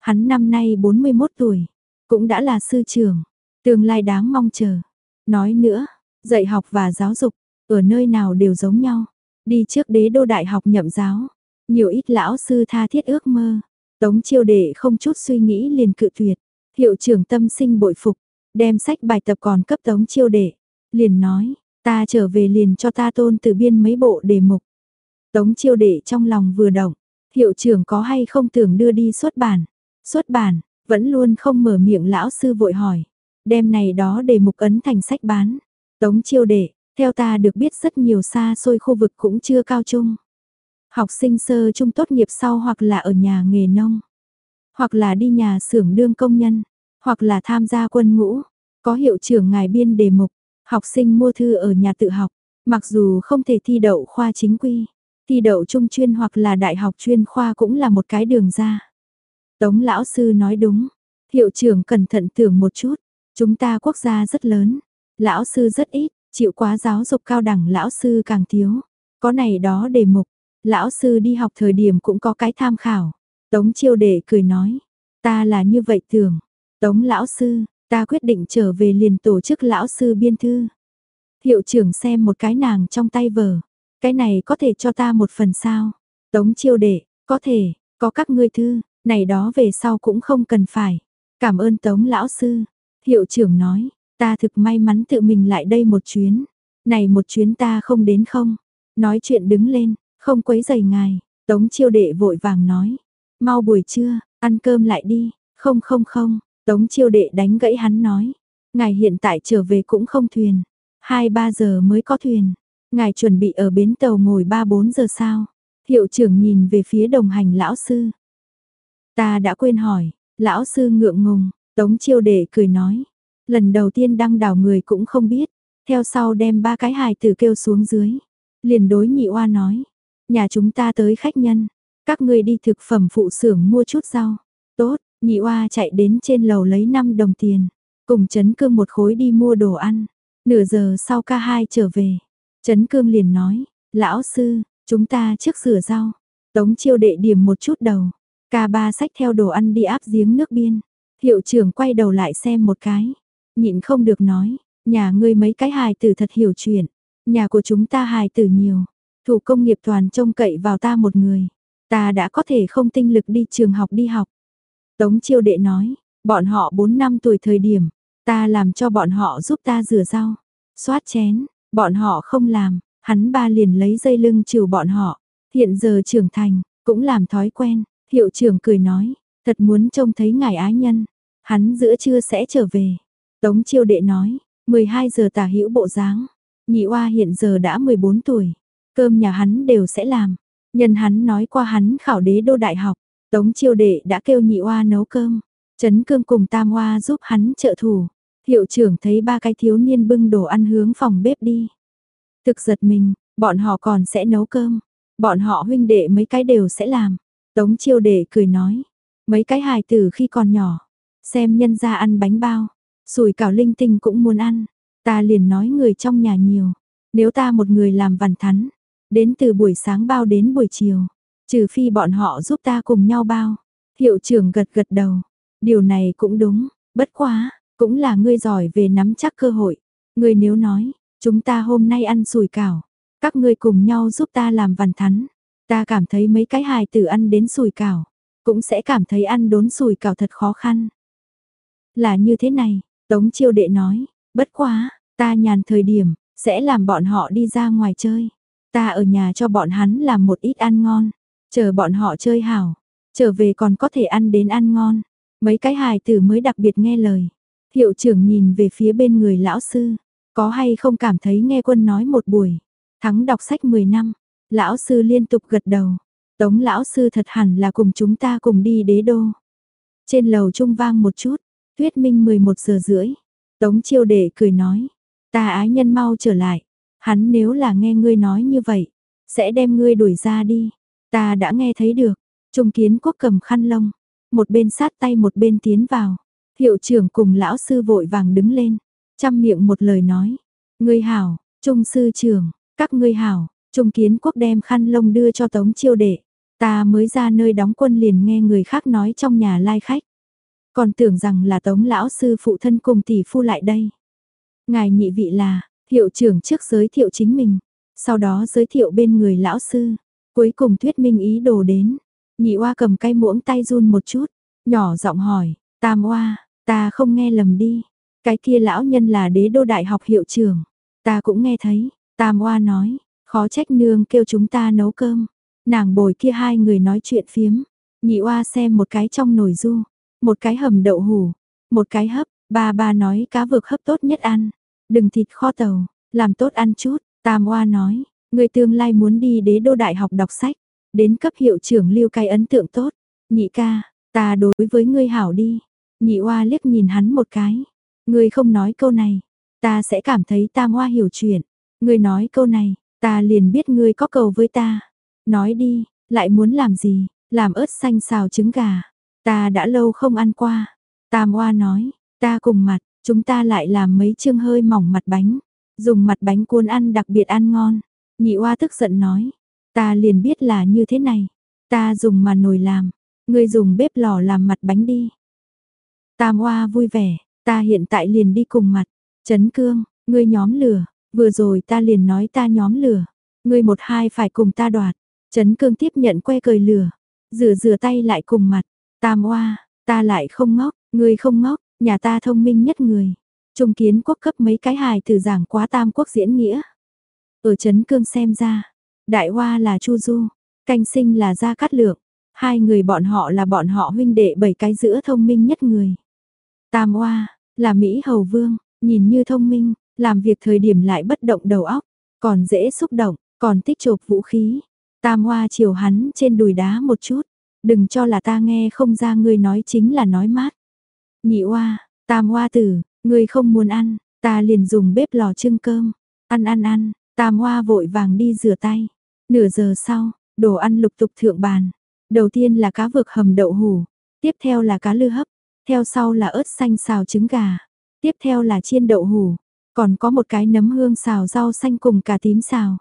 Hắn năm nay 41 tuổi, cũng đã là sư trưởng, tương lai đáng mong chờ. Nói nữa, dạy học và giáo dục, ở nơi nào đều giống nhau. Đi trước đế đô đại học nhậm giáo, nhiều ít lão sư tha thiết ước mơ. Tống chiêu đệ không chút suy nghĩ liền cự tuyệt. Hiệu trưởng tâm sinh bội phục, đem sách bài tập còn cấp tống chiêu đệ. Liền nói, ta trở về liền cho ta tôn từ biên mấy bộ đề mục. Tống chiêu đệ trong lòng vừa động, hiệu trưởng có hay không tưởng đưa đi xuất bản. Xuất bản, vẫn luôn không mở miệng lão sư vội hỏi. Đem này đó đề mục ấn thành sách bán. Tống chiêu đệ, theo ta được biết rất nhiều xa xôi khu vực cũng chưa cao trung. Học sinh sơ trung tốt nghiệp sau hoặc là ở nhà nghề nông, hoặc là đi nhà xưởng đương công nhân, hoặc là tham gia quân ngũ, có hiệu trưởng ngài biên đề mục, học sinh mua thư ở nhà tự học, mặc dù không thể thi đậu khoa chính quy, thi đậu trung chuyên hoặc là đại học chuyên khoa cũng là một cái đường ra. Tống lão sư nói đúng, hiệu trưởng cẩn thận tưởng một chút, chúng ta quốc gia rất lớn, lão sư rất ít, chịu quá giáo dục cao đẳng lão sư càng thiếu, có này đó đề mục, Lão sư đi học thời điểm cũng có cái tham khảo. Tống chiêu đệ cười nói, ta là như vậy tưởng. Tống lão sư, ta quyết định trở về liền tổ chức lão sư biên thư. Hiệu trưởng xem một cái nàng trong tay vở. Cái này có thể cho ta một phần sao? Tống chiêu đệ, có thể, có các ngươi thư, này đó về sau cũng không cần phải. Cảm ơn Tống lão sư. Hiệu trưởng nói, ta thực may mắn tự mình lại đây một chuyến. Này một chuyến ta không đến không? Nói chuyện đứng lên, không quấy giày ngài, Tống chiêu đệ vội vàng nói. Mau buổi trưa, ăn cơm lại đi. Không không không, Tống chiêu đệ đánh gãy hắn nói. Ngài hiện tại trở về cũng không thuyền. 2-3 giờ mới có thuyền. Ngài chuẩn bị ở bến tàu ngồi 3-4 giờ sao? Hiệu trưởng nhìn về phía đồng hành lão sư. Ta đã quên hỏi, lão sư ngượng ngùng, tống chiêu đệ cười nói. Lần đầu tiên đăng đảo người cũng không biết, theo sau đem ba cái hài tử kêu xuống dưới. Liền đối nhị oa nói, Nhà chúng ta tới khách nhân, các người đi thực phẩm phụ xưởng mua chút rau. Tốt, nhị oa chạy đến trên lầu lấy 5 đồng tiền, cùng Trấn Cương một khối đi mua đồ ăn. Nửa giờ sau ca hai trở về, Trấn Cương liền nói, lão sư, chúng ta trước rửa rau. Tống chiêu đệ điểm một chút đầu, ca ba sách theo đồ ăn đi áp giếng nước biên. Hiệu trưởng quay đầu lại xem một cái, nhịn không được nói, nhà ngươi mấy cái hài tử thật hiểu chuyện, nhà của chúng ta hài tử nhiều, Thủ công nghiệp toàn trông cậy vào ta một người. Ta đã có thể không tinh lực đi trường học đi học. Tống chiêu đệ nói, bọn họ 4 năm tuổi thời điểm, ta làm cho bọn họ giúp ta rửa rau, xoát chén, bọn họ không làm, hắn ba liền lấy dây lưng chiều bọn họ. Hiện giờ trưởng thành, cũng làm thói quen, hiệu trưởng cười nói, thật muốn trông thấy ngài ái nhân, hắn giữa trưa sẽ trở về. Tống chiêu đệ nói, 12 giờ tả hữu bộ dáng, nhị oa hiện giờ đã 14 tuổi, Cơm nhà hắn đều sẽ làm. Nhân hắn nói qua hắn khảo đế đô đại học, Tống chiêu đệ đã kêu nhị oa nấu cơm. Trấn cương cùng tam oa giúp hắn trợ thủ. Hiệu trưởng thấy ba cái thiếu niên bưng đồ ăn hướng phòng bếp đi. Thực giật mình, bọn họ còn sẽ nấu cơm. Bọn họ huynh đệ mấy cái đều sẽ làm. Tống chiêu đệ cười nói. Mấy cái hài tử khi còn nhỏ. Xem nhân ra ăn bánh bao. Sùi cảo linh tinh cũng muốn ăn. Ta liền nói người trong nhà nhiều. Nếu ta một người làm vằn thắn, Đến từ buổi sáng bao đến buổi chiều, trừ phi bọn họ giúp ta cùng nhau bao. Hiệu trưởng gật gật đầu, điều này cũng đúng, bất quá, cũng là ngươi giỏi về nắm chắc cơ hội. Ngươi nếu nói, chúng ta hôm nay ăn sủi cảo, các ngươi cùng nhau giúp ta làm vằn thắn. Ta cảm thấy mấy cái hài tử ăn đến sủi cảo, cũng sẽ cảm thấy ăn đốn sủi cảo thật khó khăn. Là như thế này, Tống chiêu đệ nói, bất quá, ta nhàn thời điểm, sẽ làm bọn họ đi ra ngoài chơi. Ta ở nhà cho bọn hắn làm một ít ăn ngon, chờ bọn họ chơi hảo, trở về còn có thể ăn đến ăn ngon. Mấy cái hài tử mới đặc biệt nghe lời. Hiệu trưởng nhìn về phía bên người lão sư, có hay không cảm thấy nghe quân nói một buổi, thắng đọc sách 10 năm, lão sư liên tục gật đầu. Tống lão sư thật hẳn là cùng chúng ta cùng đi đế đô. Trên lầu trung vang một chút, tuyết minh 11 giờ rưỡi. Tống chiêu đệ cười nói, ta ái nhân mau trở lại. Hắn nếu là nghe ngươi nói như vậy, sẽ đem ngươi đuổi ra đi. Ta đã nghe thấy được. Trung kiến quốc cầm khăn lông, một bên sát tay một bên tiến vào. Hiệu trưởng cùng lão sư vội vàng đứng lên, chăm miệng một lời nói. Ngươi hảo, trung sư trưởng, các ngươi hảo, trung kiến quốc đem khăn lông đưa cho tống chiêu đệ. Ta mới ra nơi đóng quân liền nghe người khác nói trong nhà lai khách. Còn tưởng rằng là tống lão sư phụ thân cùng tỷ phu lại đây. Ngài nhị vị là, hiệu trưởng trước giới thiệu chính mình, sau đó giới thiệu bên người lão sư, cuối cùng thuyết minh ý đồ đến. Nhị oa cầm cây muỗng tay run một chút, nhỏ giọng hỏi, tam oa, ta không nghe lầm đi, cái kia lão nhân là đế đô đại học hiệu trưởng, ta cũng nghe thấy, tam oa nói, khó trách nương kêu chúng ta nấu cơm, nàng bồi kia hai người nói chuyện phiếm, nhị oa xem một cái trong nồi du, một cái hầm đậu hủ, một cái hấp, ba ba nói cá vực hấp tốt nhất ăn, đừng thịt kho tàu, làm tốt ăn chút, tam oa nói, người tương lai muốn đi đế đô đại học đọc sách, đến cấp hiệu trưởng lưu cái ấn tượng tốt, nhị ca, ta đối với ngươi hảo đi, nhị oa liếc nhìn hắn một cái, ngươi không nói câu này, ta sẽ cảm thấy tam hoa hiểu chuyện, ngươi nói câu này, ta liền biết ngươi có cầu với ta, nói đi, lại muốn làm gì, làm ớt xanh xào trứng gà, ta đã lâu không ăn qua, tam oa nói, ta cùng mặt, chúng ta lại làm mấy chương hơi mỏng mặt bánh, dùng mặt bánh cuốn ăn đặc biệt ăn ngon, nhị oa tức giận nói, Ta liền biết là như thế này. Ta dùng mà nồi làm. Ngươi dùng bếp lò làm mặt bánh đi. Tam oa vui vẻ. Ta hiện tại liền đi cùng mặt. Trấn cương, ngươi nhóm lửa. Vừa rồi ta liền nói ta nhóm lửa. Ngươi một hai phải cùng ta đoạt. Trấn cương tiếp nhận que cười lửa. Rửa rửa tay lại cùng mặt. Tam oa, ta lại không ngốc. Ngươi không ngốc, nhà ta thông minh nhất người. Trung kiến quốc cấp mấy cái hài từ giảng quá tam quốc diễn nghĩa. Ở Trấn Cương xem ra, Đại Hoa là Chu Du, canh sinh là Gia Cát Lượng, hai người bọn họ là bọn họ huynh đệ bảy cái giữa thông minh nhất người. Tam Hoa là Mỹ Hầu Vương, nhìn như thông minh, làm việc thời điểm lại bất động đầu óc, còn dễ xúc động, còn tích chộp vũ khí. Tam Hoa chiều hắn trên đùi đá một chút, đừng cho là ta nghe không ra ngươi nói chính là nói mát. Nhị Hoa, Tam Hoa tử, ngươi không muốn ăn, ta liền dùng bếp lò trưng cơm, ăn ăn ăn, Tam Hoa vội vàng đi rửa tay. Nửa giờ sau, đồ ăn lục tục thượng bàn. Đầu tiên là cá vực hầm đậu hủ, tiếp theo là cá lư hấp, theo sau là ớt xanh xào trứng gà, tiếp theo là chiên đậu hủ, còn có một cái nấm hương xào rau xanh cùng cà tím xào.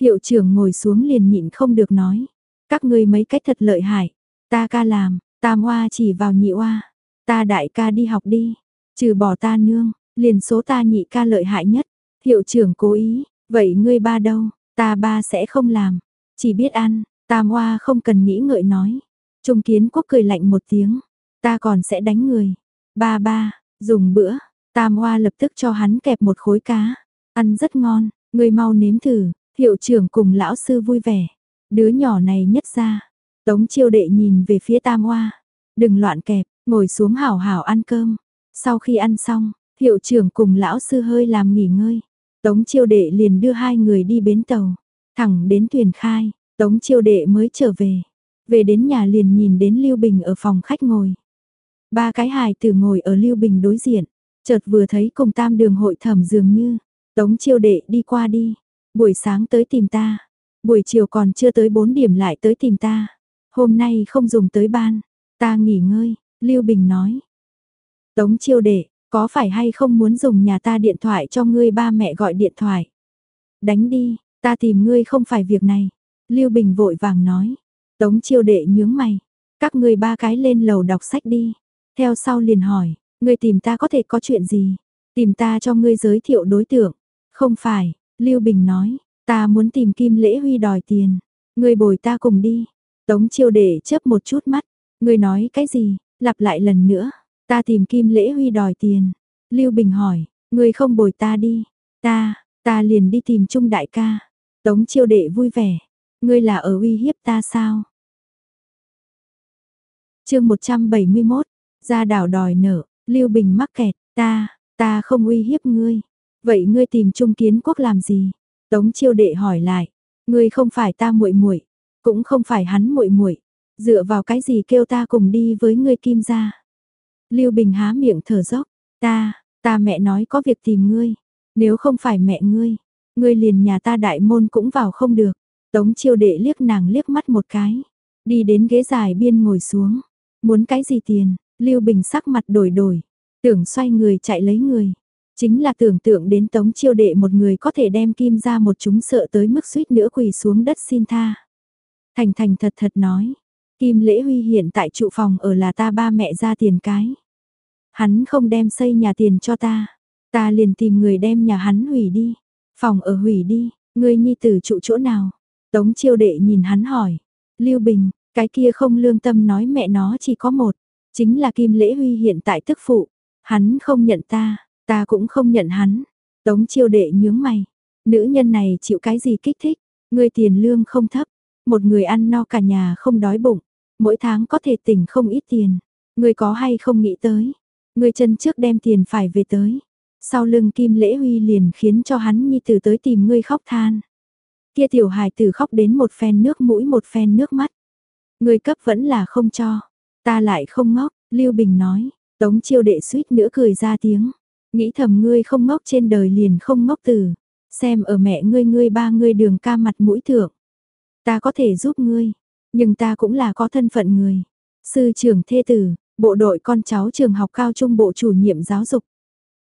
Hiệu trưởng ngồi xuống liền nhịn không được nói, các ngươi mấy cách thật lợi hại, ta ca làm, tam hoa chỉ vào nhị hoa, ta đại ca đi học đi, trừ bỏ ta nương, liền số ta nhị ca lợi hại nhất. Hiệu trưởng cố ý, vậy ngươi ba đâu? Ta ba sẽ không làm, chỉ biết ăn, Tam Hoa không cần nghĩ ngợi nói. Trung Kiến Quốc cười lạnh một tiếng, ta còn sẽ đánh người. Ba ba, dùng bữa, Tam Hoa lập tức cho hắn kẹp một khối cá, ăn rất ngon, ngươi mau nếm thử, hiệu trưởng cùng lão sư vui vẻ. Đứa nhỏ này nhất ra, Tống chiêu đệ nhìn về phía Tam Hoa, đừng loạn kẹp, ngồi xuống hảo hảo ăn cơm. Sau khi ăn xong, hiệu trưởng cùng lão sư hơi làm nghỉ ngơi. Tống chiêu đệ liền đưa hai người đi bến tàu, thẳng đến thuyền khai, tống chiêu đệ mới trở về. Về đến nhà liền nhìn đến Lưu Bình ở phòng khách ngồi. Ba cái hài tử ngồi ở Lưu Bình đối diện, chợt vừa thấy cùng tam đường hội thẩm dường như, tống chiêu đệ đi qua đi, buổi sáng tới tìm ta, buổi chiều còn chưa tới 4 điểm lại tới tìm ta, hôm nay không dùng tới ban, ta nghỉ ngơi, Lưu Bình nói. Tống chiêu đệ, có phải hay không muốn dùng nhà ta điện thoại cho ngươi ba mẹ gọi điện thoại? Đánh đi, ta tìm ngươi không phải việc này. Lưu Bình vội vàng nói. Tống chiêu đệ nhướng mày. Các ngươi ba cái lên lầu đọc sách đi. Theo sau liền hỏi, ngươi tìm ta có thể có chuyện gì? Tìm ta cho ngươi giới thiệu đối tượng. Không phải, Lưu Bình nói, ta muốn tìm Kim Lễ Huy đòi tiền. Ngươi bồi ta cùng đi. Tống chiêu đệ chớp một chút mắt. Ngươi nói cái gì? Lặp lại lần nữa. Ta tìm Kim Lễ Huy đòi tiền. Lưu Bình hỏi, người không bồi ta đi. Ta, ta liền đi tìm Trung đại ca. Tống chiêu đệ vui vẻ. Ngươi là ở uy hiếp ta sao? chương 171, ra đảo đòi nợ, Lưu Bình mắc kẹt, ta, ta không uy hiếp ngươi. Vậy ngươi tìm Trung Kiến Quốc làm gì? Tống Chiêu Đệ hỏi lại, ngươi không phải ta muội muội, cũng không phải hắn muội muội, dựa vào cái gì kêu ta cùng đi với ngươi Kim gia? Lưu Bình há miệng thở dốc, ta, ta mẹ nói có việc tìm ngươi, nếu không phải mẹ ngươi, ngươi liền nhà ta đại môn cũng vào không được. Tống Chiêu Đệ liếc nàng liếc mắt một cái, đi đến ghế dài biên ngồi xuống. Muốn cái gì tiền, Lưu Bình sắc mặt đổi đổi, tưởng xoay người chạy lấy người. Chính là tưởng tượng đến tống chiêu đệ một người có thể đem kim ra một chúng sợ tới mức suýt nữa quỳ xuống đất xin tha. Thành thành thật thật nói, Kim Lễ Huy hiện tại trụ phòng ở là ta ba mẹ ra tiền cái. Hắn không đem xây nhà tiền cho ta, ta liền tìm người đem nhà hắn hủy đi, phòng ở hủy đi, ngươi nhi tử trụ chỗ nào? Tống chiêu đệ nhìn hắn hỏi, Lưu Bình, cái kia không lương tâm nói mẹ nó chỉ có một, chính là Kim Lễ Huy hiện tại tức phụ. Hắn không nhận ta, ta cũng không nhận hắn. Tống chiêu đệ nhướng mày. Nữ nhân này chịu cái gì kích thích? Ngươi tiền lương không thấp. Một người ăn no cả nhà không đói bụng. Mỗi tháng có thể tỉnh không ít tiền. Người có hay không nghĩ tới. Người chân trước đem tiền phải về tới. Sau lưng Kim Lễ Huy liền khiến cho hắn nhi tử tới tìm ngươi khóc than. Kia tiểu hài tử khóc đến một phen nước mũi một phen nước mắt. Người cấp vẫn là không cho. Ta lại không ngốc, Lưu Bình nói. Tống chiêu đệ suýt nữa cười ra tiếng. Nghĩ thầm ngươi không ngốc trên đời liền không ngốc từ. Xem ở mẹ ngươi ngươi ba ngươi đường ca mặt mũi thượng. Ta có thể giúp ngươi. Nhưng ta cũng là có thân phận người. Sư trưởng thê tử, bộ đội con cháu trường học cao trung bộ chủ nhiệm giáo dục.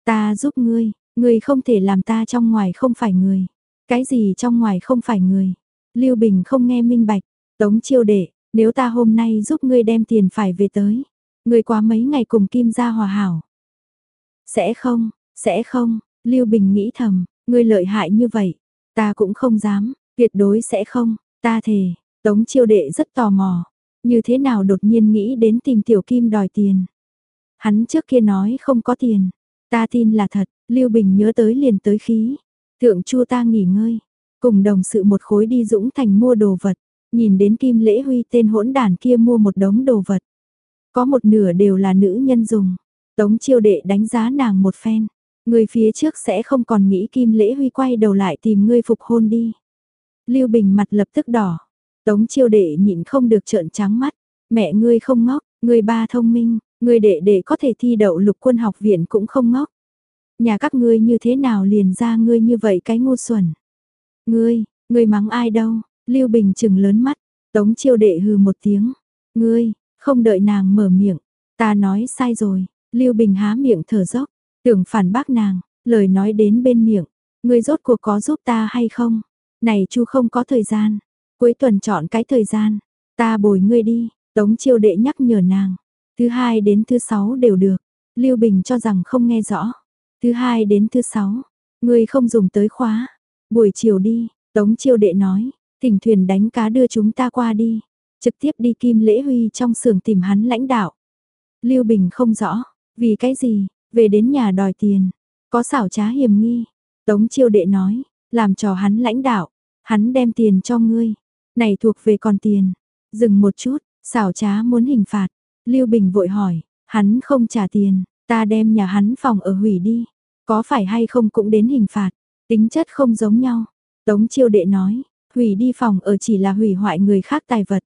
Ta giúp ngươi, ngươi không thể làm ta trong ngoài không phải người. Cái gì trong ngoài không phải người. Lưu Bình không nghe minh bạch. Tống chiêu đệ, nếu ta hôm nay giúp ngươi đem tiền phải về tới, ngươi quá mấy ngày cùng Kim gia hòa hảo. Sẽ không, sẽ không, Lưu Bình nghĩ thầm, ngươi lợi hại như vậy, ta cũng không dám, tuyệt đối sẽ không, ta thề, Tống chiêu đệ rất tò mò, như thế nào đột nhiên nghĩ đến tìm Tiểu Kim đòi tiền. Hắn trước kia nói không có tiền, ta tin là thật, Lưu Bình nhớ tới liền tới khí. Thượng chua ta nghỉ ngơi, cùng đồng sự một khối đi Dũng Thành mua đồ vật. Nhìn đến Kim Lễ Huy tên hỗn đàn kia mua một đống đồ vật. Có một nửa đều là nữ nhân dùng. Tống chiêu đệ đánh giá nàng một phen. Người phía trước sẽ không còn nghĩ Kim Lễ Huy quay đầu lại tìm ngươi phục hôn đi. Lưu Bình mặt lập tức đỏ. Tống chiêu đệ nhịn không được trợn trắng mắt. Mẹ ngươi không ngốc, ngươi ba thông minh, ngươi đệ đệ có thể thi đậu lục quân học viện cũng không ngốc. Nhà các ngươi như thế nào liền ra ngươi như vậy cái ngu xuẩn. Ngươi, ngươi mắng ai đâu, Lưu Bình chừng lớn mắt, Tống chiêu đệ hừ một tiếng. Ngươi, không đợi nàng mở miệng. Ta nói sai rồi. Lưu Bình há miệng thở dốc. Tưởng phản bác nàng, lời nói đến bên miệng. Ngươi rốt cuộc có giúp ta hay không? Này chu không có thời gian. Cuối tuần chọn cái thời gian. Ta bồi ngươi đi. Tống chiêu đệ nhắc nhở nàng. Thứ hai đến thứ sáu đều được. Lưu Bình cho rằng không nghe rõ. Thứ hai đến thứ sáu. Ngươi không dùng tới khóa. Buổi chiều đi. Tống chiêu đệ nói. Thỉnh thuyền đánh cá đưa chúng ta qua đi, trực tiếp đi Kim Lễ Huy trong xưởng tìm hắn lãnh đạo. Lưu Bình không rõ, vì cái gì, về đến nhà đòi tiền, có xảo trá hiểm nghi. Tống chiêu đệ nói, làm trò hắn lãnh đạo, hắn đem tiền cho ngươi, này thuộc về còn tiền. Dừng một chút, xảo trá muốn hình phạt. Lưu Bình vội hỏi, hắn không trả tiền, ta đem nhà hắn phòng ở hủy đi. Có phải hay không cũng đến hình phạt, tính chất không giống nhau. Tống chiêu đệ nói, Hủy đi phòng ở chỉ là hủy hoại người khác tài vật.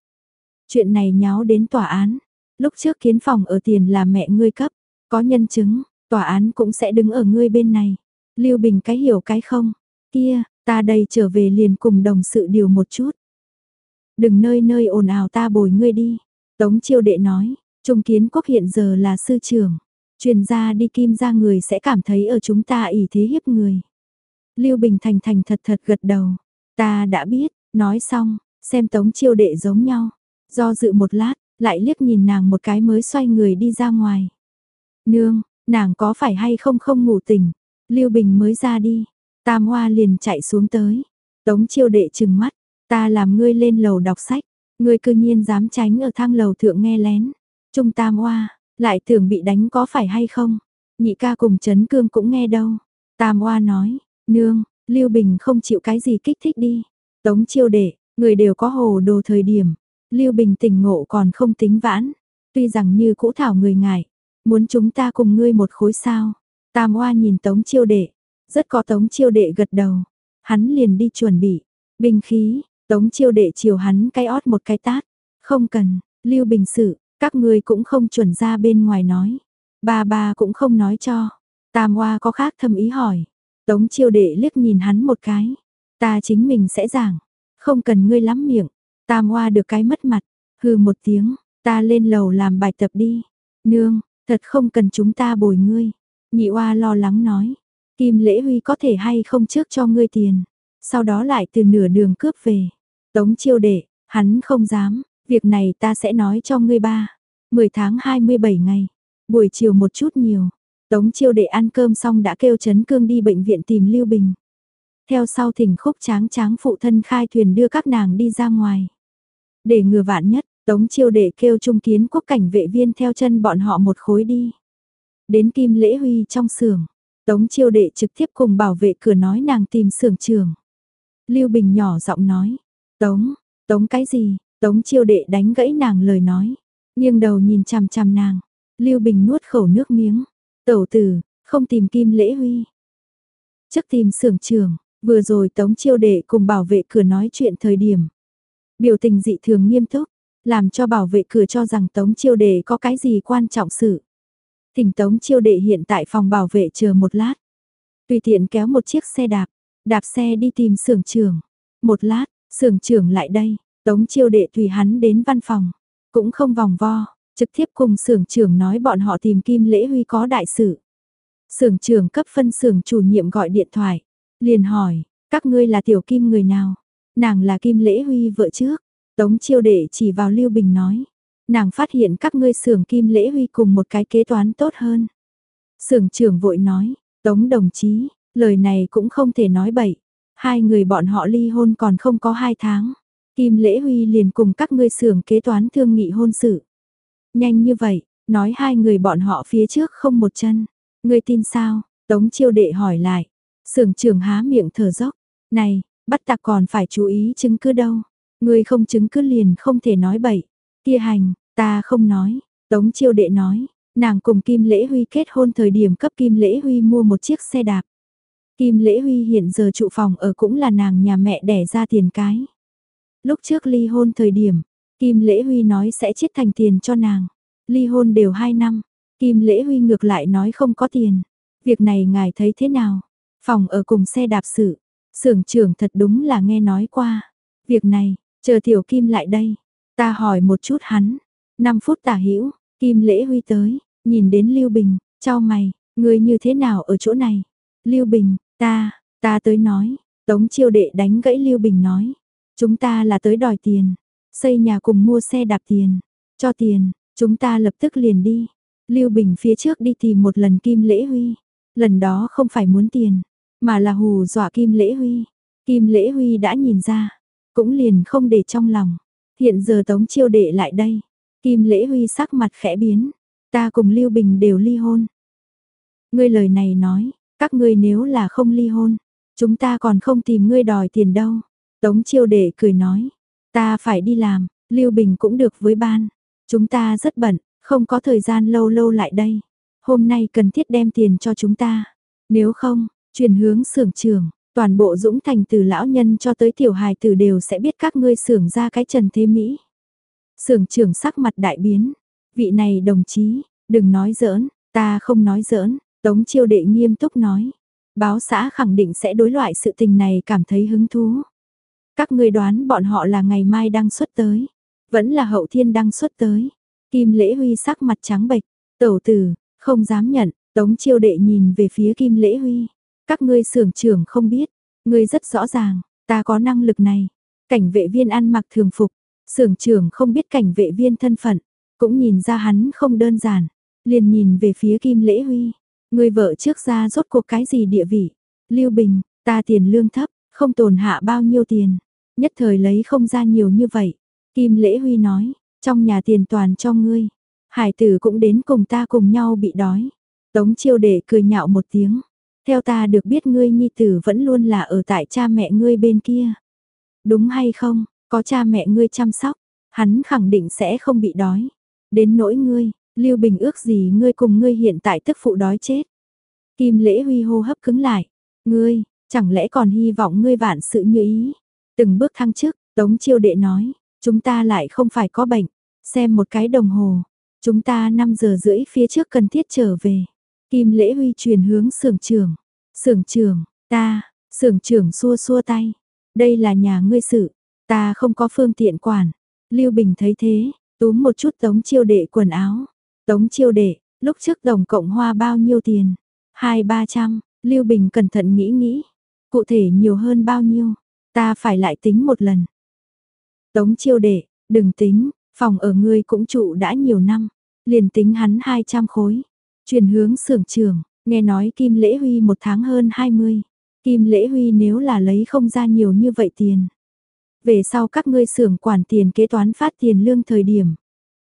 Chuyện này nháo đến tòa án. Lúc trước kiến phòng ở tiền là mẹ ngươi cấp. Có nhân chứng, tòa án cũng sẽ đứng ở ngươi bên này. Lưu Bình cái hiểu cái không. Kia, ta đây trở về liền cùng đồng sự điều một chút. Đừng nơi nơi ồn ào ta bồi ngươi đi. Tống chiêu đệ nói, Trung Kiến Quốc hiện giờ là sư trưởng. Truyền ra đi kim ra người sẽ cảm thấy ở chúng ta ỷ thế hiếp người. Lưu Bình thành thành thật thật gật đầu. Ta đã biết, nói xong, xem tống chiêu đệ giống nhau. Do dự một lát, lại liếc nhìn nàng một cái mới xoay người đi ra ngoài. Nương, nàng có phải hay không không ngủ tỉnh, Lưu Bình mới ra đi, Tam Hoa liền chạy xuống tới, Tống chiêu đệ chừng mắt, ta làm ngươi lên lầu đọc sách, ngươi cư nhiên dám tránh ở thang lầu thượng nghe lén, Trung Tam oa lại tưởng bị đánh có phải hay không, nhị ca cùng chấn cương cũng nghe đâu, Tam oa nói, nương, Lưu Bình không chịu cái gì kích thích đi, Tống chiêu đệ, người đều có hồ đồ thời điểm, Lưu Bình tỉnh ngộ còn không tính vãn, tuy rằng như cũ thảo người ngại, muốn chúng ta cùng ngươi một khối sao. Tam Oa nhìn Tống Chiêu Đệ, rất có Tống Chiêu Đệ gật đầu, hắn liền đi chuẩn bị, bình khí, Tống Chiêu Đệ chiều hắn cái ót một cái tát, không cần, Lưu Bình sự, các ngươi cũng không chuẩn ra bên ngoài nói, ba ba cũng không nói cho. Tam hoa có khác thâm ý hỏi, Tống Chiêu Đệ liếc nhìn hắn một cái, ta chính mình sẽ giảng, không cần ngươi lắm miệng. Tam Hoa được cái mất mặt, hừ một tiếng, ta lên lầu làm bài tập đi. Nương, thật không cần chúng ta bồi ngươi. Nhị Hoa lo lắng nói, Kim Lễ Huy có thể hay không trước cho ngươi tiền, sau đó lại từ nửa đường cướp về. Tống chiêu đệ, hắn không dám, việc này ta sẽ nói cho ngươi ba. 10 tháng 27 ngày, buổi chiều một chút nhiều. Tống chiêu đệ ăn cơm xong đã kêu Trấn Cương đi bệnh viện tìm Lưu Bình. Theo sau thỉnh khúc tráng tráng phụ thân khai thuyền đưa các nàng đi ra ngoài. Để ngừa vạn nhất, Tống chiêu đệ kêu trung kiến quốc cảnh vệ viên theo chân bọn họ một khối đi. Đến Kim Lễ Huy trong xưởng, Tống chiêu đệ trực tiếp cùng bảo vệ cửa nói nàng tìm xưởng trường. Lưu Bình nhỏ giọng nói, Tống, Tống cái gì, Tống chiêu đệ đánh gãy nàng lời nói, nghiêng đầu nhìn chằm chằm nàng, Lưu Bình nuốt khẩu nước miếng, tẩu tử, không tìm Kim Lễ Huy. Trước tìm xưởng trường, vừa rồi Tống chiêu đệ cùng bảo vệ cửa nói chuyện thời điểm, Biểu tình dị thường nghiêm túc, làm cho bảo vệ cửa cho rằng Tống Chiêu Đệ có cái gì quan trọng sự. Thỉnh Tống Chiêu Đệ hiện tại phòng bảo vệ chờ một lát. Tùy tiện kéo một chiếc xe đạp, đạp xe đi tìm xưởng trưởng. Một lát, sưởng trưởng lại đây, Tống Chiêu Đệ tùy hắn đến văn phòng, cũng không vòng vo, trực tiếp cùng sưởng trưởng nói bọn họ tìm Kim Lễ Huy có đại sự. sưởng trưởng cấp phân sưởng chủ nhiệm gọi điện thoại, liền hỏi, các ngươi là tiểu kim người nào? Nàng là Kim Lễ Huy vợ trước. Tống chiêu đệ chỉ vào Lưu Bình nói. Nàng phát hiện các ngươi sưởng Kim Lễ Huy cùng một cái kế toán tốt hơn. sưởng trưởng vội nói, Tống đồng chí, lời này cũng không thể nói bậy. Hai người bọn họ ly hôn còn không có hai tháng. Kim Lễ Huy liền cùng các ngươi xưởng kế toán thương nghị hôn sự. Nhanh như vậy, nói hai người bọn họ phía trước không một chân. Ngươi tin sao? Tống chiêu đệ hỏi lại. Sưởng trưởng há miệng thở dốc. Này, Bắt tặc còn phải chú ý chứng cứ đâu. Người không chứng cứ liền không thể nói bậy. Kia hành, ta không nói. Tống chiêu đệ nói, nàng cùng Kim Lễ Huy kết hôn thời điểm cấp Kim Lễ Huy mua một chiếc xe đạp. Kim Lễ Huy hiện giờ trụ phòng ở cũng là nàng nhà mẹ đẻ ra tiền cái. Lúc trước ly hôn thời điểm, Kim Lễ Huy nói sẽ chiết thành tiền cho nàng. Ly hôn đều 2 năm, Kim Lễ Huy ngược lại nói không có tiền. Việc này ngài thấy thế nào? Phòng ở cùng xe đạp sự, Sưởng trưởng thật đúng là nghe nói qua. Việc này, chờ tiểu kim lại đây. Ta hỏi một chút hắn. 5 phút tả hữu kim lễ huy tới, nhìn đến Lưu Bình, cho mày, người như thế nào ở chỗ này? Lưu Bình, ta, ta tới nói, Tống chiêu đệ đánh gãy Lưu Bình nói. Chúng ta là tới đòi tiền, xây nhà cùng mua xe đạp tiền, cho tiền, chúng ta lập tức liền đi. Lưu Bình phía trước đi tìm một lần Kim Lễ Huy, lần đó không phải muốn tiền, mà là hù dọa Kim Lễ Huy. Kim Lễ Huy đã nhìn ra, cũng liền không để trong lòng. Hiện giờ Tống Chiêu Đệ lại đây, Kim Lễ Huy sắc mặt khẽ biến, ta cùng Lưu Bình đều ly hôn. Ngươi lời này nói, các ngươi nếu là không ly hôn, chúng ta còn không tìm ngươi đòi tiền đâu. Tống Chiêu Đệ cười nói, ta phải đi làm, Lưu Bình cũng được với ban. Chúng ta rất bận, không có thời gian lâu lâu lại đây. Hôm nay cần thiết đem tiền cho chúng ta. Nếu không, chuyển hướng xưởng trường, toàn bộ dũng thành từ lão nhân cho tới tiểu hài tử đều sẽ biết các ngươi xưởng ra cái trần thế Mỹ. Xưởng trưởng sắc mặt đại biến, vị này đồng chí, đừng nói giỡn, ta không nói giỡn, tống chiêu đệ nghiêm túc nói. Báo xã khẳng định sẽ đối loại sự tình này cảm thấy hứng thú. Các ngươi đoán bọn họ là ngày mai đang xuất tới, vẫn là hậu thiên đang xuất tới. Kim Lễ Huy sắc mặt trắng bệch, tẩu tử, không dám nhận, Tống Chiêu Đệ nhìn về phía Kim Lễ Huy, các ngươi xưởng trưởng không biết, ngươi rất rõ ràng, ta có năng lực này. Cảnh vệ viên ăn mặc thường phục, xưởng trưởng không biết cảnh vệ viên thân phận, cũng nhìn ra hắn không đơn giản. liền nhìn về phía Kim Lễ Huy. Người vợ trước ra rốt cuộc cái gì địa vị? Lưu Bình, ta tiền lương thấp, không tồn hạ bao nhiêu tiền. Nhất thời lấy không ra nhiều như vậy. Kim Lễ Huy nói, trong nhà tiền toàn cho ngươi. Hải tử cũng đến cùng ta cùng nhau bị đói. Tống chiêu đệ cười nhạo một tiếng. Theo ta được biết ngươi nhi tử vẫn luôn là ở tại cha mẹ ngươi bên kia. Đúng hay không, có cha mẹ ngươi chăm sóc, hắn khẳng định sẽ không bị đói. Đến nỗi ngươi, Lưu Bình ước gì ngươi cùng ngươi hiện tại tức phụ đói chết. Kim Lễ Huy hô hấp cứng lại. Ngươi, chẳng lẽ còn hy vọng ngươi vạn sự như ý. Từng bước thăng chức, Tống Chiêu Đệ nói, chúng ta lại không phải có bệnh. Xem một cái đồng hồ, chúng ta 5 giờ rưỡi phía trước cần thiết trở về. Kim Lễ Huy truyền hướng sưởng trưởng. Sưởng trưởng, ta, sưởng trưởng xua xua tay. Đây là nhà ngươi sự, ta không có phương tiện quản. Lưu Bình thấy thế, túm một chút tống chiêu đệ quần áo. Tống chiêu đệ, lúc trước tổng cộng hoa bao nhiêu tiền? Hai ba trăm, Lưu Bình cẩn thận nghĩ nghĩ. Cụ thể nhiều hơn bao nhiêu? Ta phải lại tính một lần. Tống chiêu đệ, đừng tính, phòng ở ngươi cũng trụ đã nhiều năm. Liền tính hắn 200 khối. Chuyển hướng xưởng trường, nghe nói Kim Lễ Huy một tháng hơn 20. Kim Lễ Huy nếu là lấy không ra nhiều như vậy tiền. Về sau các ngươi xưởng quản tiền kế toán phát tiền lương thời điểm.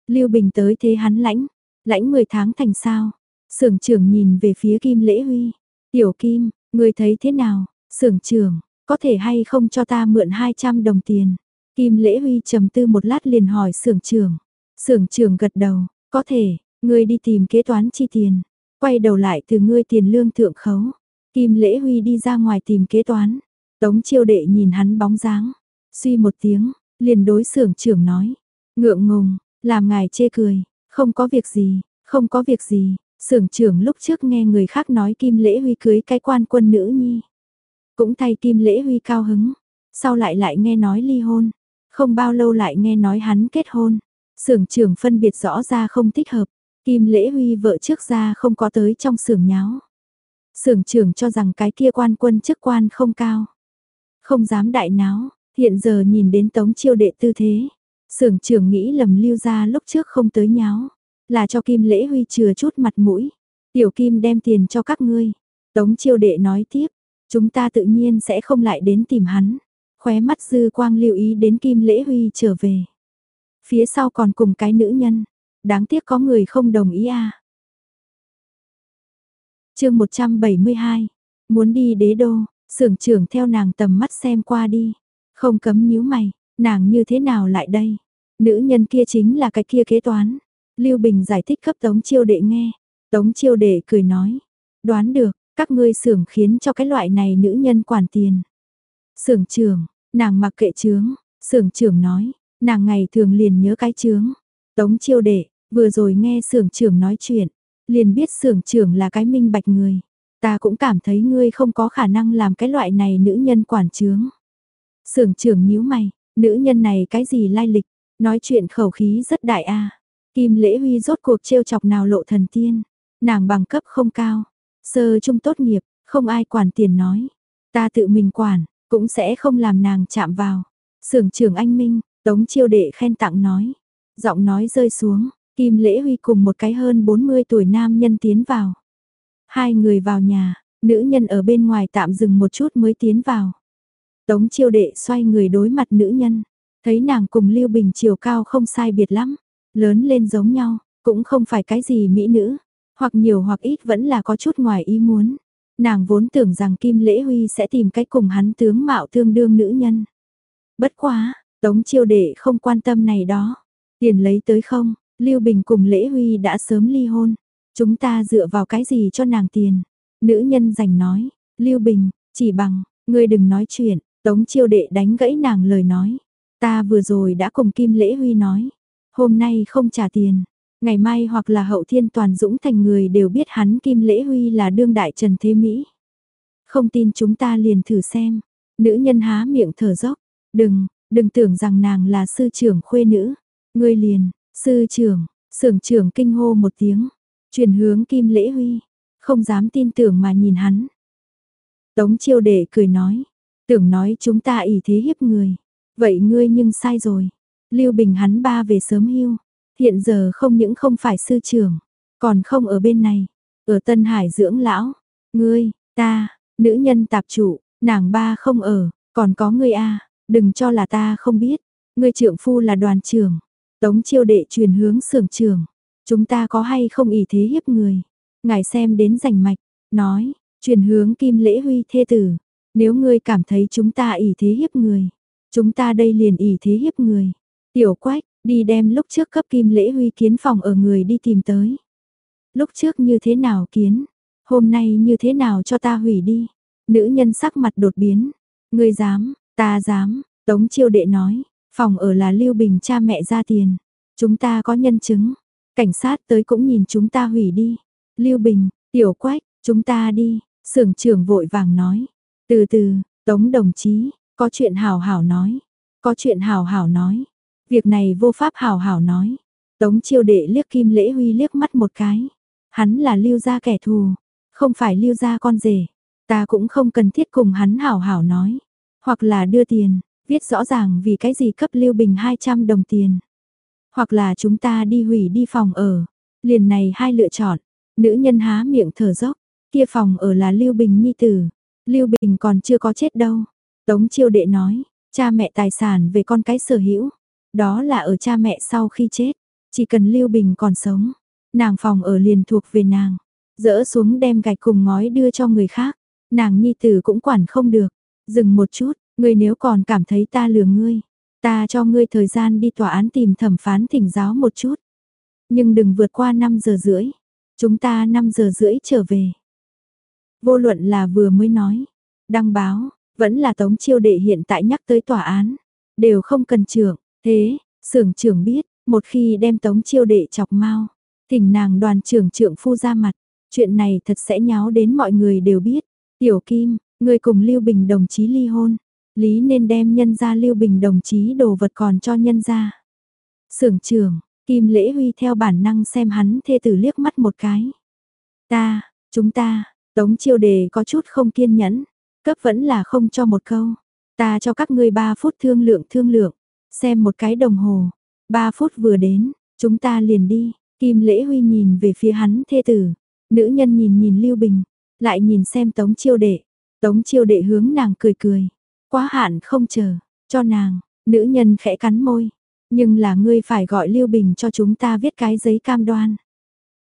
Lưu Bình tới thế hắn lãnh, lãnh 10 tháng thành sao. sưởng trưởng nhìn về phía Kim Lễ Huy. Tiểu Kim, người thấy thế nào? sưởng trưởng, có thể hay không cho ta mượn 200 đồng tiền? Kim Lễ Huy trầm tư một lát liền hỏi sưởng trưởng. sưởng trưởng gật đầu, có thể, ngươi đi tìm kế toán chi tiền. Quay đầu lại từ ngươi tiền lương thượng khấu. Kim Lễ Huy đi ra ngoài tìm kế toán. Tống chiêu đệ nhìn hắn bóng dáng. Suy một tiếng, liền đối sưởng trưởng nói. Ngượng ngùng, làm ngài chê cười. Không có việc gì, không có việc gì. sưởng trưởng lúc trước nghe người khác nói Kim Lễ Huy cưới cái quan quân nữ nhi. Cũng thay Kim Lễ Huy cao hứng. Sau lại lại nghe nói ly hôn. Không bao lâu lại nghe nói hắn kết hôn. sưởng trưởng phân biệt rõ ra không thích hợp. Kim Lễ Huy vợ trước ra không có tới trong sưởng nháo. Sưởng trưởng cho rằng cái kia quan quân chức quan không cao. Không dám đại náo, hiện giờ nhìn đến tống chiêu đệ tư thế. Sưởng trưởng nghĩ lầm lưu ra lúc trước không tới nháo. Là cho Kim Lễ Huy chừa chút mặt mũi. Tiểu Kim đem tiền cho các ngươi. Tống chiêu đệ nói tiếp. Chúng ta tự nhiên sẽ không lại đến tìm hắn. Khóe mắt dư quang lưu ý đến Kim Lễ Huy trở về. Phía sau còn cùng cái nữ nhân. Đáng tiếc có người không đồng ý à chương 172, muốn đi đế đô, sưởng trưởng theo nàng tầm mắt xem qua đi, không cấm nhíu mày, nàng như thế nào lại đây? Nữ nhân kia chính là cái kia kế toán. Lưu Bình giải thích cấp Tống Chiêu Đệ nghe. Tống Chiêu Đệ cười nói, đoán được, các ngươi xưởng khiến cho cái loại này nữ nhân quản tiền. Xưởng trưởng, nàng mặc kệ trướng. xưởng trưởng nói, nàng ngày thường liền nhớ cái trướng. Tống Chiêu Đệ, vừa rồi nghe xưởng trưởng nói chuyện, liền biết xưởng trưởng là cái minh bạch người. Ta cũng cảm thấy ngươi không có khả năng làm cái loại này nữ nhân quản trướng. sưởng trưởng nhíu mày, nữ nhân này cái gì lai lịch, nói chuyện khẩu khí rất đại a. Kim Lễ Huy rốt cuộc trêu chọc nào lộ thần tiên, nàng bằng cấp không cao, sơ trung tốt nghiệp, không ai quản tiền nói, ta tự mình quản, cũng sẽ không làm nàng chạm vào. Sưởng trưởng anh Minh, Tống Chiêu Đệ khen tặng nói, giọng nói rơi xuống, Kim Lễ Huy cùng một cái hơn 40 tuổi nam nhân tiến vào. Hai người vào nhà, nữ nhân ở bên ngoài tạm dừng một chút mới tiến vào. Tống chiêu đệ xoay người đối mặt nữ nhân, thấy nàng cùng Lưu Bình chiều cao không sai biệt lắm, lớn lên giống nhau, cũng không phải cái gì mỹ nữ, hoặc nhiều hoặc ít vẫn là có chút ngoài ý muốn. Nàng vốn tưởng rằng Kim Lễ Huy sẽ tìm cách cùng hắn tướng mạo thương đương nữ nhân. Bất quá, Tống chiêu đệ không quan tâm này đó. Tiền lấy tới không, Lưu Bình cùng Lễ Huy đã sớm ly hôn. Chúng ta dựa vào cái gì cho nàng tiền? Nữ nhân giành nói. Lưu Bình, chỉ bằng, ngươi đừng nói chuyện. Tống chiêu đệ đánh gãy nàng lời nói. Ta vừa rồi đã cùng Kim Lễ Huy nói. Hôm nay không trả tiền. Ngày mai hoặc là hậu thiên toàn dũng thành người đều biết hắn Kim Lễ Huy là đương đại Trần Thế Mỹ. Không tin chúng ta liền thử xem. Nữ nhân há miệng thở dốc. Đừng, đừng tưởng rằng nàng là sư trưởng khuê nữ. Ngươi liền, Sư trưởng, sưởng trưởng kinh hô một tiếng, chuyển hướng Kim Lễ Huy, không dám tin tưởng mà nhìn hắn. Tống chiêu đệ cười nói, tưởng nói chúng ta ỷ thế hiếp người, vậy ngươi nhưng sai rồi. Lưu Bình hắn ba về sớm hưu, hiện giờ không những không phải sư trưởng, còn không ở bên này, ở Tân Hải dưỡng lão, ngươi, ta, nữ nhân tạp trụ nàng ba không ở, còn có ngươi a, đừng cho là ta không biết, ngươi trưởng phu là đoàn trưởng, tống chiêu đệ truyền hướng sưởng trưởng, chúng ta có hay không ỷ thế hiếp người, ngài xem đến rành mạch, nói, truyền hướng kim lễ huy thê tử, nếu ngươi cảm thấy chúng ta ỷ thế hiếp người, chúng ta đây liền ỷ thế hiếp người, tiểu quách, đi đem lúc trước cấp kim lễ huy kiến phòng ở người đi tìm tới. Lúc trước như thế nào kiến, hôm nay như thế nào cho ta hủy đi. Nữ nhân sắc mặt đột biến, ngươi dám, ta dám, Tống chiêu đệ nói, phòng ở là Lưu Bình cha mẹ ra tiền, chúng ta có nhân chứng, cảnh sát tới cũng nhìn chúng ta hủy đi. Lưu Bình, Tiểu Quách, chúng ta đi, sưởng trưởng vội vàng nói. Từ từ, Tống đồng chí, có chuyện hào hào nói, có chuyện hào hào nói. Việc này vô pháp hào hào nói. Tống chiêu đệ liếc Kim Lễ Huy liếc mắt một cái. Hắn là lưu gia kẻ thù, không phải lưu gia con rể. Ta cũng không cần thiết cùng hắn hào hào nói. Hoặc là đưa tiền, viết rõ ràng vì cái gì cấp lưu bình 200 đồng tiền. Hoặc là chúng ta đi hủy đi phòng ở. Liền này hai lựa chọn. Nữ nhân há miệng thở dốc. Kia phòng ở là lưu bình nhi tử. Lưu bình còn chưa có chết đâu. Tống chiêu đệ nói, cha mẹ tài sản về con cái sở hữu. Đó là ở cha mẹ sau khi chết. Chỉ cần lưu bình còn sống. Nàng phòng ở liền thuộc về nàng. Dỡ xuống đem gạch cùng ngói đưa cho người khác. Nàng nhi tử cũng quản không được. Dừng một chút, ngươi nếu còn cảm thấy ta lừa ngươi, ta cho ngươi thời gian đi tòa án tìm thẩm phán thỉnh giáo một chút. Nhưng đừng vượt qua 5 giờ rưỡi. Chúng ta 5 giờ rưỡi trở về. Vô luận là vừa mới nói, đăng báo, vẫn là tống chiêu đệ hiện tại nhắc tới tòa án, đều không cần trưởng, thế, sưởng trưởng biết, một khi đem tống chiêu đệ chọc mau, thỉnh nàng đoàn trưởng trưởng phu ra mặt, chuyện này thật sẽ nháo đến mọi người đều biết. Tiểu Kim, người cùng Lưu Bình đồng chí ly hôn, lý nên đem nhân ra Lưu Bình đồng chí đồ vật còn cho nhân ra. Sưởng trưởng, Kim Lễ Huy theo bản năng xem hắn thê tử liếc mắt một cái. Ta, chúng ta, Tống chiêu đề có chút không kiên nhẫn, cấp vẫn là không cho một câu. Ta cho các ngươi 3 phút thương lượng thương lượng, xem một cái đồng hồ, 3 phút vừa đến, chúng ta liền đi. Kim Lễ Huy nhìn về phía hắn thê tử, nữ nhân nhìn nhìn Lưu Bình, lại nhìn xem Tống Chiêu Đệ. Tống Chiêu Đệ hướng nàng cười cười, quá hạn không chờ, cho nàng, nữ nhân khẽ cắn môi, nhưng là ngươi phải gọi Lưu Bình cho chúng ta viết cái giấy cam đoan.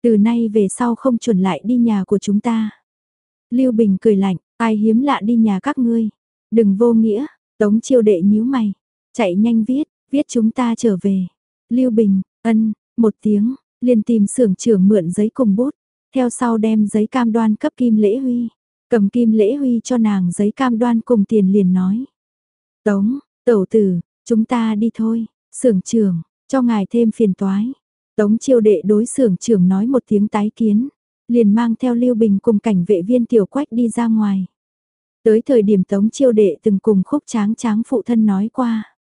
Từ nay về sau không chuẩn lại đi nhà của chúng ta. Lưu Bình cười lạnh, ai hiếm lạ đi nhà các ngươi. Đừng vô nghĩa, Tống Chiêu Đệ nhíu mày, chạy nhanh viết, viết chúng ta trở về. Lưu Bình, ân, một tiếng, liền tìm xưởng trưởng mượn giấy cùng bút, theo sau đem giấy cam đoan cấp Kim Lễ Huy, cầm Kim Lễ Huy cho nàng giấy cam đoan cùng tiền liền nói. Tống, tẩu tử, chúng ta đi thôi, xưởng trưởng, cho ngài thêm phiền toái. Tống chiêu đệ đối xưởng trưởng nói một tiếng tái kiến, liền mang theo Lưu Bình cùng cảnh vệ viên tiểu quách đi ra ngoài. Tới thời điểm Tống chiêu đệ từng cùng khúc tráng tráng phụ thân nói qua.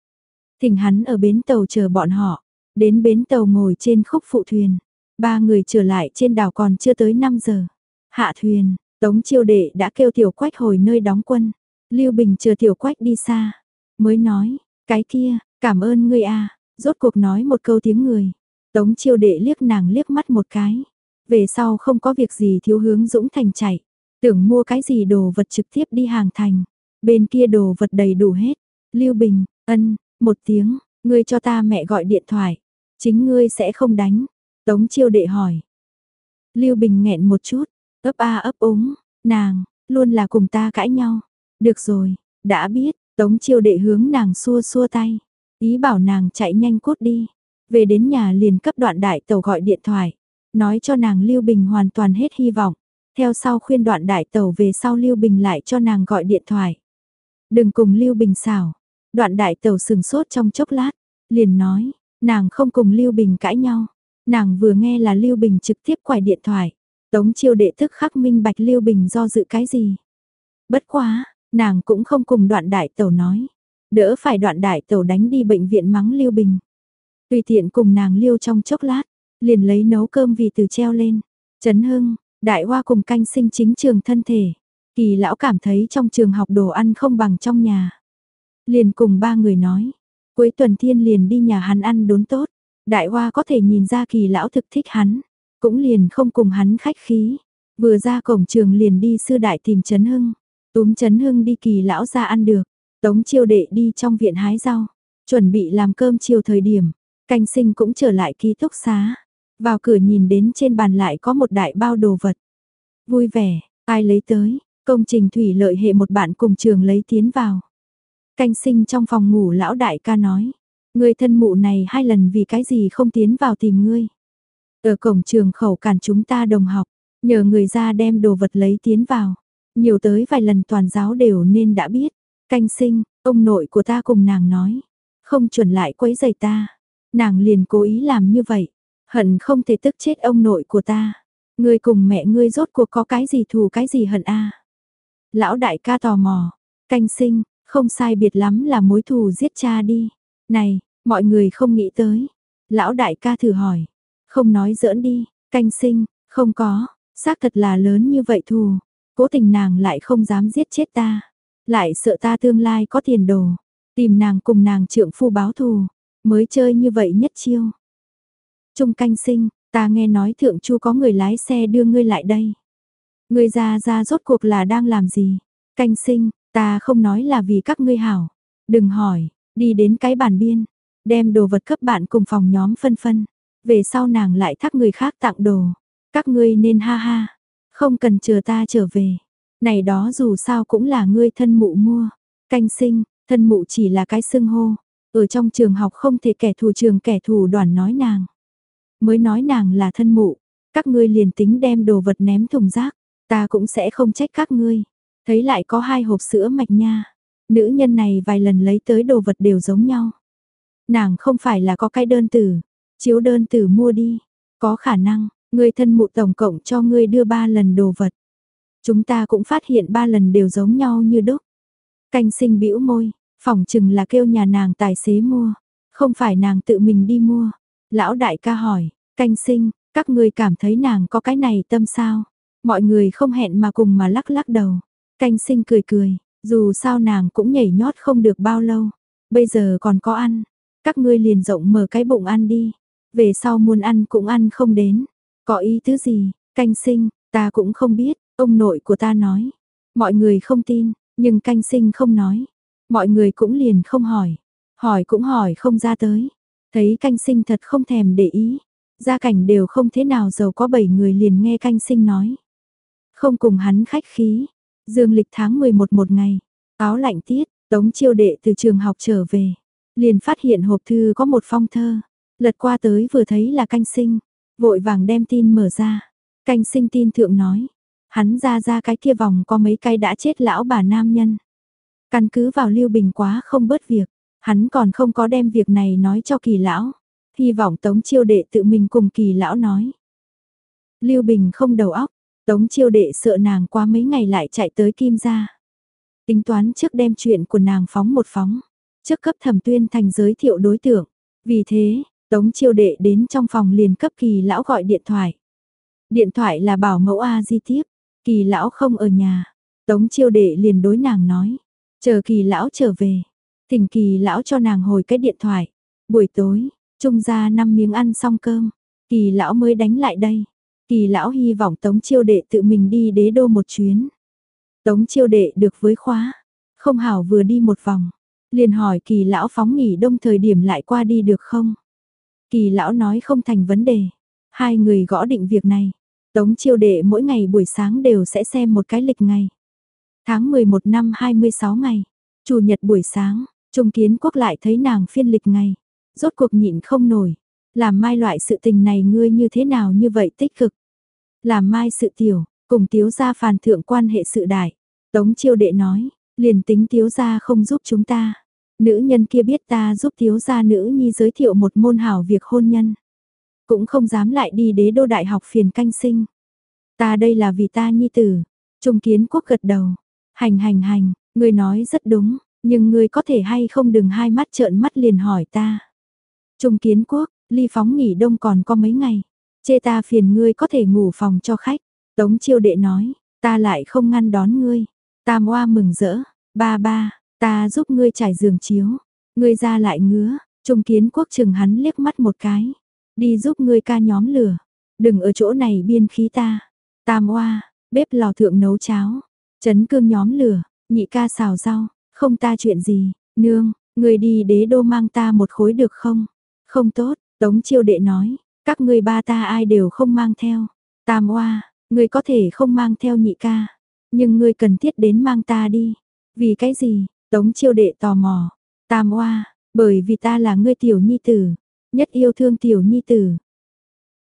Thỉnh hắn ở bến tàu chờ bọn họ, đến bến tàu ngồi trên khúc phụ thuyền. Ba người trở lại trên đảo còn chưa tới 5 giờ. Hạ thuyền, Tống chiêu đệ đã kêu tiểu quách hồi nơi đóng quân. Lưu Bình chờ tiểu quách đi xa. Mới nói, cái kia, cảm ơn ngươi a Rốt cuộc nói một câu tiếng người. Tống chiêu đệ liếc nàng liếc mắt một cái. Về sau không có việc gì thiếu hướng Dũng Thành chạy. Tưởng mua cái gì đồ vật trực tiếp đi hàng thành. Bên kia đồ vật đầy đủ hết. Lưu Bình, ân, một tiếng, ngươi cho ta mẹ gọi điện thoại. Chính ngươi sẽ không đánh. Tống chiêu đệ hỏi. Lưu Bình nghẹn một chút, ấp a ấp úng, nàng, luôn là cùng ta cãi nhau. Được rồi, đã biết, Tống chiêu đệ hướng nàng xua xua tay. Ý bảo nàng chạy nhanh cốt đi. Về đến nhà liền cấp đoạn đại tàu gọi điện thoại. Nói cho nàng Lưu Bình hoàn toàn hết hy vọng. Theo sau khuyên đoạn đại Tẩu về sau Lưu Bình lại cho nàng gọi điện thoại. Đừng cùng Lưu Bình xảo. Đoạn đại Tẩu sừng sốt trong chốc lát. Liền nói, nàng không cùng Lưu Bình cãi nhau. Nàng vừa nghe là Lưu Bình trực tiếp quải điện thoại. Tống chiêu đệ thức khắc minh bạch Lưu Bình do dự cái gì. Bất quá, nàng cũng không cùng đoạn đại tẩu nói. Đỡ phải đoạn đại tẩu đánh đi bệnh viện mắng Lưu Bình. Tùy tiện cùng nàng liêu trong chốc lát, liền lấy nấu cơm vì từ treo lên. Trấn Hưng, đại hoa cùng canh sinh chính trường thân thể. Kỳ lão cảm thấy trong trường học đồ ăn không bằng trong nhà. Liền cùng ba người nói. Cuối tuần thiên liền đi nhà hắn ăn đốn tốt. Đại Hoa có thể nhìn ra kỳ lão thực thích hắn. cũng liền không cùng hắn khách khí. Vừa ra cổng trường liền đi sư đại tìm Trấn Hưng, túm Trấn Hưng đi kỳ lão ra ăn được, tống chiêu đệ đi trong viện hái rau, chuẩn bị làm cơm chiều thời điểm, canh sinh cũng trở lại ký túc xá, vào cửa nhìn đến trên bàn lại có một đại bao đồ vật. Vui vẻ, ai lấy tới, công trình thủy lợi hệ một bạn cùng trường lấy tiến vào. Canh sinh trong phòng ngủ lão đại ca nói, người thân mụ này hai lần vì cái gì không tiến vào tìm ngươi. Ở cổng trường khẩu cản chúng ta đồng học, nhờ người ra đem đồ vật lấy tiến vào. Nhiều tới vài lần toàn giáo đều nên đã biết. Canh sinh, ông nội của ta cùng nàng nói. Không chuẩn lại quấy giày ta. Nàng liền cố ý làm như vậy. Hận không thể tức chết ông nội của ta. Ngươi cùng mẹ ngươi rốt cuộc có cái gì thù cái gì hận a Lão đại ca tò mò. Canh sinh, không sai biệt lắm là mối thù giết cha đi. Này, mọi người không nghĩ tới. Lão đại ca thử hỏi. Không nói giỡn đi, canh sinh, không có, xác thật là lớn như vậy thù. Cố tình nàng lại không dám giết chết ta. Lại sợ ta tương lai có tiền đồ. Tìm nàng cùng nàng trượng phu báo thù. Mới chơi như vậy nhất chiêu. Trung canh sinh, ta nghe nói thượng chu có người lái xe đưa ngươi lại đây. Ngươi ra ra rốt cuộc là đang làm gì? Canh sinh, ta không nói là vì các ngươi hảo. Đừng hỏi, đi đến cái bàn biên, đem đồ vật cấp bạn cùng phòng nhóm phân phân. Về sau nàng lại thắc người khác tặng đồ. Các ngươi nên ha ha. Không cần chờ ta trở về. Này đó dù sao cũng là ngươi thân mụ mua. Canh sinh, thân mụ chỉ là cái xưng hô. Ở trong trường học không thể kẻ thù trường kẻ thù đoàn nói nàng. Mới nói nàng là thân mụ. Các ngươi liền tính đem đồ vật ném thùng rác. Ta cũng sẽ không trách các ngươi. Thấy lại có hai hộp sữa mạch nha. Nữ nhân này vài lần lấy tới đồ vật đều giống nhau. Nàng không phải là có cái đơn tử, Chiếu đơn tử mua đi, có khả năng, người thân mụ tổng cộng cho ngươi đưa ba lần đồ vật. Chúng ta cũng phát hiện ba lần đều giống nhau như đúc. Canh sinh bĩu môi, phỏng chừng là kêu nhà nàng tài xế mua, không phải nàng tự mình đi mua. Lão đại ca hỏi, canh sinh, các ngươi cảm thấy nàng có cái này tâm sao? Mọi người không hẹn mà cùng mà lắc lắc đầu. Canh sinh cười cười, dù sao nàng cũng nhảy nhót không được bao lâu. Bây giờ còn có ăn, các ngươi liền rộng mở cái bụng ăn đi. Về sau muốn ăn cũng ăn không đến. Có ý tứ gì, canh sinh, ta cũng không biết, ông nội của ta nói. Mọi người không tin, nhưng canh sinh không nói. Mọi người cũng liền không hỏi. Hỏi cũng hỏi không ra tới. Thấy canh sinh thật không thèm để ý. Gia cảnh đều không thế nào giàu có bảy người liền nghe canh sinh nói. Không cùng hắn khách khí. Dương lịch tháng 11 một ngày. Áo lạnh tiết, tống chiêu đệ từ trường học trở về. Liền phát hiện hộp thư có một phong thơ. Lật qua tới vừa thấy là canh sinh, vội vàng đem tin mở ra. Canh sinh tin thượng nói, hắn ra ra cái kia vòng có mấy cái đã chết lão bà nam nhân. Căn cứ vào Lưu Bình quá không bớt việc, hắn còn không có đem việc này nói cho kỳ lão. Hy vọng Tống Chiêu Đệ tự mình cùng kỳ lão nói. Lưu Bình không đầu óc, Tống Chiêu Đệ sợ nàng qua mấy ngày lại chạy tới Kim gia. Tính toán trước đem chuyện của nàng phóng một phóng, trước cấp thẩm tuyên thành giới thiệu đối tượng. Vì thế, Tống chiêu đệ đến trong phòng liền cấp kỳ lão gọi điện thoại. Điện thoại là bảo mẫu A di tiếp, kỳ lão không ở nhà. Tống chiêu đệ liền đối nàng nói, chờ kỳ lão trở về. Thỉnh kỳ lão cho nàng hồi cái điện thoại. Buổi tối, trung ra năm miếng ăn xong cơm, kỳ lão mới đánh lại đây. Kỳ lão hy vọng tống chiêu đệ tự mình đi đế đô một chuyến. Tống chiêu đệ được với khóa, không hảo vừa đi một vòng. Liền hỏi kỳ lão phóng nghỉ đông thời điểm lại qua đi được không? Kỳ lão nói không thành vấn đề. Hai người gõ định việc này. Tống chiêu đệ mỗi ngày buổi sáng đều sẽ xem một cái lịch ngày. Tháng 11 năm 26 ngày. Chủ nhật buổi sáng, Trung Kiến Quốc lại thấy nàng phiên lịch ngày. Rốt cuộc nhịn không nổi. Làm mai loại sự tình này ngươi như thế nào như vậy tích cực. Làm mai sự tiểu, cùng tiếu gia phàn thượng quan hệ sự đại. Tống chiêu đệ nói, liền tính tiếu gia không giúp chúng ta. Nữ nhân kia biết ta giúp Tiếu gia nữ nhi giới thiệu một môn hảo việc hôn nhân. Cũng không dám lại đi đế đô đại học phiền canh sinh. Ta đây là vì ta nhi tử. Trung kiến quốc gật đầu. Hành hành hành, ngươi nói rất đúng, nhưng ngươi có thể hay không đừng hai mắt trợn mắt liền hỏi ta. Trung kiến quốc, ly phóng nghỉ đông còn có mấy ngày. Chê ta phiền ngươi có thể ngủ phòng cho khách. Tống chiêu đệ nói, ta lại không ngăn đón ngươi. Tam oa mừng rỡ, ba ba, Ta giúp ngươi trải giường chiếu, ngươi ra lại ngứa, trung kiến quốc chừng hắn liếc mắt một cái, đi giúp ngươi ca nhóm lửa. đừng ở chỗ này biên khí ta. Tam oa, bếp lò thượng nấu cháo, chấn cương nhóm lửa, nhị ca xào rau, không ta chuyện gì, nương, người đi đế đô mang ta một khối được không? Không tốt, Tống chiêu đệ nói, các ngươi ba ta ai đều không mang theo. Tam oa, người có thể không mang theo nhị ca, nhưng người cần thiết đến mang ta đi. Vì cái gì? Tống chiêu đệ tò mò. Tam oa, bởi vì ta là ngươi tiểu nhi tử, nhất yêu thương tiểu nhi tử.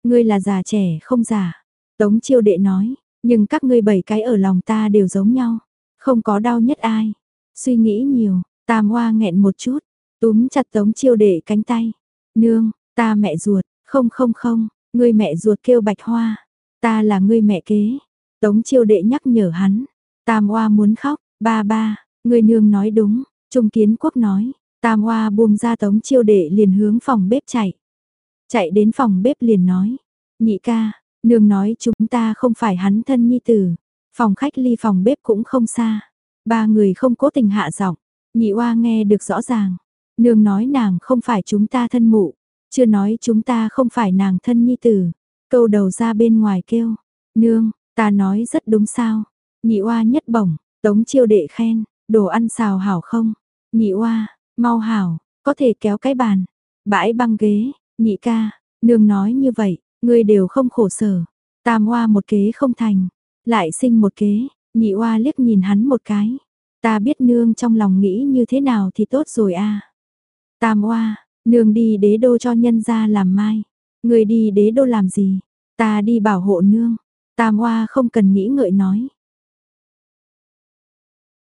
Ngươi là già trẻ không già. Tống chiêu đệ nói, nhưng các ngươi bảy cái ở lòng ta đều giống nhau, không có đau nhất ai. Suy nghĩ nhiều, Tam Hoa nghẹn một chút, túm chặt Tống chiêu đệ cánh tay. Nương, ta mẹ ruột, không không không, ngươi mẹ ruột kêu bạch hoa, ta là ngươi mẹ kế. Tống chiêu đệ nhắc nhở hắn, Tam Hoa muốn khóc, ba ba, ngươi nương nói đúng, Trung Kiến Quốc nói, Tam Hoa buông ra Tống chiêu đệ liền hướng phòng bếp chạy. Chạy đến phòng bếp liền nói, nhị ca, nương nói chúng ta không phải hắn thân nhi tử, phòng khách ly phòng bếp cũng không xa. Ba người không cố tình hạ giọng, nhị oa nghe được rõ ràng. Nương nói nàng không phải chúng ta thân mụ, chưa nói chúng ta không phải nàng thân nhi tử. Câu đầu ra bên ngoài kêu, nương, ta nói rất đúng sao. Nhị oa nhất bổng, tống chiêu đệ khen, đồ ăn xào hảo không? Nhị oa, mau hảo, có thể kéo cái bàn, bãi băng ghế, nhị ca, nương nói như vậy, người đều không khổ sở. Tam oa một kế không thành, lại sinh một kế, nhị oa liếc nhìn hắn một cái. Ta biết nương trong lòng nghĩ như thế nào thì tốt rồi a. Tam oa, nương đi đế đô cho nhân gia làm mai. Người đi đế đô làm gì? Ta đi bảo hộ nương. Tam oa không cần nghĩ ngợi nói.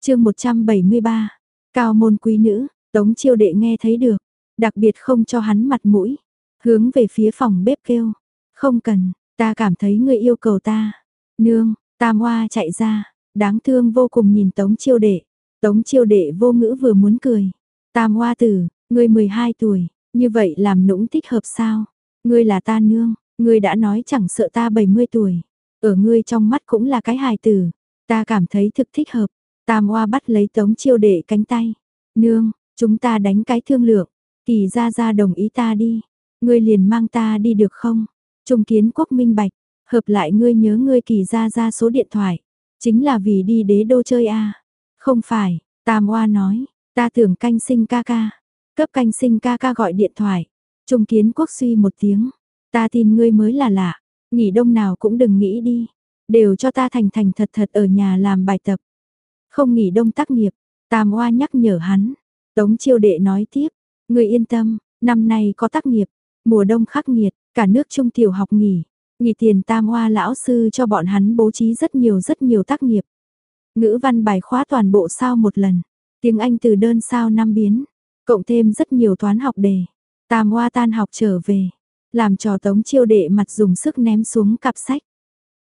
chương 173, Cao môn quý nữ, Tống chiêu đệ nghe thấy được, đặc biệt không cho hắn mặt mũi, hướng về phía phòng bếp kêu, không cần, ta cảm thấy người yêu cầu ta. Nương, Tam Hoa chạy ra, đáng thương vô cùng nhìn Tống Chiêu Đệ. Tống Chiêu Đệ vô ngữ vừa muốn cười. Tam Hoa tử, ngươi 12 tuổi, như vậy làm nũng thích hợp sao? Ngươi là ta nương, ngươi đã nói chẳng sợ ta 70 tuổi. Ở ngươi trong mắt cũng là cái hài tử, ta cảm thấy thực thích hợp. Tam Hoa bắt lấy Tống Chiêu Đệ cánh tay. Nương, chúng ta đánh cái thương lượng, kỳ ra ra đồng ý ta đi. Ngươi liền mang ta đi được không? Trung kiến quốc minh bạch, hợp lại ngươi nhớ ngươi kỳ ra ra số điện thoại, chính là vì đi đế đô chơi à? Không phải, Tam Oa nói, ta tưởng canh sinh ca ca, cấp canh sinh ca ca gọi điện thoại. Trung kiến quốc suy một tiếng, ta tin ngươi mới là lạ, nghỉ đông nào cũng đừng nghĩ đi, đều cho ta thành thành thật thật ở nhà làm bài tập. Không nghỉ đông tác nghiệp, Tam Oa nhắc nhở hắn, Tống chiêu đệ nói tiếp, ngươi yên tâm, năm nay có tác nghiệp, mùa đông khắc nghiệt, cả nước trung tiểu học nghỉ, nghỉ tiền tam hoa lão sư cho bọn hắn bố trí rất nhiều rất nhiều tác nghiệp. Ngữ văn bài khóa toàn bộ sao một lần, tiếng Anh từ đơn sao năm biến, cộng thêm rất nhiều toán học đề. Tam hoa tan học trở về, làm trò tống chiêu đệ mặt dùng sức ném xuống cặp sách.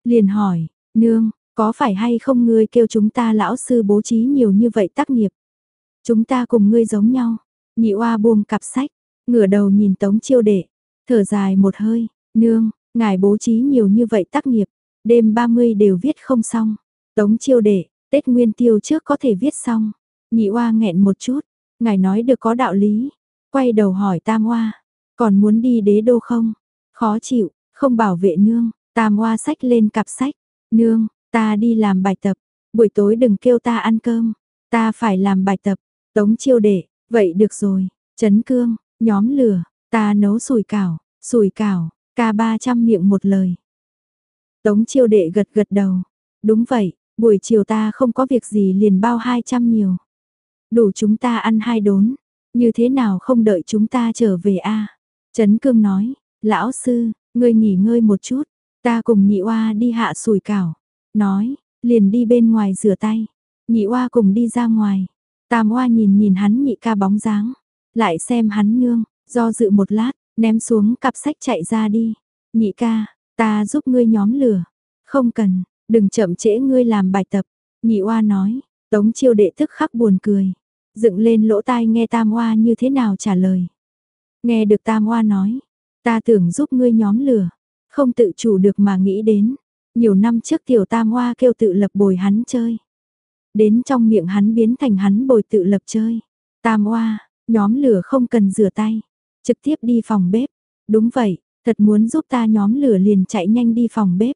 Liền hỏi, nương, có phải hay không ngươi kêu chúng ta lão sư bố trí nhiều như vậy tác nghiệp? Chúng ta cùng ngươi giống nhau. Nhị oa buông cặp sách, ngửa đầu nhìn tống chiêu đệ, Thở dài một hơi, nương, ngài bố trí nhiều như vậy tác nghiệp, đêm 30 đều viết không xong. Tống chiêu đệ, Tết Nguyên Tiêu trước có thể viết xong. Nhị oa nghẹn một chút, ngài nói được có đạo lý. Quay đầu hỏi Tam oa, còn muốn đi đế đô không? Khó chịu, không bảo vệ nương, Tam oa sách lên cặp sách. Nương, ta đi làm bài tập, buổi tối đừng kêu ta ăn cơm, ta phải làm bài tập. Tống chiêu đệ, vậy được rồi, chấn cương, nhóm lửa, Ta nấu sủi cảo, sủi cảo, ca 300 miệng một lời. Tống chiêu đệ gật gật đầu. Đúng vậy, buổi chiều ta không có việc gì liền bao 200 nhiều. Đủ chúng ta ăn hai đốn. Như thế nào không đợi chúng ta trở về a Trấn Cương nói, lão sư, ngươi nghỉ ngơi một chút. Ta cùng nhị oa đi hạ sùi cảo. Nói, liền đi bên ngoài rửa tay. Nhị oa cùng đi ra ngoài. Tam oa nhìn nhìn hắn nhị ca bóng dáng. Lại xem hắn nương, Do dự một lát, ném xuống cặp sách chạy ra đi. Nhị ca, ta giúp ngươi nhóm lửa. Không cần, đừng chậm trễ ngươi làm bài tập. Nhị oa nói, tống chiêu đệ thức khắc buồn cười. Dựng lên lỗ tai nghe tam oa như thế nào trả lời. Nghe được tam oa nói, ta tưởng giúp ngươi nhóm lửa. Không tự chủ được mà nghĩ đến. Nhiều năm trước tiểu tam oa kêu tự lập bồi hắn chơi. Đến trong miệng hắn biến thành hắn bồi tự lập chơi. Tam oa, nhóm lửa không cần rửa tay. Trực tiếp đi phòng bếp. Đúng vậy, Thật muốn giúp ta nhóm lửa liền chạy nhanh đi phòng bếp.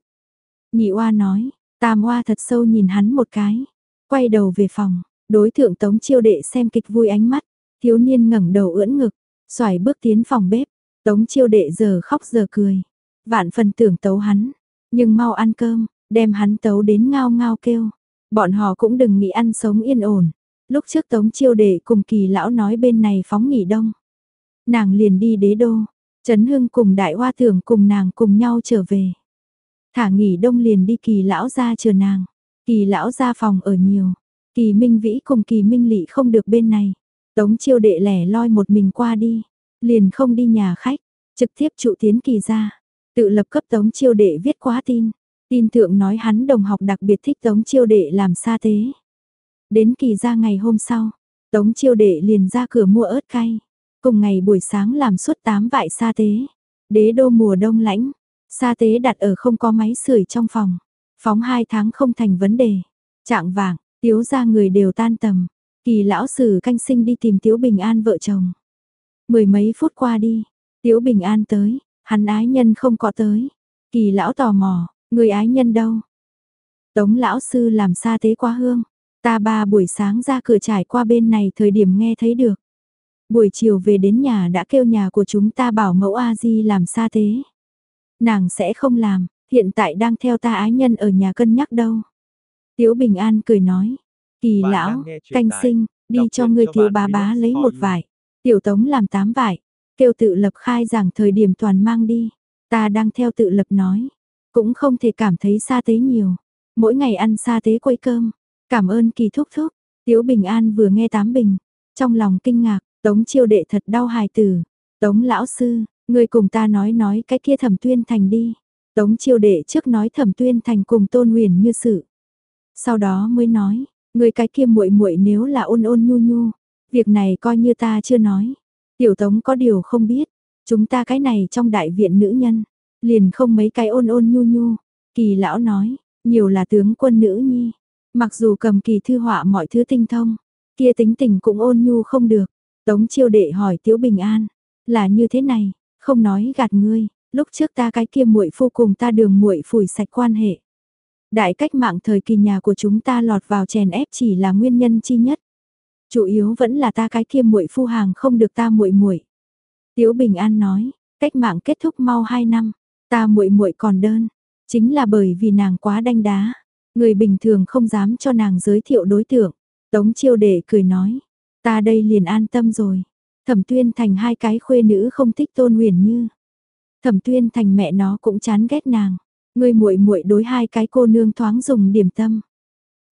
Nhị oa nói, tam oa thật sâu nhìn hắn một cái. Quay đầu về phòng, đối thượng tống chiêu đệ xem kịch vui ánh mắt. Thiếu niên ngẩng đầu ưỡn ngực, xoài bước tiến phòng bếp. Tống chiêu đệ giờ khóc giờ cười. Vạn phần tưởng tấu hắn, nhưng mau ăn cơm, đem hắn tấu đến ngao ngao kêu. Bọn họ cũng đừng nghĩ ăn sống yên ổn. Lúc trước Tống Chiêu Đệ cùng kỳ lão nói bên này phóng nghỉ đông. Nàng liền đi đế đô, Trấn Hưng cùng đại hoa thưởng cùng nàng cùng nhau trở về. Thả nghỉ đông liền đi kỳ lão ra chờ nàng. Kỳ lão ra phòng ở nhiều. Kỳ Minh Vĩ cùng kỳ Minh Lị không được bên này. Tống chiêu đệ lẻ loi một mình qua đi. Liền không đi nhà khách. Trực tiếp trụ tiến kỳ ra. Tự lập cấp tống chiêu đệ viết quá tin. Tin thượng nói hắn đồng học đặc biệt thích tống chiêu đệ làm sa tế. Đến kỳ ra ngày hôm sau. Tống chiêu đệ liền ra cửa mua ớt cay. Cùng ngày buổi sáng làm suốt 8 vại sa tế. Đế đô mùa đông lãnh. Sa tế đặt ở không có máy sưởi trong phòng. Phóng 2 tháng không thành vấn đề. Trạng vàng, tiếu ra người đều tan tầm. Kỳ lão sử canh sinh đi tìm Tiếu Bình An vợ chồng. Mười mấy phút qua đi, Tiếu Bình An tới, hắn ái nhân không có tới. Kỳ lão tò mò, người ái nhân đâu? Tống lão sư làm sa tế quá hương. Ta ba buổi sáng ra cửa trải qua bên này thời điểm nghe thấy được. Buổi chiều về đến nhà đã kêu nhà của chúng ta bảo mẫu A-di làm sa tế. Nàng sẽ không làm, hiện tại đang theo ta ái nhân ở nhà cân nhắc đâu. Tiếu Bình An cười nói, kỳ Bạn lão, canh sinh, đi cho người thiếu bá bá lấy một vải. Tiểu tống làm tám vải, kêu tự lập khai giảng thời điểm toàn mang đi. Ta đang theo tự lập nói, cũng không thể cảm thấy sa tế nhiều. Mỗi ngày ăn sa tế quấy cơm, cảm ơn kỳ thúc thúc. Tiếu Bình An vừa nghe tám bình, trong lòng kinh ngạc, tống chiêu đệ thật đau hài tử. Tống lão sư, người cùng ta nói nói cái kia thẩm tuyên thành đi. Tống chiêu đệ trước nói thẩm tuyên thành cùng tôn huyền như sự. Sau đó mới nói, người cái kia muội muội nếu là ôn ôn nhu nhu, việc này coi như ta chưa nói. Tiểu tống có điều không biết, chúng ta cái này trong đại viện nữ nhân, liền không mấy cái ôn ôn nhu nhu. Kỳ lão nói, nhiều là tướng quân nữ nhi, mặc dù cầm kỳ thư họa mọi thứ tinh thông, kia tính tình cũng ôn nhu không được. Tống chiêu đệ hỏi Tiếu Bình An, là như thế này, không nói gạt ngươi, lúc trước ta cái kia muội phu cùng ta đường muội phủi sạch quan hệ. Đại cách mạng thời kỳ nhà của chúng ta lọt vào chèn ép chỉ là nguyên nhân chi nhất. Chủ yếu vẫn là ta cái kia muội phu hàng không được ta muội muội. Tiếu Bình An nói, cách mạng kết thúc mau 2 năm, ta muội muội còn đơn, chính là bởi vì nàng quá đanh đá, người bình thường không dám cho nàng giới thiệu đối tượng. Tống Chiêu Đệ cười nói, ta đây liền an tâm rồi. Thẩm Tuyên Thành hai cái khuê nữ không thích Tôn Huyền Như. Thẩm Tuyên Thành mẹ nó cũng chán ghét nàng. Người muội muội đối hai cái cô nương thoáng dùng điểm tâm,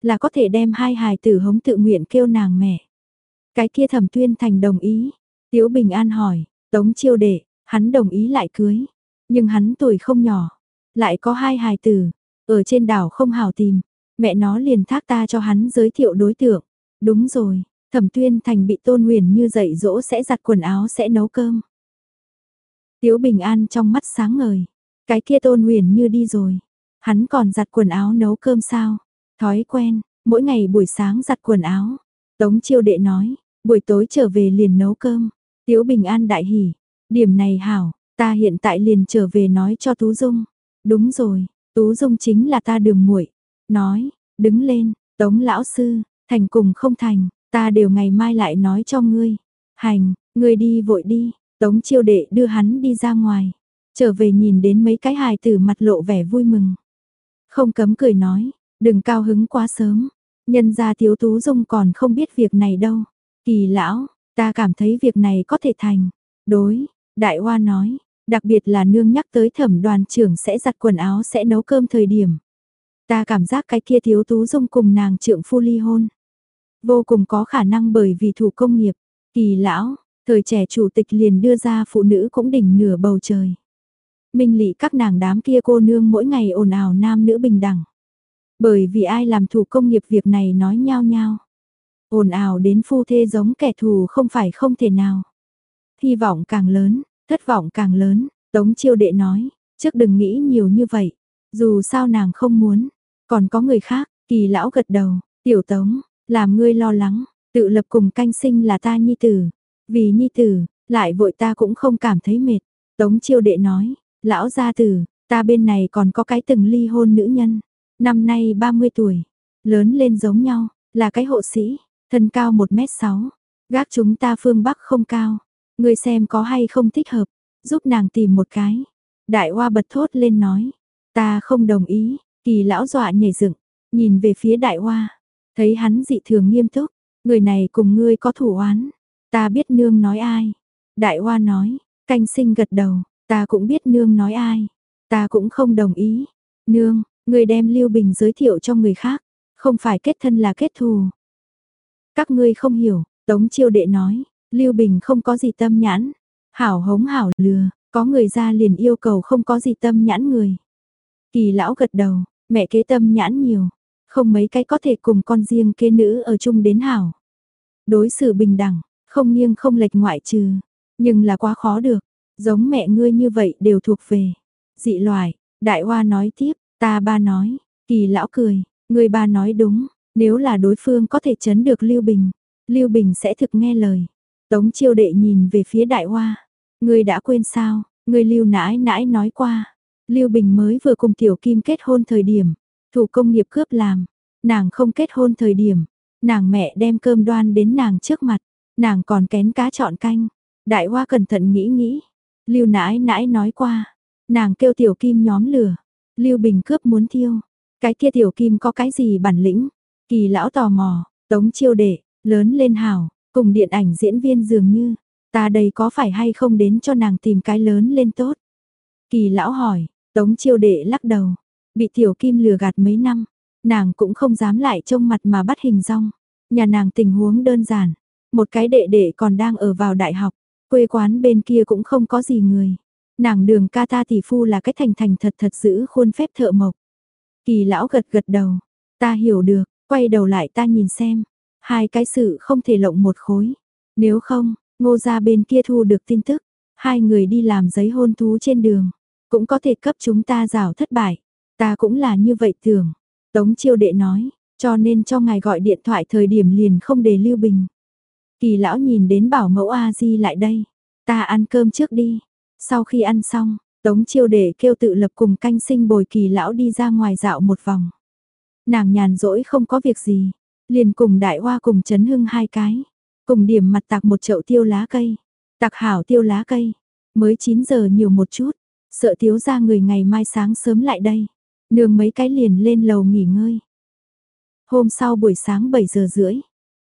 là có thể đem hai hài tử hống tự nguyện kêu nàng mẹ. Cái kia Thẩm Tuyên Thành đồng ý. Tiếu Bình An hỏi, Tống Chiêu Đệ, hắn đồng ý lại cưới, nhưng hắn tuổi không nhỏ, lại có hai hài tử, ở trên đảo không hảo tìm, mẹ nó liền thác ta cho hắn giới thiệu đối tượng. Đúng rồi, Thẩm Tuyên Thành bị Tôn Huyền như dạy dỗ sẽ giặt quần áo sẽ nấu cơm. Tiếu Bình An trong mắt sáng ngời, cái kia Tôn Huyền như đi rồi, hắn còn giặt quần áo nấu cơm sao? Thói quen, mỗi ngày buổi sáng giặt quần áo. Tống Chiêu Đệ nói, buổi tối trở về liền nấu cơm. Tiếu Bình An đại hỉ, điểm này hảo, ta hiện tại liền trở về nói cho Tú Dung. Đúng rồi, Tú Dung chính là ta đường muội. Nói, đứng lên, Tống lão sư, thành cùng không thành, ta đều ngày mai lại nói cho ngươi. Hành, ngươi đi vội đi, Tống chiêu đệ đưa hắn đi ra ngoài. Trở về nhìn đến mấy cái hài tử mặt lộ vẻ vui mừng. Không cấm cười nói, đừng cao hứng quá sớm. Nhân gia thiếu tú dung còn không biết việc này đâu. Kỳ lão, ta cảm thấy việc này có thể thành. Đối, đại hoa nói, đặc biệt là nương nhắc tới thẩm đoàn trưởng sẽ giặt quần áo sẽ nấu cơm thời điểm. Ta cảm giác cái kia thiếu tú dung cùng nàng trượng phu ly hôn. Vô cùng có khả năng bởi vì thủ công nghiệp, kỳ lão, thời trẻ chủ tịch liền đưa ra phụ nữ cũng đỉnh nửa bầu trời. Minh lị các nàng đám kia cô nương mỗi ngày ồn ào nam nữ bình đẳng. Bởi vì ai làm thủ công nghiệp việc này nói nhau nhau. ồn ào đến phu thê giống kẻ thù không phải không thể nào. Hy vọng càng lớn, thất vọng càng lớn, Tống chiêu đệ nói, trước đừng nghĩ nhiều như vậy. Dù sao nàng không muốn, còn có người khác, kỳ lão gật đầu, tiểu tống, làm ngươi lo lắng, tự lập cùng canh sinh là ta nhi tử. Vì nhi tử, lại vội ta cũng không cảm thấy mệt. Tống chiêu đệ nói, Lão gia tử, ta bên này còn có cái từng ly hôn nữ nhân, năm nay 30 tuổi, lớn lên giống nhau, là cái hộ sĩ, thân cao 1m6, gác chúng ta phương Bắc không cao, người xem có hay không thích hợp, giúp nàng tìm một cái. Đại hoa bật thốt lên nói, ta không đồng ý, kỳ lão dọa nhảy dựng, nhìn về phía đại hoa, thấy hắn dị thường nghiêm túc, người này cùng ngươi có thủ oán, ta biết nương nói ai. Đại hoa nói, canh sinh gật đầu, ta cũng biết nương nói ai, ta cũng không đồng ý. Nương, người đem Lưu Bình giới thiệu cho người khác, không phải kết thân là kết thù. Các ngươi không hiểu, Tống chiêu đệ nói, Lưu Bình không có gì tâm nhãn, hảo hống hảo lừa, có người ra liền yêu cầu không có gì tâm nhãn người. Kỳ lão gật đầu, mẹ kế tâm nhãn nhiều, không mấy cái có thể cùng con riêng kế nữ ở chung đến hảo. Đối xử bình đẳng, không nghiêng không lệch ngoại trừ, nhưng là quá khó được, giống mẹ ngươi như vậy đều thuộc về. Dị loài, đại hoa nói tiếp, ta ba nói, kỳ lão cười, người ba nói đúng, nếu là đối phương có thể chấn được Lưu Bình, Lưu Bình sẽ thực nghe lời. Tống chiêu đệ nhìn về phía đại hoa, người đã quên sao, người Lưu nãi nãi nói qua, Lưu Bình mới vừa cùng Tiểu Kim kết hôn thời điểm, thủ công nghiệp cướp làm, nàng không kết hôn thời điểm, nàng mẹ đem cơm đoan đến nàng trước mặt, nàng còn kén cá chọn canh. Đại Hoa cẩn thận nghĩ nghĩ, Lưu nãi nãi nói qua, nàng kêu Tiểu Kim nhóm lửa, Lưu Bình cướp muốn thiêu, cái kia Tiểu Kim có cái gì bản lĩnh, kỳ lão tò mò, tống chiêu đệ, lớn lên hào cùng điện ảnh diễn viên dường như, ta đây có phải hay không đến cho nàng tìm cái lớn lên tốt. Kỳ lão hỏi, Tống chiêu đệ lắc đầu, bị tiểu kim lừa gạt mấy năm, nàng cũng không dám lại trông mặt mà bắt hình rong. Nhà nàng tình huống đơn giản, một cái đệ đệ còn đang ở vào đại học, quê quán bên kia cũng không có gì người. Nàng đường ca ta tỷ phu là cái thành thành thật thật giữ khuôn phép thợ mộc. Kỳ lão gật gật đầu, ta hiểu được, quay đầu lại ta nhìn xem, hai cái sự không thể lộng một khối. Nếu không, ngô ra bên kia thu được tin tức, hai người đi làm giấy hôn thú trên đường. Cũng có thể cấp chúng ta rào thất bại. Ta cũng là như vậy tưởng. Tống chiêu đệ nói, cho nên cho ngài gọi điện thoại thời điểm liền không để lưu bình. Kỳ lão nhìn đến bảo mẫu A-di lại đây. Ta ăn cơm trước đi. Sau khi ăn xong, tống chiêu đệ kêu tự lập cùng canh sinh bồi kỳ lão đi ra ngoài dạo một vòng. Nàng nhàn rỗi không có việc gì. Liền cùng đại hoa cùng chấn hưng hai cái. Cùng điểm mặt tạc một chậu tiêu lá cây. Tạc hảo tiêu lá cây. Mới 9 giờ nhiều một chút. Sợ thiếu ra người ngày mai sáng sớm lại đây. Nương mấy cái liền lên lầu nghỉ ngơi. Hôm sau buổi sáng 7 giờ rưỡi,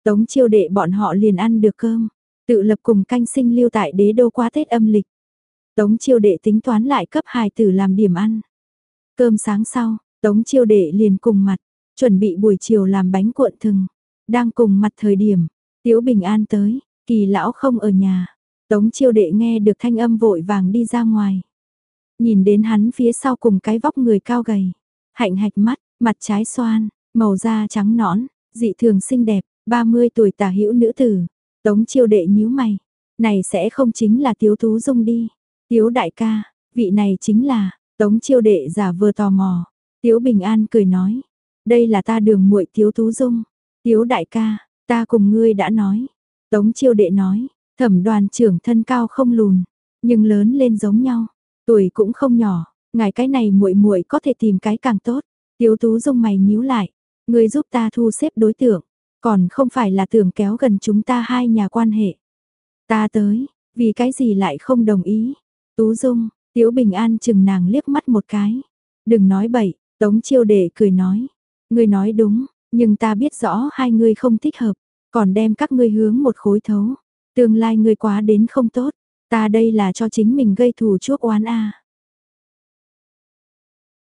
tống chiêu đệ bọn họ liền ăn được cơm. Tự lập cùng canh sinh lưu tại đế đô qua Tết âm lịch. Tống chiêu đệ tính toán lại cấp hài tử làm điểm ăn. Cơm sáng sau, tống chiêu đệ liền cùng mặt, chuẩn bị buổi chiều làm bánh cuộn thừng. Đang cùng mặt thời điểm, Tiếu Bình An tới, kỳ lão không ở nhà. Tống chiêu đệ nghe được thanh âm vội vàng đi ra ngoài. Nhìn đến hắn phía sau cùng cái vóc người cao gầy, hạnh hạch mắt, mặt trái xoan, màu da trắng nõn, dị thường xinh đẹp, 30 tuổi tả hữu nữ tử. Tống chiêu đệ nhíu mày, này sẽ không chính là Tiếu Tú Dung đi. Tiếu đại ca, vị này chính là, Tống chiêu đệ giả vừa tò mò. Tiếu Bình An cười nói, đây là ta đường muội Tiếu Tú Dung. Tiếu đại ca, ta cùng ngươi đã nói. Tống chiêu đệ nói, thẩm đoàn trưởng thân cao không lùn, nhưng lớn lên giống nhau. Tuổi cũng không nhỏ, ngài cái này muội muội có thể tìm cái càng tốt. Tiếu Tú Dung mày nhíu lại, người giúp ta thu xếp đối tượng, còn không phải là tưởng kéo gần chúng ta hai nhà quan hệ. Ta tới, vì cái gì lại không đồng ý? Tú Dung, Tiếu Bình An chừng nàng liếc mắt một cái. Đừng nói bậy, Tống Chiêu Đệ cười nói. Ngươi nói đúng, nhưng ta biết rõ hai người không thích hợp, còn đem các ngươi hướng một khối thấu. Tương lai ngươi quá đến không tốt, Ta đây là cho chính mình gây thù chuốc oán a. À.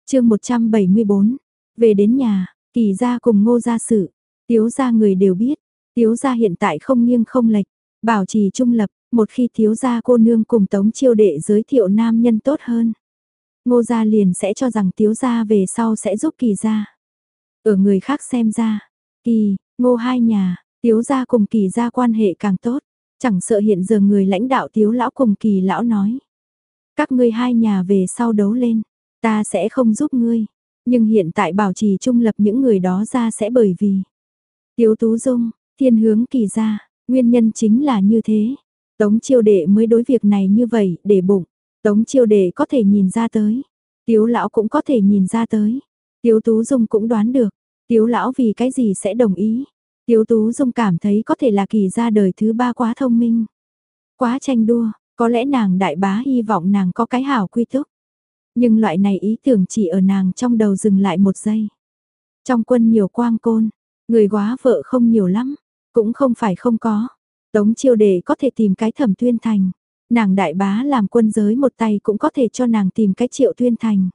Chương 174. Về đến nhà, Kỳ gia cùng Ngô gia sự, Tiếu gia người đều biết, Tiếu gia hiện tại không nghiêng không lệch, bảo trì trung lập, một khi Tiếu gia cô nương cùng Tống Chiêu đệ giới thiệu nam nhân tốt hơn. Ngô gia liền sẽ cho rằng Tiếu gia về sau sẽ giúp Kỳ gia. Ở người khác xem ra, Kỳ, Ngô hai nhà, Tiếu gia cùng Kỳ gia quan hệ càng tốt. Chẳng sợ hiện giờ người lãnh đạo thiếu lão cùng kỳ lão nói. Các ngươi hai nhà về sau đấu lên, ta sẽ không giúp ngươi. Nhưng hiện tại bảo trì trung lập những người đó ra sẽ bởi vì. Tiếu Tú Dung, thiên hướng kỳ ra, nguyên nhân chính là như thế. Tống chiêu đệ mới đối việc này như vậy để bụng. Tống chiêu đệ có thể nhìn ra tới. Tiếu lão cũng có thể nhìn ra tới. Tiếu Tú Dung cũng đoán được. Tiếu lão vì cái gì sẽ đồng ý. Tiếu Tú Dung cảm thấy có thể là kỳ ra đời thứ ba quá thông minh. Quá tranh đua, có lẽ nàng đại bá hy vọng nàng có cái hảo quy túc. Nhưng loại này ý tưởng chỉ ở nàng trong đầu dừng lại một giây. Trong quân nhiều quang côn, người quá vợ không nhiều lắm, cũng không phải không có. Tống chiêu đề có thể tìm cái thẩm tuyên thành. Nàng đại bá làm quân giới một tay cũng có thể cho nàng tìm cái triệu tuyên thành.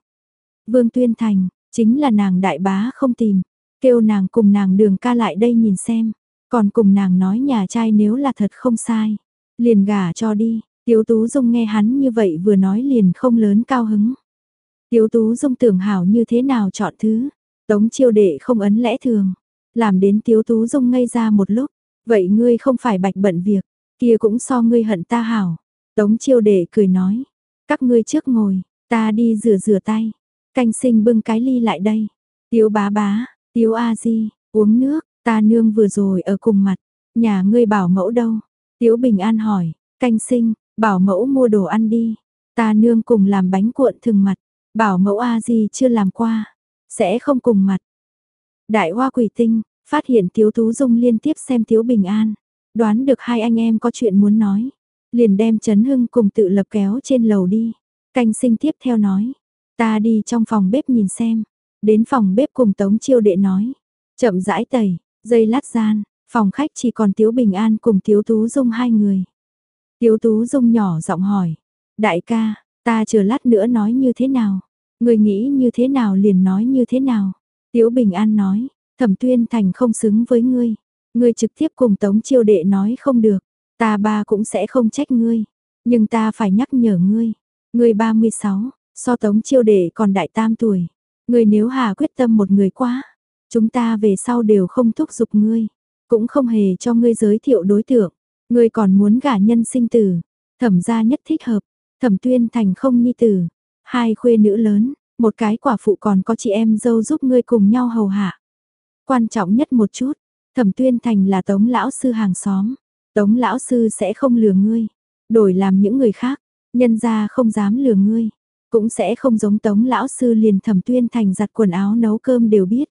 Vương tuyên thành, chính là nàng đại bá không tìm. Kêu nàng cùng nàng đường ca lại đây nhìn xem. Còn cùng nàng nói nhà trai nếu là thật không sai. Liền gả cho đi. Tiếu Tú Dung nghe hắn như vậy vừa nói liền không lớn cao hứng. Tiếu Tú Dung tưởng hảo như thế nào chọn thứ. Tống chiêu đệ không ấn lẽ thường. Làm đến Tiếu Tú Dung ngây ra một lúc. Vậy ngươi không phải bạch bận việc. Kia cũng so ngươi hận ta hảo. Tống chiêu đệ cười nói. Các ngươi trước ngồi. Ta đi rửa rửa tay. Canh sinh bưng cái ly lại đây. Tiếu bá bá. Tiếu a di. Uống nước. Ta nương vừa rồi ở cùng mặt. Nhà ngươi bảo mẫu đâu? Tiếu bình an hỏi. Canh sinh. Bảo mẫu mua đồ ăn đi. Ta nương cùng làm bánh cuộn thường mặt. Bảo mẫu A Di chưa làm qua, sẽ không cùng mặt. Đại hoa quỷ tinh, phát hiện Tiếu Tú Dung liên tiếp xem Tiếu Bình An, đoán được hai anh em có chuyện muốn nói, liền đem Trấn Hưng cùng tự lập kéo trên lầu đi. Canh sinh tiếp theo nói, ta đi trong phòng bếp nhìn xem, đến phòng bếp cùng Tống Chiêu Đệ nói, chậm rãi tẩy, dây lát gian, phòng khách chỉ còn Tiếu Bình An cùng Tiếu Tú Dung hai người. Tiếu Tú Dung nhỏ giọng hỏi, đại ca, ta chờ lát nữa nói như thế nào? Người nghĩ như thế nào liền nói như thế nào. Tiếu Bình An nói, thẩm tuyên thành không xứng với ngươi. Ngươi trực tiếp cùng tống chiêu đệ nói không được. Ta ba cũng sẽ không trách ngươi. Nhưng ta phải nhắc nhở ngươi. Ngươi 36, so tống chiêu đệ còn đại tam tuổi. Ngươi nếu hà quyết tâm một người quá. Chúng ta về sau đều không thúc giục ngươi. Cũng không hề cho ngươi giới thiệu đối tượng. Ngươi còn muốn gả nhân sinh tử. Thẩm gia nhất thích hợp. Thẩm tuyên thành không nhi tử. Hai khuê nữ lớn, một cái quả phụ còn có chị em dâu giúp ngươi cùng nhau hầu hạ. Quan trọng nhất một chút, thẩm tuyên thành là tống lão sư hàng xóm. Tống lão sư sẽ không lừa ngươi, đổi làm những người khác, nhân gia không dám lừa ngươi, cũng sẽ không giống tống lão sư liền thẩm tuyên thành giặt quần áo nấu cơm đều biết.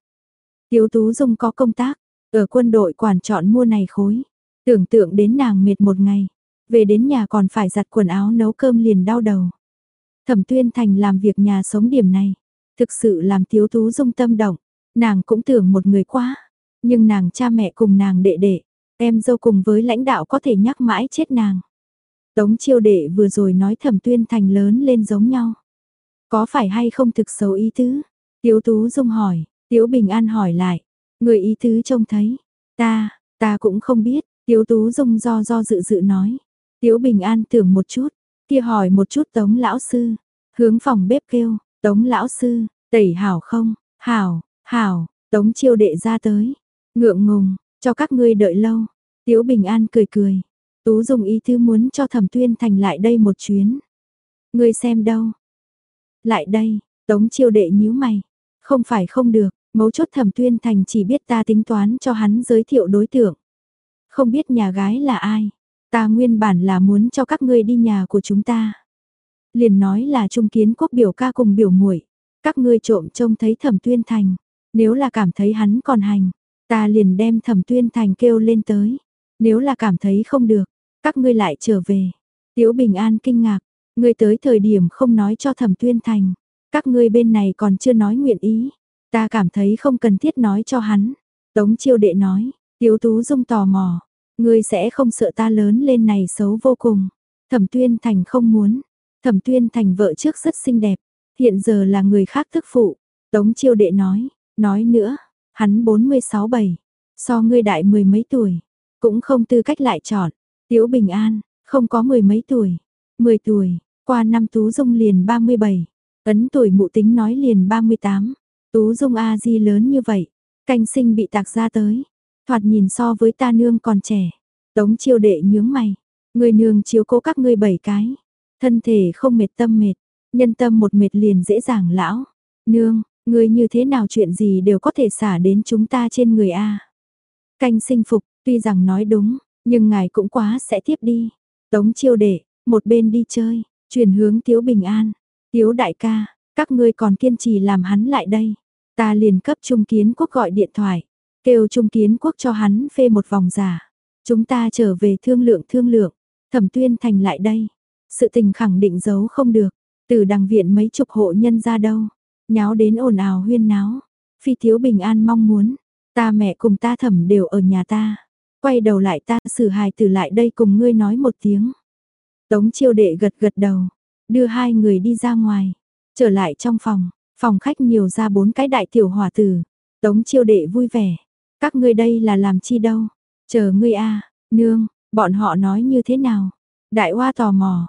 Tiếu Tú Dung có công tác, ở quân đội quản chọn mua này khối, tưởng tượng đến nàng mệt một ngày, về đến nhà còn phải giặt quần áo nấu cơm liền đau đầu. Thẩm Tuyên Thành làm việc nhà sống điểm này, thực sự làm Tiếu Tú Dung tâm động, nàng cũng tưởng một người quá, nhưng nàng cha mẹ cùng nàng đệ đệ, em dâu cùng với lãnh đạo có thể nhắc mãi chết nàng. Tống chiêu đệ vừa rồi nói Thẩm Tuyên Thành lớn lên giống nhau. Có phải hay không thực xấu ý tứ? Tiếu Tú Dung hỏi, Tiếu Bình An hỏi lại, người ý tứ trông thấy, ta, ta cũng không biết, Tiếu Tú Dung do do dự dự nói. Tiếu Bình An tưởng một chút, Kia hỏi một chút Tống lão sư, hướng phòng bếp kêu, Tống lão sư, tẩy hảo không? Hảo, hảo, Tống chiêu đệ ra tới. Ngượng ngùng, cho các ngươi đợi lâu. Tiếu Bình An cười cười. Tú dùng ý thư muốn cho Thẩm Tuyên Thành lại đây một chuyến. Ngươi xem đâu? Lại đây, Tống chiêu đệ nhíu mày. Không phải không được, mấu chốt Thẩm Tuyên Thành chỉ biết ta tính toán cho hắn giới thiệu đối tượng. Không biết nhà gái là ai. Ta nguyên bản là muốn cho các ngươi đi nhà của chúng ta. Liền nói là trung kiến quốc biểu ca cùng biểu muội Các ngươi trộm trông thấy thẩm tuyên thành. Nếu là cảm thấy hắn còn hành, ta liền đem thẩm tuyên thành kêu lên tới. Nếu là cảm thấy không được, các ngươi lại trở về. Tiếu Bình An kinh ngạc, ngươi tới thời điểm không nói cho thẩm tuyên thành. Các ngươi bên này còn chưa nói nguyện ý. Ta cảm thấy không cần thiết nói cho hắn. Tống chiêu đệ nói, Tiếu Tú Dung tò mò, Ngươi sẽ không sợ ta lớn lên này xấu vô cùng. Thẩm Tuyên Thành không muốn. Thẩm Tuyên Thành vợ trước rất xinh đẹp. Hiện giờ là người khác thức phụ. Tống chiêu đệ nói. Nói nữa. Hắn 46 bảy So ngươi đại mười mấy tuổi. Cũng không tư cách lại chọn. Tiếu Bình An. Không có mười mấy tuổi. Mười tuổi. Qua năm Tú Dung liền 37. Ấn tuổi mụ tính nói liền 38. Tú Dung A-di lớn như vậy. Canh sinh bị tạc ra tới. Thoạt nhìn so với ta nương còn trẻ. Tống chiêu đệ nhướng mày. Người nương chiếu cố các ngươi bảy cái. Thân thể không mệt tâm mệt. Nhân tâm một mệt liền dễ dàng lão. Nương, người như thế nào chuyện gì đều có thể xả đến chúng ta trên người A. Canh sinh phục, tuy rằng nói đúng, nhưng ngài cũng quá sẽ tiếp đi. Tống chiêu đệ, một bên đi chơi, Chuyển hướng Tiếu Bình An, Tiếu đại ca, các ngươi còn kiên trì làm hắn lại đây. Ta liền cấp Trung Kiến Quốc gọi điện thoại, kêu Trung Kiến Quốc cho hắn phê một vòng giả. Chúng ta trở về thương lượng thương lượng, thẩm tuyên thành lại đây. Sự tình khẳng định giấu không được, từ đằng viện mấy chục hộ nhân ra đâu. Nháo đến ồn ào huyên náo. Phi thiếu bình an mong muốn, ta mẹ cùng ta thẩm đều ở nhà ta. Quay đầu lại ta xử hài tử lại đây cùng ngươi nói một tiếng. Tống chiêu đệ gật gật đầu, đưa hai người đi ra ngoài, trở lại trong phòng, phòng khách nhiều ra bốn cái đại tiểu hòa tử. Tống chiêu đệ vui vẻ, các ngươi đây là làm chi đâu, chờ ngươi a nương, bọn họ nói như thế nào, đại hoa tò mò.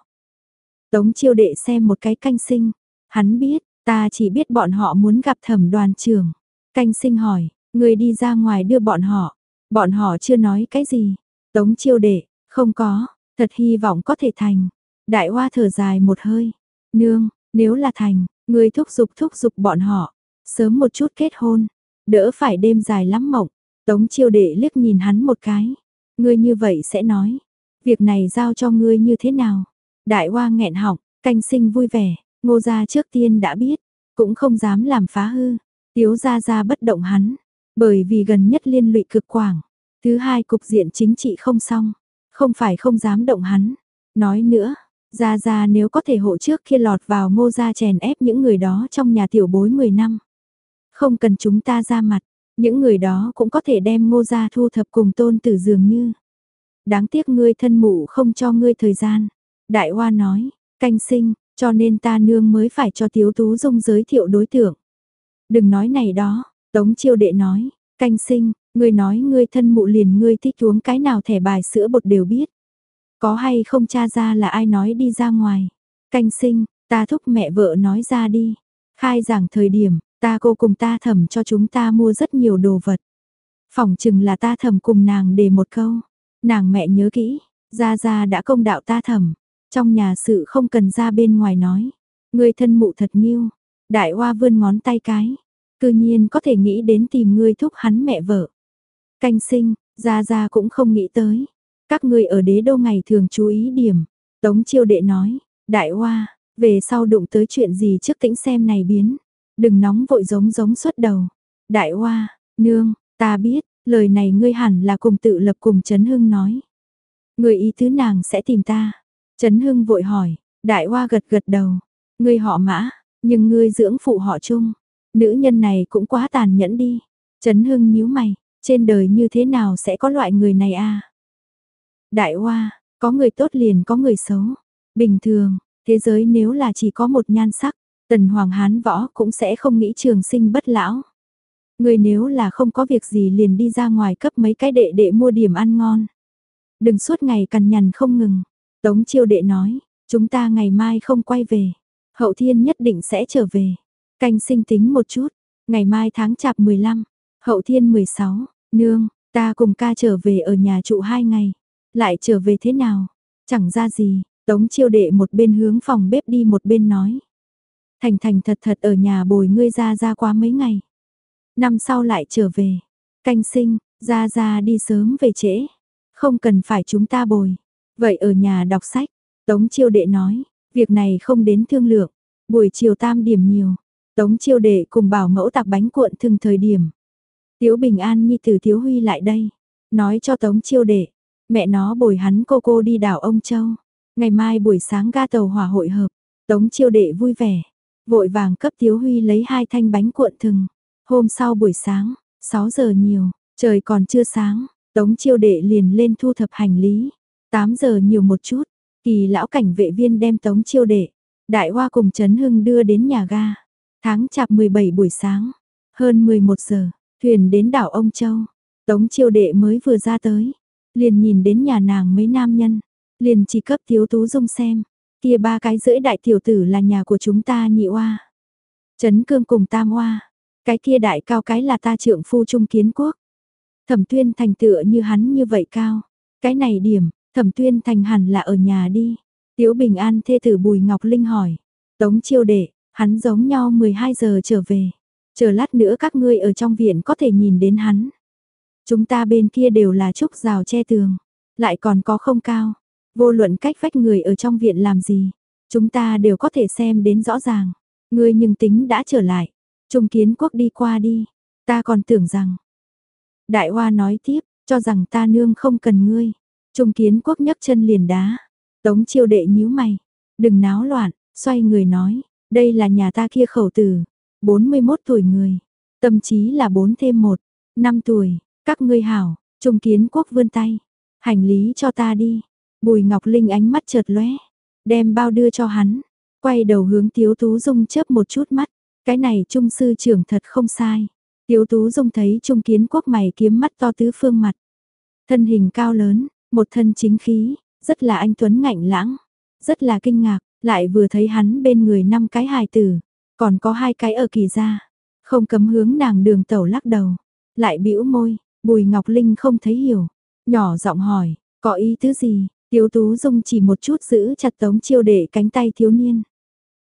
Tống chiêu đệ xem một cái canh sinh, hắn biết, ta chỉ biết bọn họ muốn gặp thẩm đoàn trưởng. Canh sinh hỏi, người đi ra ngoài đưa bọn họ, bọn họ chưa nói cái gì. Tống chiêu đệ, không có, thật hy vọng có thể thành. Đại hoa thở dài một hơi, nương, nếu là thành, người thúc giục thúc giục bọn họ, sớm một chút kết hôn, đỡ phải đêm dài lắm mộng. Tống chiêu đệ liếc nhìn hắn một cái, ngươi như vậy sẽ nói, việc này giao cho ngươi như thế nào? Đại hoa nghẹn họng, canh sinh vui vẻ, ngô gia trước tiên đã biết, cũng không dám làm phá hư, tiếu gia gia bất động hắn, bởi vì gần nhất liên lụy cực quảng. Thứ hai cục diện chính trị không xong, không phải không dám động hắn. Nói nữa, Gia Gia nếu có thể hộ trước khi lọt vào ngô gia chèn ép những người đó trong nhà tiểu bối 10 năm. Không cần chúng ta ra mặt, những người đó cũng có thể đem ngô gia thu thập cùng tôn tử dường như. Đáng tiếc ngươi thân mụ không cho ngươi thời gian. Đại Hoa nói, canh sinh, cho nên ta nương mới phải cho Tiếu Tú Dung giới thiệu đối tượng. Đừng nói này đó, Tống Chiêu Đệ nói, canh sinh, ngươi nói ngươi thân mụ liền ngươi thích uống cái nào thẻ bài sữa bột đều biết. Có hay không cha ra là ai nói đi ra ngoài. Canh sinh, ta thúc mẹ vợ nói ra đi. Khai giảng thời điểm, ta cô cùng ta thầm cho chúng ta mua rất nhiều đồ vật. Phỏng chừng là ta thầm cùng nàng để một câu. Nàng mẹ nhớ kỹ, ra ra đã công đạo ta thầm. Trong nhà sự không cần ra bên ngoài nói. Người thân mụ thật nghiêu. Đại hoa vươn ngón tay cái. Cư nhiên có thể nghĩ đến tìm ngươi thúc hắn mẹ vợ. Canh sinh, ra ra cũng không nghĩ tới. Các người ở đế đô ngày thường chú ý điểm. Tống chiêu đệ nói, đại hoa, về sau đụng tới chuyện gì trước tĩnh xem này biến. Đừng nóng vội giống giống xuất đầu. Đại hoa, nương, ta biết, lời này ngươi hẳn là cùng tự lập cùng Trấn Hưng nói. Người ý thứ nàng sẽ tìm ta. Trấn Hưng vội hỏi, đại hoa gật gật đầu. Ngươi họ mã, nhưng ngươi dưỡng phụ họ chung. Nữ nhân này cũng quá tàn nhẫn đi. Trấn Hưng nhíu mày, trên đời như thế nào sẽ có loại người này a? Đại Hoa, có người tốt liền có người xấu. Bình thường, thế giới nếu là chỉ có một nhan sắc, tần hoàng hán võ cũng sẽ không nghĩ trường sinh bất lão. Người nếu là không có việc gì liền đi ra ngoài cấp mấy cái đệ đệ mua điểm ăn ngon. Đừng suốt ngày cằn nhằn không ngừng. Tống chiêu đệ nói, chúng ta ngày mai không quay về. Hậu thiên nhất định sẽ trở về. Canh sinh tính một chút, ngày mai tháng chạp 15, hậu thiên 16, nương, ta cùng ca trở về ở nhà trụ hai ngày. Lại trở về thế nào? Chẳng ra gì, tống chiêu đệ một bên hướng phòng bếp đi một bên nói. Thành thành thật thật ở nhà bồi ngươi ra ra quá mấy ngày. Năm sau lại trở về. Canh sinh, ra ra đi sớm về trễ. Không cần phải chúng ta bồi. Vậy ở nhà đọc sách, Tống chiêu đệ nói, việc này không đến thương lượng. Buổi chiều tam điểm nhiều, Tống chiêu đệ cùng bảo mẫu tạc bánh cuộn thường thời điểm. Tiếu Bình An nhi từ Tiếu Huy lại đây, nói cho Tống chiêu đệ, mẹ nó bồi hắn cô cô đi đảo ông Châu. Ngày mai buổi sáng ga tàu hỏa hội hợp, Tống chiêu đệ vui vẻ, vội vàng cấp Tiếu Huy lấy hai thanh bánh cuộn thừng. Hôm sau buổi sáng, 6 giờ nhiều, trời còn chưa sáng, Tống chiêu đệ liền lên thu thập hành lý. 8 giờ nhiều một chút, kỳ lão cảnh vệ viên đem Tống chiêu đệ, đại hoa cùng Trấn Hưng đưa đến nhà ga. Tháng chạp 17 buổi sáng, hơn 11 giờ, thuyền đến đảo Ông Châu. Tống chiêu đệ mới vừa ra tới, liền nhìn đến nhà nàng mấy nam nhân, liền chỉ cấp thiếu tú dung xem, kia ba cái rưỡi đại tiểu tử là nhà của chúng ta nhị oa. Trấn cương cùng tam oa, cái kia đại cao cái là ta trượng phu trung kiến quốc. Thẩm tuyên thành tựa như hắn như vậy cao, cái này điểm, thẩm tuyên thành hẳn là ở nhà đi. Tiếu Bình An thê tử Bùi Ngọc Linh hỏi, tống chiêu đệ, hắn giống nhau 12 giờ trở về, chờ lát nữa các ngươi ở trong viện có thể nhìn đến hắn. Chúng ta bên kia đều là trúc rào che tường, lại còn có không cao, vô luận cách vách người ở trong viện làm gì, Chúng ta đều có thể xem đến rõ ràng. Ngươi nhưng tính đã trở lại. Trung kiến quốc đi qua đi. Ta còn tưởng rằng. Đại hoa nói tiếp, cho rằng ta nương không cần ngươi. Trung kiến quốc nhấc chân liền đá. Tống chiêu đệ nhíu mày. Đừng náo loạn, xoay người nói. Đây là nhà ta kia khẩu tử. 41 tuổi người. Tâm trí là 4 thêm 1. 5 tuổi. Các ngươi hảo. Trung kiến quốc vươn tay. Hành lý cho ta đi. Bùi Ngọc Linh ánh mắt chợt lóe, đem bao đưa cho hắn, quay đầu hướng Tiếu Tú Dung chớp một chút mắt, cái này trung sư trưởng thật không sai. Tiếu Tú Dung thấy Trung Kiến Quốc mày kiếm mắt to tứ phương mặt, thân hình cao lớn, một thân chính khí, rất là anh tuấn ngạnh lãng, rất là kinh ngạc, lại vừa thấy hắn bên người năm cái hài tử, còn có hai cái ở kỳ ra, không cấm hướng nàng đường tẩu lắc đầu, lại bĩu môi, Bùi Ngọc Linh không thấy hiểu, nhỏ giọng hỏi, có ý tứ gì? Tiếu Tú Dung chỉ một chút giữ chặt Tống Chiêu Đệ cánh tay thiếu niên.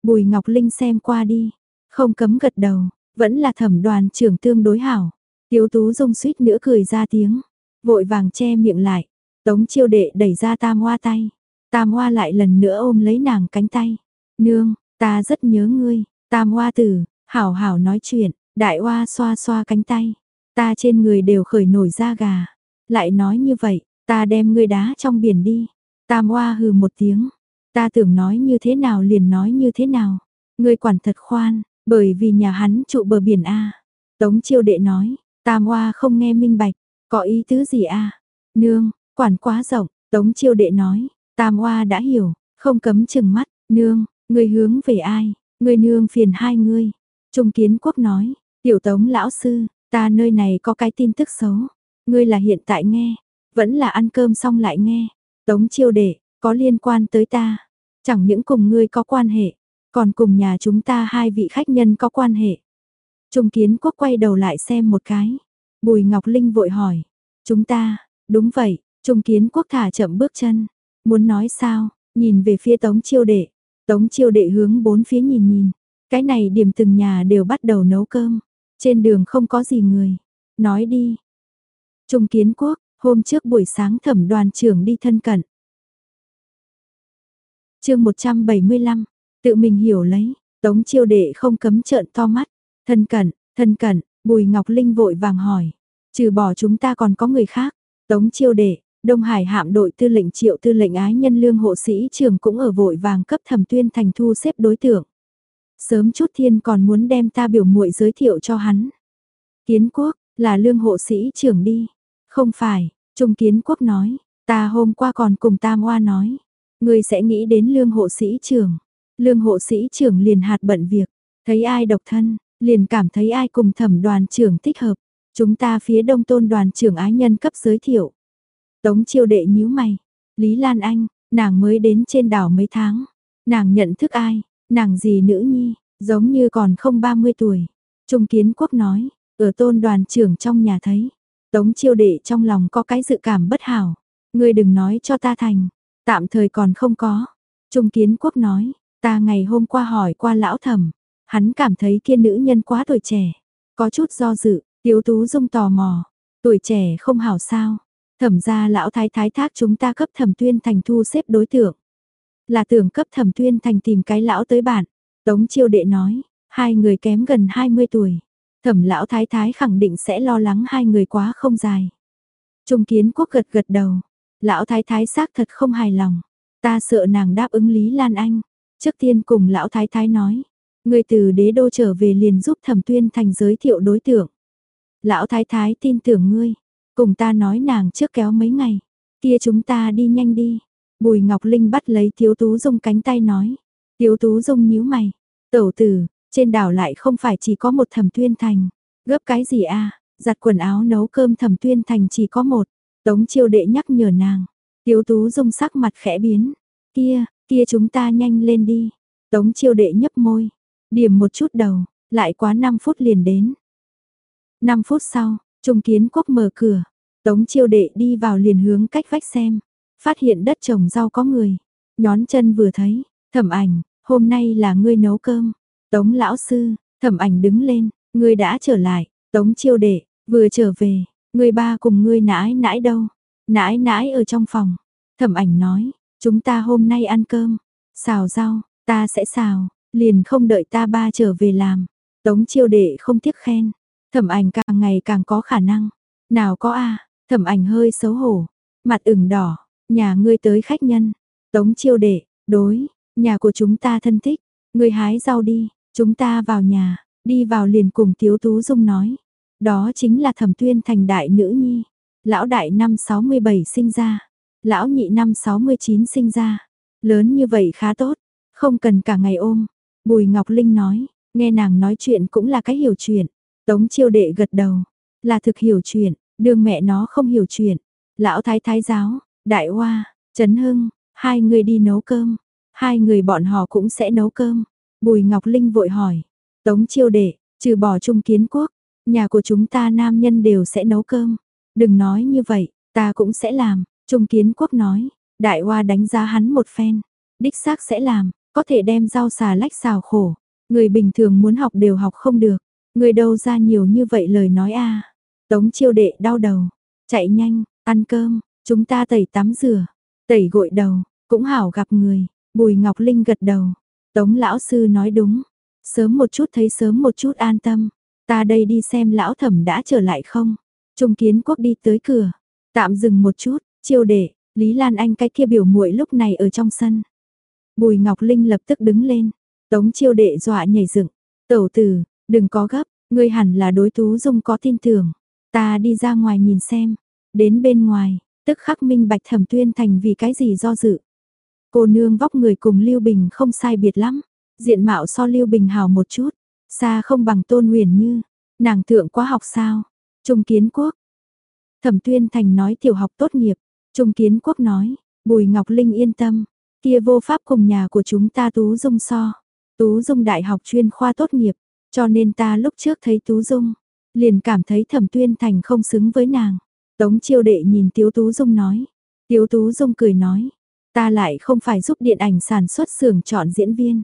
Bùi Ngọc Linh xem qua đi, không cấm gật đầu, vẫn là thẩm đoàn trưởng tương đối hảo. Tiếu Tú Dung suýt nữa cười ra tiếng, vội vàng che miệng lại. Tống Chiêu Đệ đẩy ra Tam Hoa tay, Tam Hoa lại lần nữa ôm lấy nàng cánh tay. Nương, ta rất nhớ ngươi, Tam Hoa tử, hảo hảo nói chuyện, Đại Hoa xoa xoa cánh tay. Ta trên người đều khởi nổi da gà. Lại nói như vậy, Ta đem ngươi đá trong biển đi. Tam Hoa hừ một tiếng. Ta tưởng nói như thế nào liền nói như thế nào. Ngươi quản thật khoan, bởi vì nhà hắn trụ bờ biển A. Tống chiêu đệ nói, Tam Hoa không nghe minh bạch, có ý tứ gì A. Nương, quản quá rộng, Tống chiêu đệ nói, Tam Hoa đã hiểu, không cấm chừng mắt, nương, ngươi hướng về ai, ngươi nương phiền hai ngươi. Trung kiến quốc nói, tiểu tống lão sư, ta nơi này có cái tin tức xấu, ngươi là hiện tại nghe, vẫn là ăn cơm xong lại nghe. Tống chiêu đệ, có liên quan tới ta. Chẳng những cùng ngươi có quan hệ, còn cùng nhà chúng ta hai vị khách nhân có quan hệ. Trung kiến quốc quay đầu lại xem một cái. Bùi Ngọc Linh vội hỏi. Chúng ta, đúng vậy, Trung kiến quốc thả chậm bước chân. Muốn nói sao, nhìn về phía tống chiêu đệ. Tống chiêu đệ hướng bốn phía nhìn nhìn. Cái này điểm từng nhà đều bắt đầu nấu cơm. Trên đường không có gì người. Nói đi. Trung kiến quốc, Hôm trước buổi sáng thẩm đoàn trưởng đi thân cận. chương 175, tự mình hiểu lấy, tống chiêu đệ không cấm trợn to mắt. Thân cận, thân cận, Bùi Ngọc Linh vội vàng hỏi. Trừ bỏ chúng ta còn có người khác. Tống chiêu đệ, Đông Hải hạm đội tư lệnh triệu tư lệnh ái nhân lương hộ sĩ trường cũng ở vội vàng cấp thẩm tuyên thành thu xếp đối tượng. Sớm chút thiên còn muốn đem ta biểu muội giới thiệu cho hắn. Kiến quốc, là lương hộ sĩ trưởng đi. Không phải, Trung Kiến Quốc nói, ta hôm qua còn cùng Tam Hoa nói, người sẽ nghĩ đến lương hộ sĩ trưởng. Lương hộ sĩ trưởng liền hạt bận việc, thấy ai độc thân, liền cảm thấy ai cùng thẩm đoàn trưởng thích hợp. Chúng ta phía đông tôn đoàn trưởng ái nhân cấp giới thiệu. Tống chiêu đệ nhíu mày, Lý Lan Anh, nàng mới đến trên đảo mấy tháng. Nàng nhận thức ai, nàng gì nữ nhi, giống như còn không 30 tuổi. Trung Kiến Quốc nói, ở tôn đoàn trưởng trong nhà thấy, Tống chiêu đệ trong lòng có cái dự cảm bất hảo. Ngươi đừng nói cho ta thành. Tạm thời còn không có. Trung kiến quốc nói. Ta ngày hôm qua hỏi qua lão thẩm. Hắn cảm thấy kia nữ nhân quá tuổi trẻ. Có chút do dự. Tiếu tú dung tò mò. Tuổi trẻ không hảo sao. Thẩm ra lão thái thái thác chúng ta cấp thẩm tuyên thành thu xếp đối tượng. Là tưởng cấp thẩm tuyên thành tìm cái lão tới bản. Tống chiêu đệ nói. Hai người kém gần 20 tuổi. Thẩm lão thái thái khẳng định sẽ lo lắng hai người quá không dài. Trung kiến quốc gật gật đầu. Lão thái thái xác thật không hài lòng. Ta sợ nàng đáp ứng Lý Lan Anh. Trước tiên cùng lão thái thái nói. Người từ đế đô trở về liền giúp thẩm tuyên thành giới thiệu đối tượng. Lão thái thái tin tưởng ngươi. Cùng ta nói nàng trước kéo mấy ngày. Kia chúng ta đi nhanh đi. Bùi Ngọc Linh bắt lấy Tiếu Tú Dung cánh tay nói. Tiếu Tú Dung nhíu mày. Tẩu tử, trên đảo lại không phải chỉ có một thẩm tuyên thành. Gấp cái gì a giặt quần áo nấu cơm thẩm tuyên thành chỉ có một. Tống chiêu đệ nhắc nhở nàng. Tiếu tú dung sắc mặt khẽ biến. Kia, kia chúng ta nhanh lên đi. Tống chiêu đệ nhấp môi. Điểm một chút đầu, lại quá 5 phút liền đến. 5 phút sau, Trung Kiến Quốc mở cửa. Tống chiêu đệ đi vào liền hướng cách vách xem. Phát hiện đất trồng rau có người. Nhón chân vừa thấy, thẩm ảnh, hôm nay là ngươi nấu cơm. Tống lão sư, thẩm ảnh đứng lên, ngươi đã trở lại, tống chiêu đệ, vừa trở về, ngươi ba cùng ngươi nãi nãi đâu? Nãi nãi ở trong phòng. Thẩm ảnh nói, chúng ta hôm nay ăn cơm. Xào rau, ta sẽ xào, liền không đợi ta ba trở về làm. Tống chiêu đệ không tiếc khen. Thẩm ảnh càng ngày càng có khả năng. Nào có a thẩm ảnh hơi xấu hổ. Mặt ửng đỏ, nhà ngươi tới khách nhân. Tống chiêu đệ, đối, nhà của chúng ta thân thích. Ngươi hái rau đi, chúng ta vào nhà, đi vào liền cùng Tiếu Tú Dung nói. Đó chính là thẩm tuyên thành đại nữ nhi. Lão đại năm 67 sinh ra, lão nhị năm 69 sinh ra. Lớn như vậy khá tốt, không cần cả ngày ôm. Bùi Ngọc Linh nói, nghe nàng nói chuyện cũng là cái hiểu chuyện. Tống chiêu đệ gật đầu, là thực hiểu chuyện, đương mẹ nó không hiểu chuyện. Lão thái thái giáo, đại hoa, Trấn Hưng, hai người đi nấu cơm, hai người bọn họ cũng sẽ nấu cơm. Bùi Ngọc Linh vội hỏi, Tống chiêu đệ, trừ bỏ trung kiến quốc, nhà của chúng ta nam nhân đều sẽ nấu cơm. Đừng nói như vậy, ta cũng sẽ làm, trung kiến quốc nói, đại hoa đánh giá hắn một phen, đích xác sẽ làm, có thể đem rau xà lách xào khổ, người bình thường muốn học đều học không được, người đâu ra nhiều như vậy lời nói a. Tống chiêu đệ đau đầu, chạy nhanh, ăn cơm, chúng ta tẩy tắm rửa, tẩy gội đầu, cũng hảo gặp người, Bùi Ngọc Linh gật đầu, Tống lão sư nói đúng, sớm một chút thấy sớm một chút an tâm, ta đây đi xem lão thẩm đã trở lại không. Trung kiến quốc đi tới cửa, tạm dừng một chút, chiêu đệ, Lý Lan Anh cái kia biểu muội lúc này ở trong sân. Bùi Ngọc Linh lập tức đứng lên, tống chiêu đệ dọa nhảy dựng, tẩu tử, đừng có gấp, ngươi hẳn là đối tú dung có tin tưởng, ta đi ra ngoài nhìn xem, đến bên ngoài, tức khắc minh bạch thẩm tuyên thành vì cái gì do dự. Cô nương vóc người cùng Lưu Bình không sai biệt lắm, diện mạo so Lưu Bình hào một chút, xa không bằng tôn huyền như, nàng thượng quá học sao, trung kiến quốc. Thẩm tuyên thành nói tiểu học tốt nghiệp, trung kiến quốc nói, bùi ngọc linh yên tâm, kia vô pháp cùng nhà của chúng ta Tú Dung so. Tú Dung đại học chuyên khoa tốt nghiệp, cho nên ta lúc trước thấy Tú Dung, liền cảm thấy thẩm tuyên thành không xứng với nàng. Tống chiêu đệ nhìn Tiếu Tú Dung nói. Tiếu Tú Dung cười nói, ta lại không phải giúp điện ảnh sản xuất xưởng chọn diễn viên.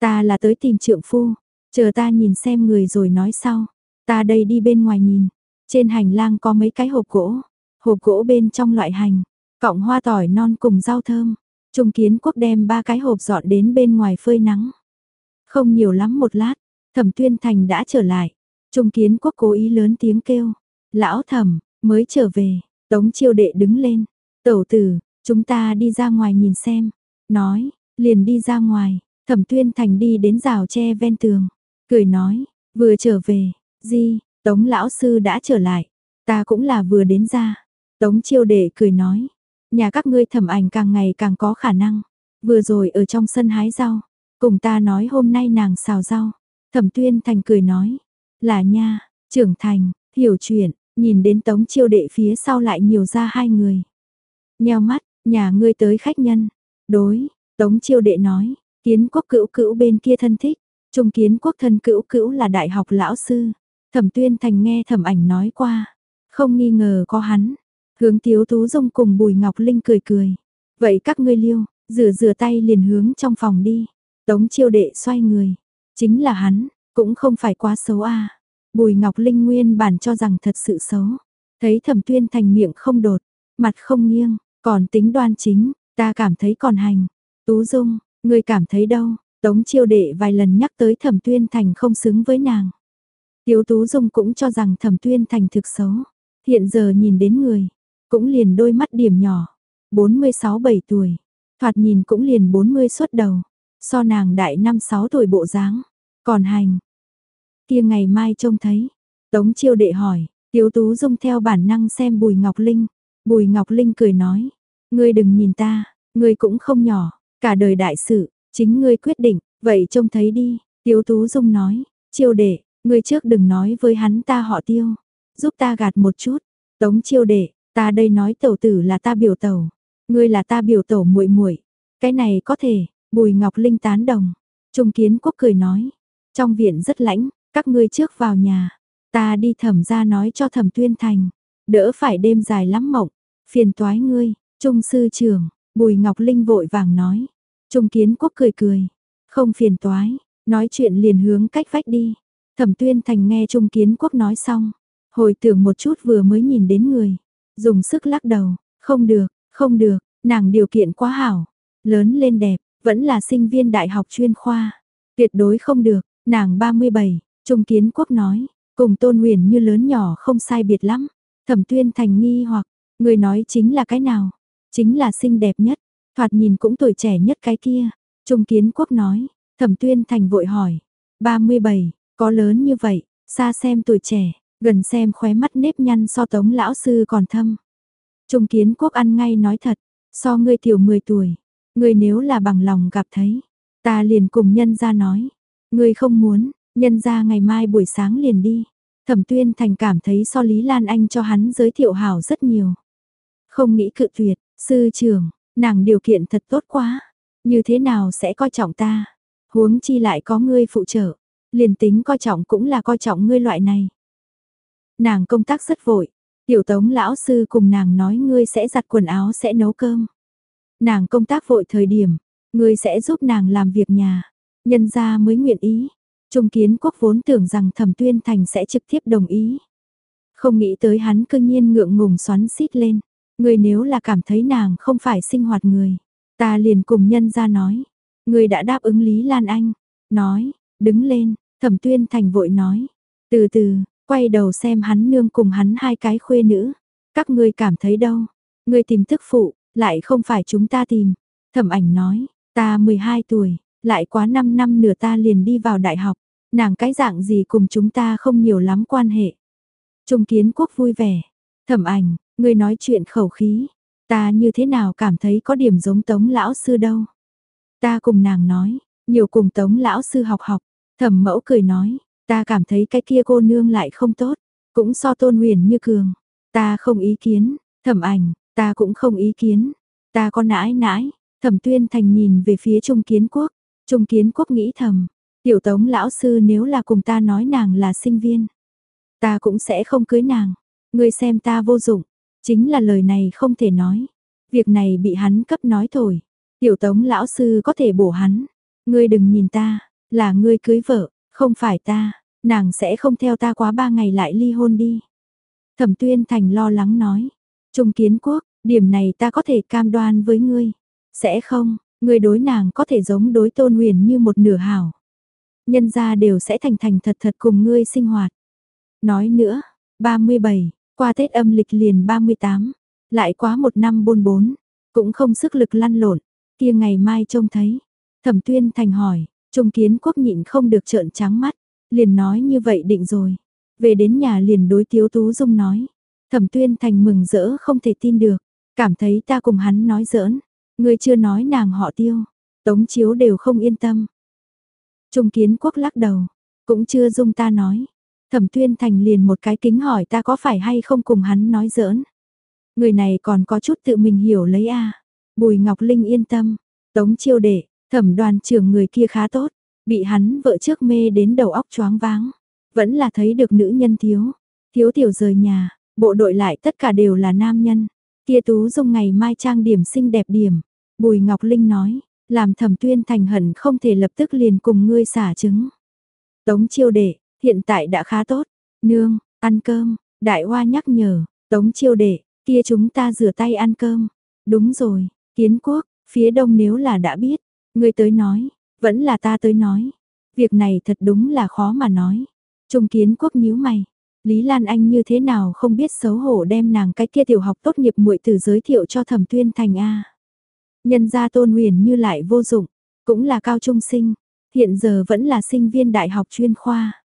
Ta là tới tìm trượng phu, chờ ta nhìn xem người rồi nói sau. Ta đây đi bên ngoài nhìn, trên hành lang có mấy cái hộp gỗ, hộp gỗ bên trong loại hành, cọng hoa tỏi non cùng rau thơm. Trung kiến quốc đem ba cái hộp dọn đến bên ngoài phơi nắng. Không nhiều lắm một lát, thẩm tuyên thành đã trở lại. Trung kiến quốc cố ý lớn tiếng kêu. Lão thẩm, mới trở về, tống chiêu đệ đứng lên. Tẩu tử, chúng ta đi ra ngoài nhìn xem. Nói, liền đi ra ngoài, thẩm tuyên thành đi đến rào tre ven tường. Cười nói, vừa trở về, di, tống lão sư đã trở lại. Ta cũng là vừa đến ra. Tống chiêu đệ cười nói, nhà các ngươi thẩm ảnh càng ngày càng có khả năng. Vừa rồi ở trong sân hái rau, cùng ta nói hôm nay nàng xào rau. Thẩm tuyên thành cười nói, là nha, trưởng thành, hiểu chuyện, nhìn đến tống chiêu đệ phía sau lại nhiều ra hai người. Nheo mắt, nhà ngươi tới khách nhân. Đối, tống chiêu đệ nói, kiến quốc cữu cữu bên kia thân thích. Trung kiến quốc thân cữu cữu là đại học lão sư. Thẩm tuyên thành nghe thẩm ảnh nói qua. Không nghi ngờ có hắn, Hướng Tiếu Tú Dung cùng Bùi Ngọc Linh cười cười. Vậy các ngươi liêu, rửa rửa tay liền hướng trong phòng đi. Tống chiêu đệ xoay người. Chính là hắn, cũng không phải quá xấu a Bùi Ngọc Linh nguyên bản cho rằng thật sự xấu. Thấy thẩm tuyên thành miệng không đột, mặt không nghiêng, còn tính đoan chính, ta cảm thấy còn hành. Tú Dung, ngươi cảm thấy đâu? Tống chiêu đệ vài lần nhắc tới thẩm tuyên thành không xứng với nàng. Tiếu Tú Dung cũng cho rằng thẩm tuyên thành thực xấu. Hiện giờ nhìn đến người, cũng liền đôi mắt điểm nhỏ, 46-7 tuổi, thoạt nhìn cũng liền 40 xuất đầu, so nàng đại 5-6 tuổi bộ dáng, còn hành. Kia ngày mai trông thấy, Tống chiêu đệ hỏi, Tiếu Tú Dung theo bản năng xem Bùi Ngọc Linh, Bùi Ngọc Linh cười nói, ngươi đừng nhìn ta, ngươi cũng không nhỏ, cả đời đại sự, chính ngươi quyết định, vậy trông thấy đi, Tiếu Tú Dung nói, chiêu đệ, ngươi trước đừng nói với hắn ta họ tiêu, giúp ta gạt một chút, Tống chiêu đệ, Ta đây nói tẩu tử là ta biểu tẩu, ngươi là ta biểu tẩu muội muội. Cái này có thể, Bùi Ngọc Linh tán đồng. Trung Kiến Quốc cười nói, trong viện rất lãnh, các ngươi trước vào nhà, ta đi thẩm ra nói cho thẩm tuyên thành, đỡ phải đêm dài lắm mộng, phiền toái ngươi, Trung sư trưởng, Bùi Ngọc Linh vội vàng nói. Trung Kiến Quốc cười cười, không phiền toái, nói chuyện liền hướng cách vách đi. Thẩm Tuyên Thành nghe Trung Kiến Quốc nói xong, hồi tưởng một chút vừa mới nhìn đến người, dùng sức lắc đầu, không được, không được, nàng điều kiện quá hảo, lớn lên đẹp, vẫn là sinh viên đại học chuyên khoa. Tuyệt đối không được, nàng 37, Trung Kiến Quốc nói, cùng Tôn Huyền như lớn nhỏ không sai biệt lắm. Thẩm Tuyên Thành nghi hoặc, người nói chính là cái nào? Chính là xinh đẹp nhất, thoạt nhìn cũng tuổi trẻ nhất cái kia. Trung Kiến Quốc nói, Thẩm Tuyên Thành vội hỏi, 37, có lớn như vậy, xa xem tuổi trẻ, gần xem khóe mắt nếp nhăn so tống lão sư còn thâm. Trung Kiến Quốc ăn ngay nói thật, so ngươi tiểu 10 tuổi, ngươi nếu là bằng lòng gặp thấy, ta liền cùng nhân ra nói, ngươi không muốn, nhân ra ngày mai buổi sáng liền đi. Thẩm Tuyên Thành cảm thấy so Lý Lan Anh cho hắn giới thiệu hảo rất nhiều. Không nghĩ cự tuyệt, sư trưởng, nàng điều kiện thật tốt quá, như thế nào sẽ coi trọng ta? Huống chi lại có ngươi phụ trợ, liền tính coi trọng cũng là coi trọng ngươi loại này. Nàng công tác rất vội, tiểu tống lão sư cùng nàng nói ngươi sẽ giặt quần áo sẽ nấu cơm. Nàng công tác vội thời điểm, ngươi sẽ giúp nàng làm việc nhà, nhân gia mới nguyện ý. Trung kiến quốc vốn tưởng rằng thẩm tuyên thành sẽ trực tiếp đồng ý. Không nghĩ tới hắn cương nhiên ngượng ngùng xoắn xít lên. Người nếu là cảm thấy nàng không phải sinh hoạt người, ta liền cùng nhân ra nói. Người đã đáp ứng Lý Lan Anh. Nói, đứng lên, thẩm tuyên thành vội nói. Từ từ, quay đầu xem hắn nương cùng hắn hai cái khuê nữ. Các ngươi cảm thấy đâu? Ngươi tìm thức phụ, lại không phải chúng ta tìm. Thẩm ảnh nói, ta 12 tuổi, lại quá 5 năm nửa ta liền đi vào đại học, nàng cái dạng gì cùng chúng ta không nhiều lắm quan hệ. Trung kiến quốc vui vẻ, thẩm ảnh, người nói chuyện khẩu khí, ta như thế nào cảm thấy có điểm giống tống lão sư đâu. Ta cùng nàng nói, nhiều cùng tống lão sư học học, thẩm mẫu cười nói, ta cảm thấy cái kia cô nương lại không tốt, cũng so tôn huyền như cường, ta không ý kiến, thẩm ảnh, ta cũng không ý kiến, ta có nãi nãi, thẩm tuyên thành nhìn về phía trung kiến quốc, Trung kiến quốc nghĩ thầm, tiểu tống lão sư nếu là cùng ta nói nàng là sinh viên, ta cũng sẽ không cưới nàng, ngươi xem ta vô dụng, chính là lời này không thể nói, việc này bị hắn cấp nói thổi, tiểu tống lão sư có thể bổ hắn, ngươi đừng nhìn ta, là ngươi cưới vợ, không phải ta, nàng sẽ không theo ta quá ba ngày lại ly hôn đi. Thẩm tuyên thành lo lắng nói, Trung kiến quốc, điểm này ta có thể cam đoan với ngươi, sẽ không, Người đối nàng có thể giống đối tôn huyền như một nửa hảo. Nhân gia đều sẽ thành thành thật thật cùng ngươi sinh hoạt. Nói nữa, 37, qua Tết âm lịch liền 38, lại quá một năm bôn bốn, cũng không sức lực lăn lộn, kia ngày mai trông thấy. Thẩm tuyên thành hỏi, trung kiến quốc nhịn không được trợn trắng mắt, liền nói như vậy định rồi. Về đến nhà liền đối tiếu tú dung nói. Thẩm tuyên thành mừng rỡ không thể tin được, cảm thấy ta cùng hắn nói giỡn. Ngươi chưa nói nàng họ tiêu, tống chiếu đều không yên tâm. Trung kiến quốc lắc đầu, cũng chưa dung ta nói. Thẩm tuyên thành liền một cái kính hỏi ta có phải hay không cùng hắn nói giỡn. Người này còn có chút tự mình hiểu lấy a Bùi Ngọc Linh yên tâm, tống chiêu đệ, thẩm đoàn trưởng người kia khá tốt, bị hắn vợ trước mê đến đầu óc choáng váng. Vẫn là thấy được nữ nhân thiếu, thiếu tiểu rời nhà, bộ đội lại tất cả đều là nam nhân. Kia tú dung ngày mai trang điểm xinh đẹp điểm, Bùi Ngọc Linh nói, làm thẩm tuyên thành hận không thể lập tức liền cùng ngươi xả trứng. Tống chiêu đệ, hiện tại đã khá tốt. Nương, ăn cơm, đại hoa nhắc nhở, tống chiêu đệ, kia chúng ta rửa tay ăn cơm. Đúng rồi, kiến quốc, phía đông nếu là đã biết, ngươi tới nói, vẫn là ta tới nói. Việc này thật đúng là khó mà nói. Trung kiến quốc nhíu mày. Lý Lan Anh như thế nào không biết xấu hổ đem nàng cái kia tiểu học tốt nghiệp muội từ giới thiệu cho thẩm tuyên thành A. Nhân gia tôn huyền như lại vô dụng, cũng là cao trung sinh, hiện giờ vẫn là sinh viên đại học chuyên khoa.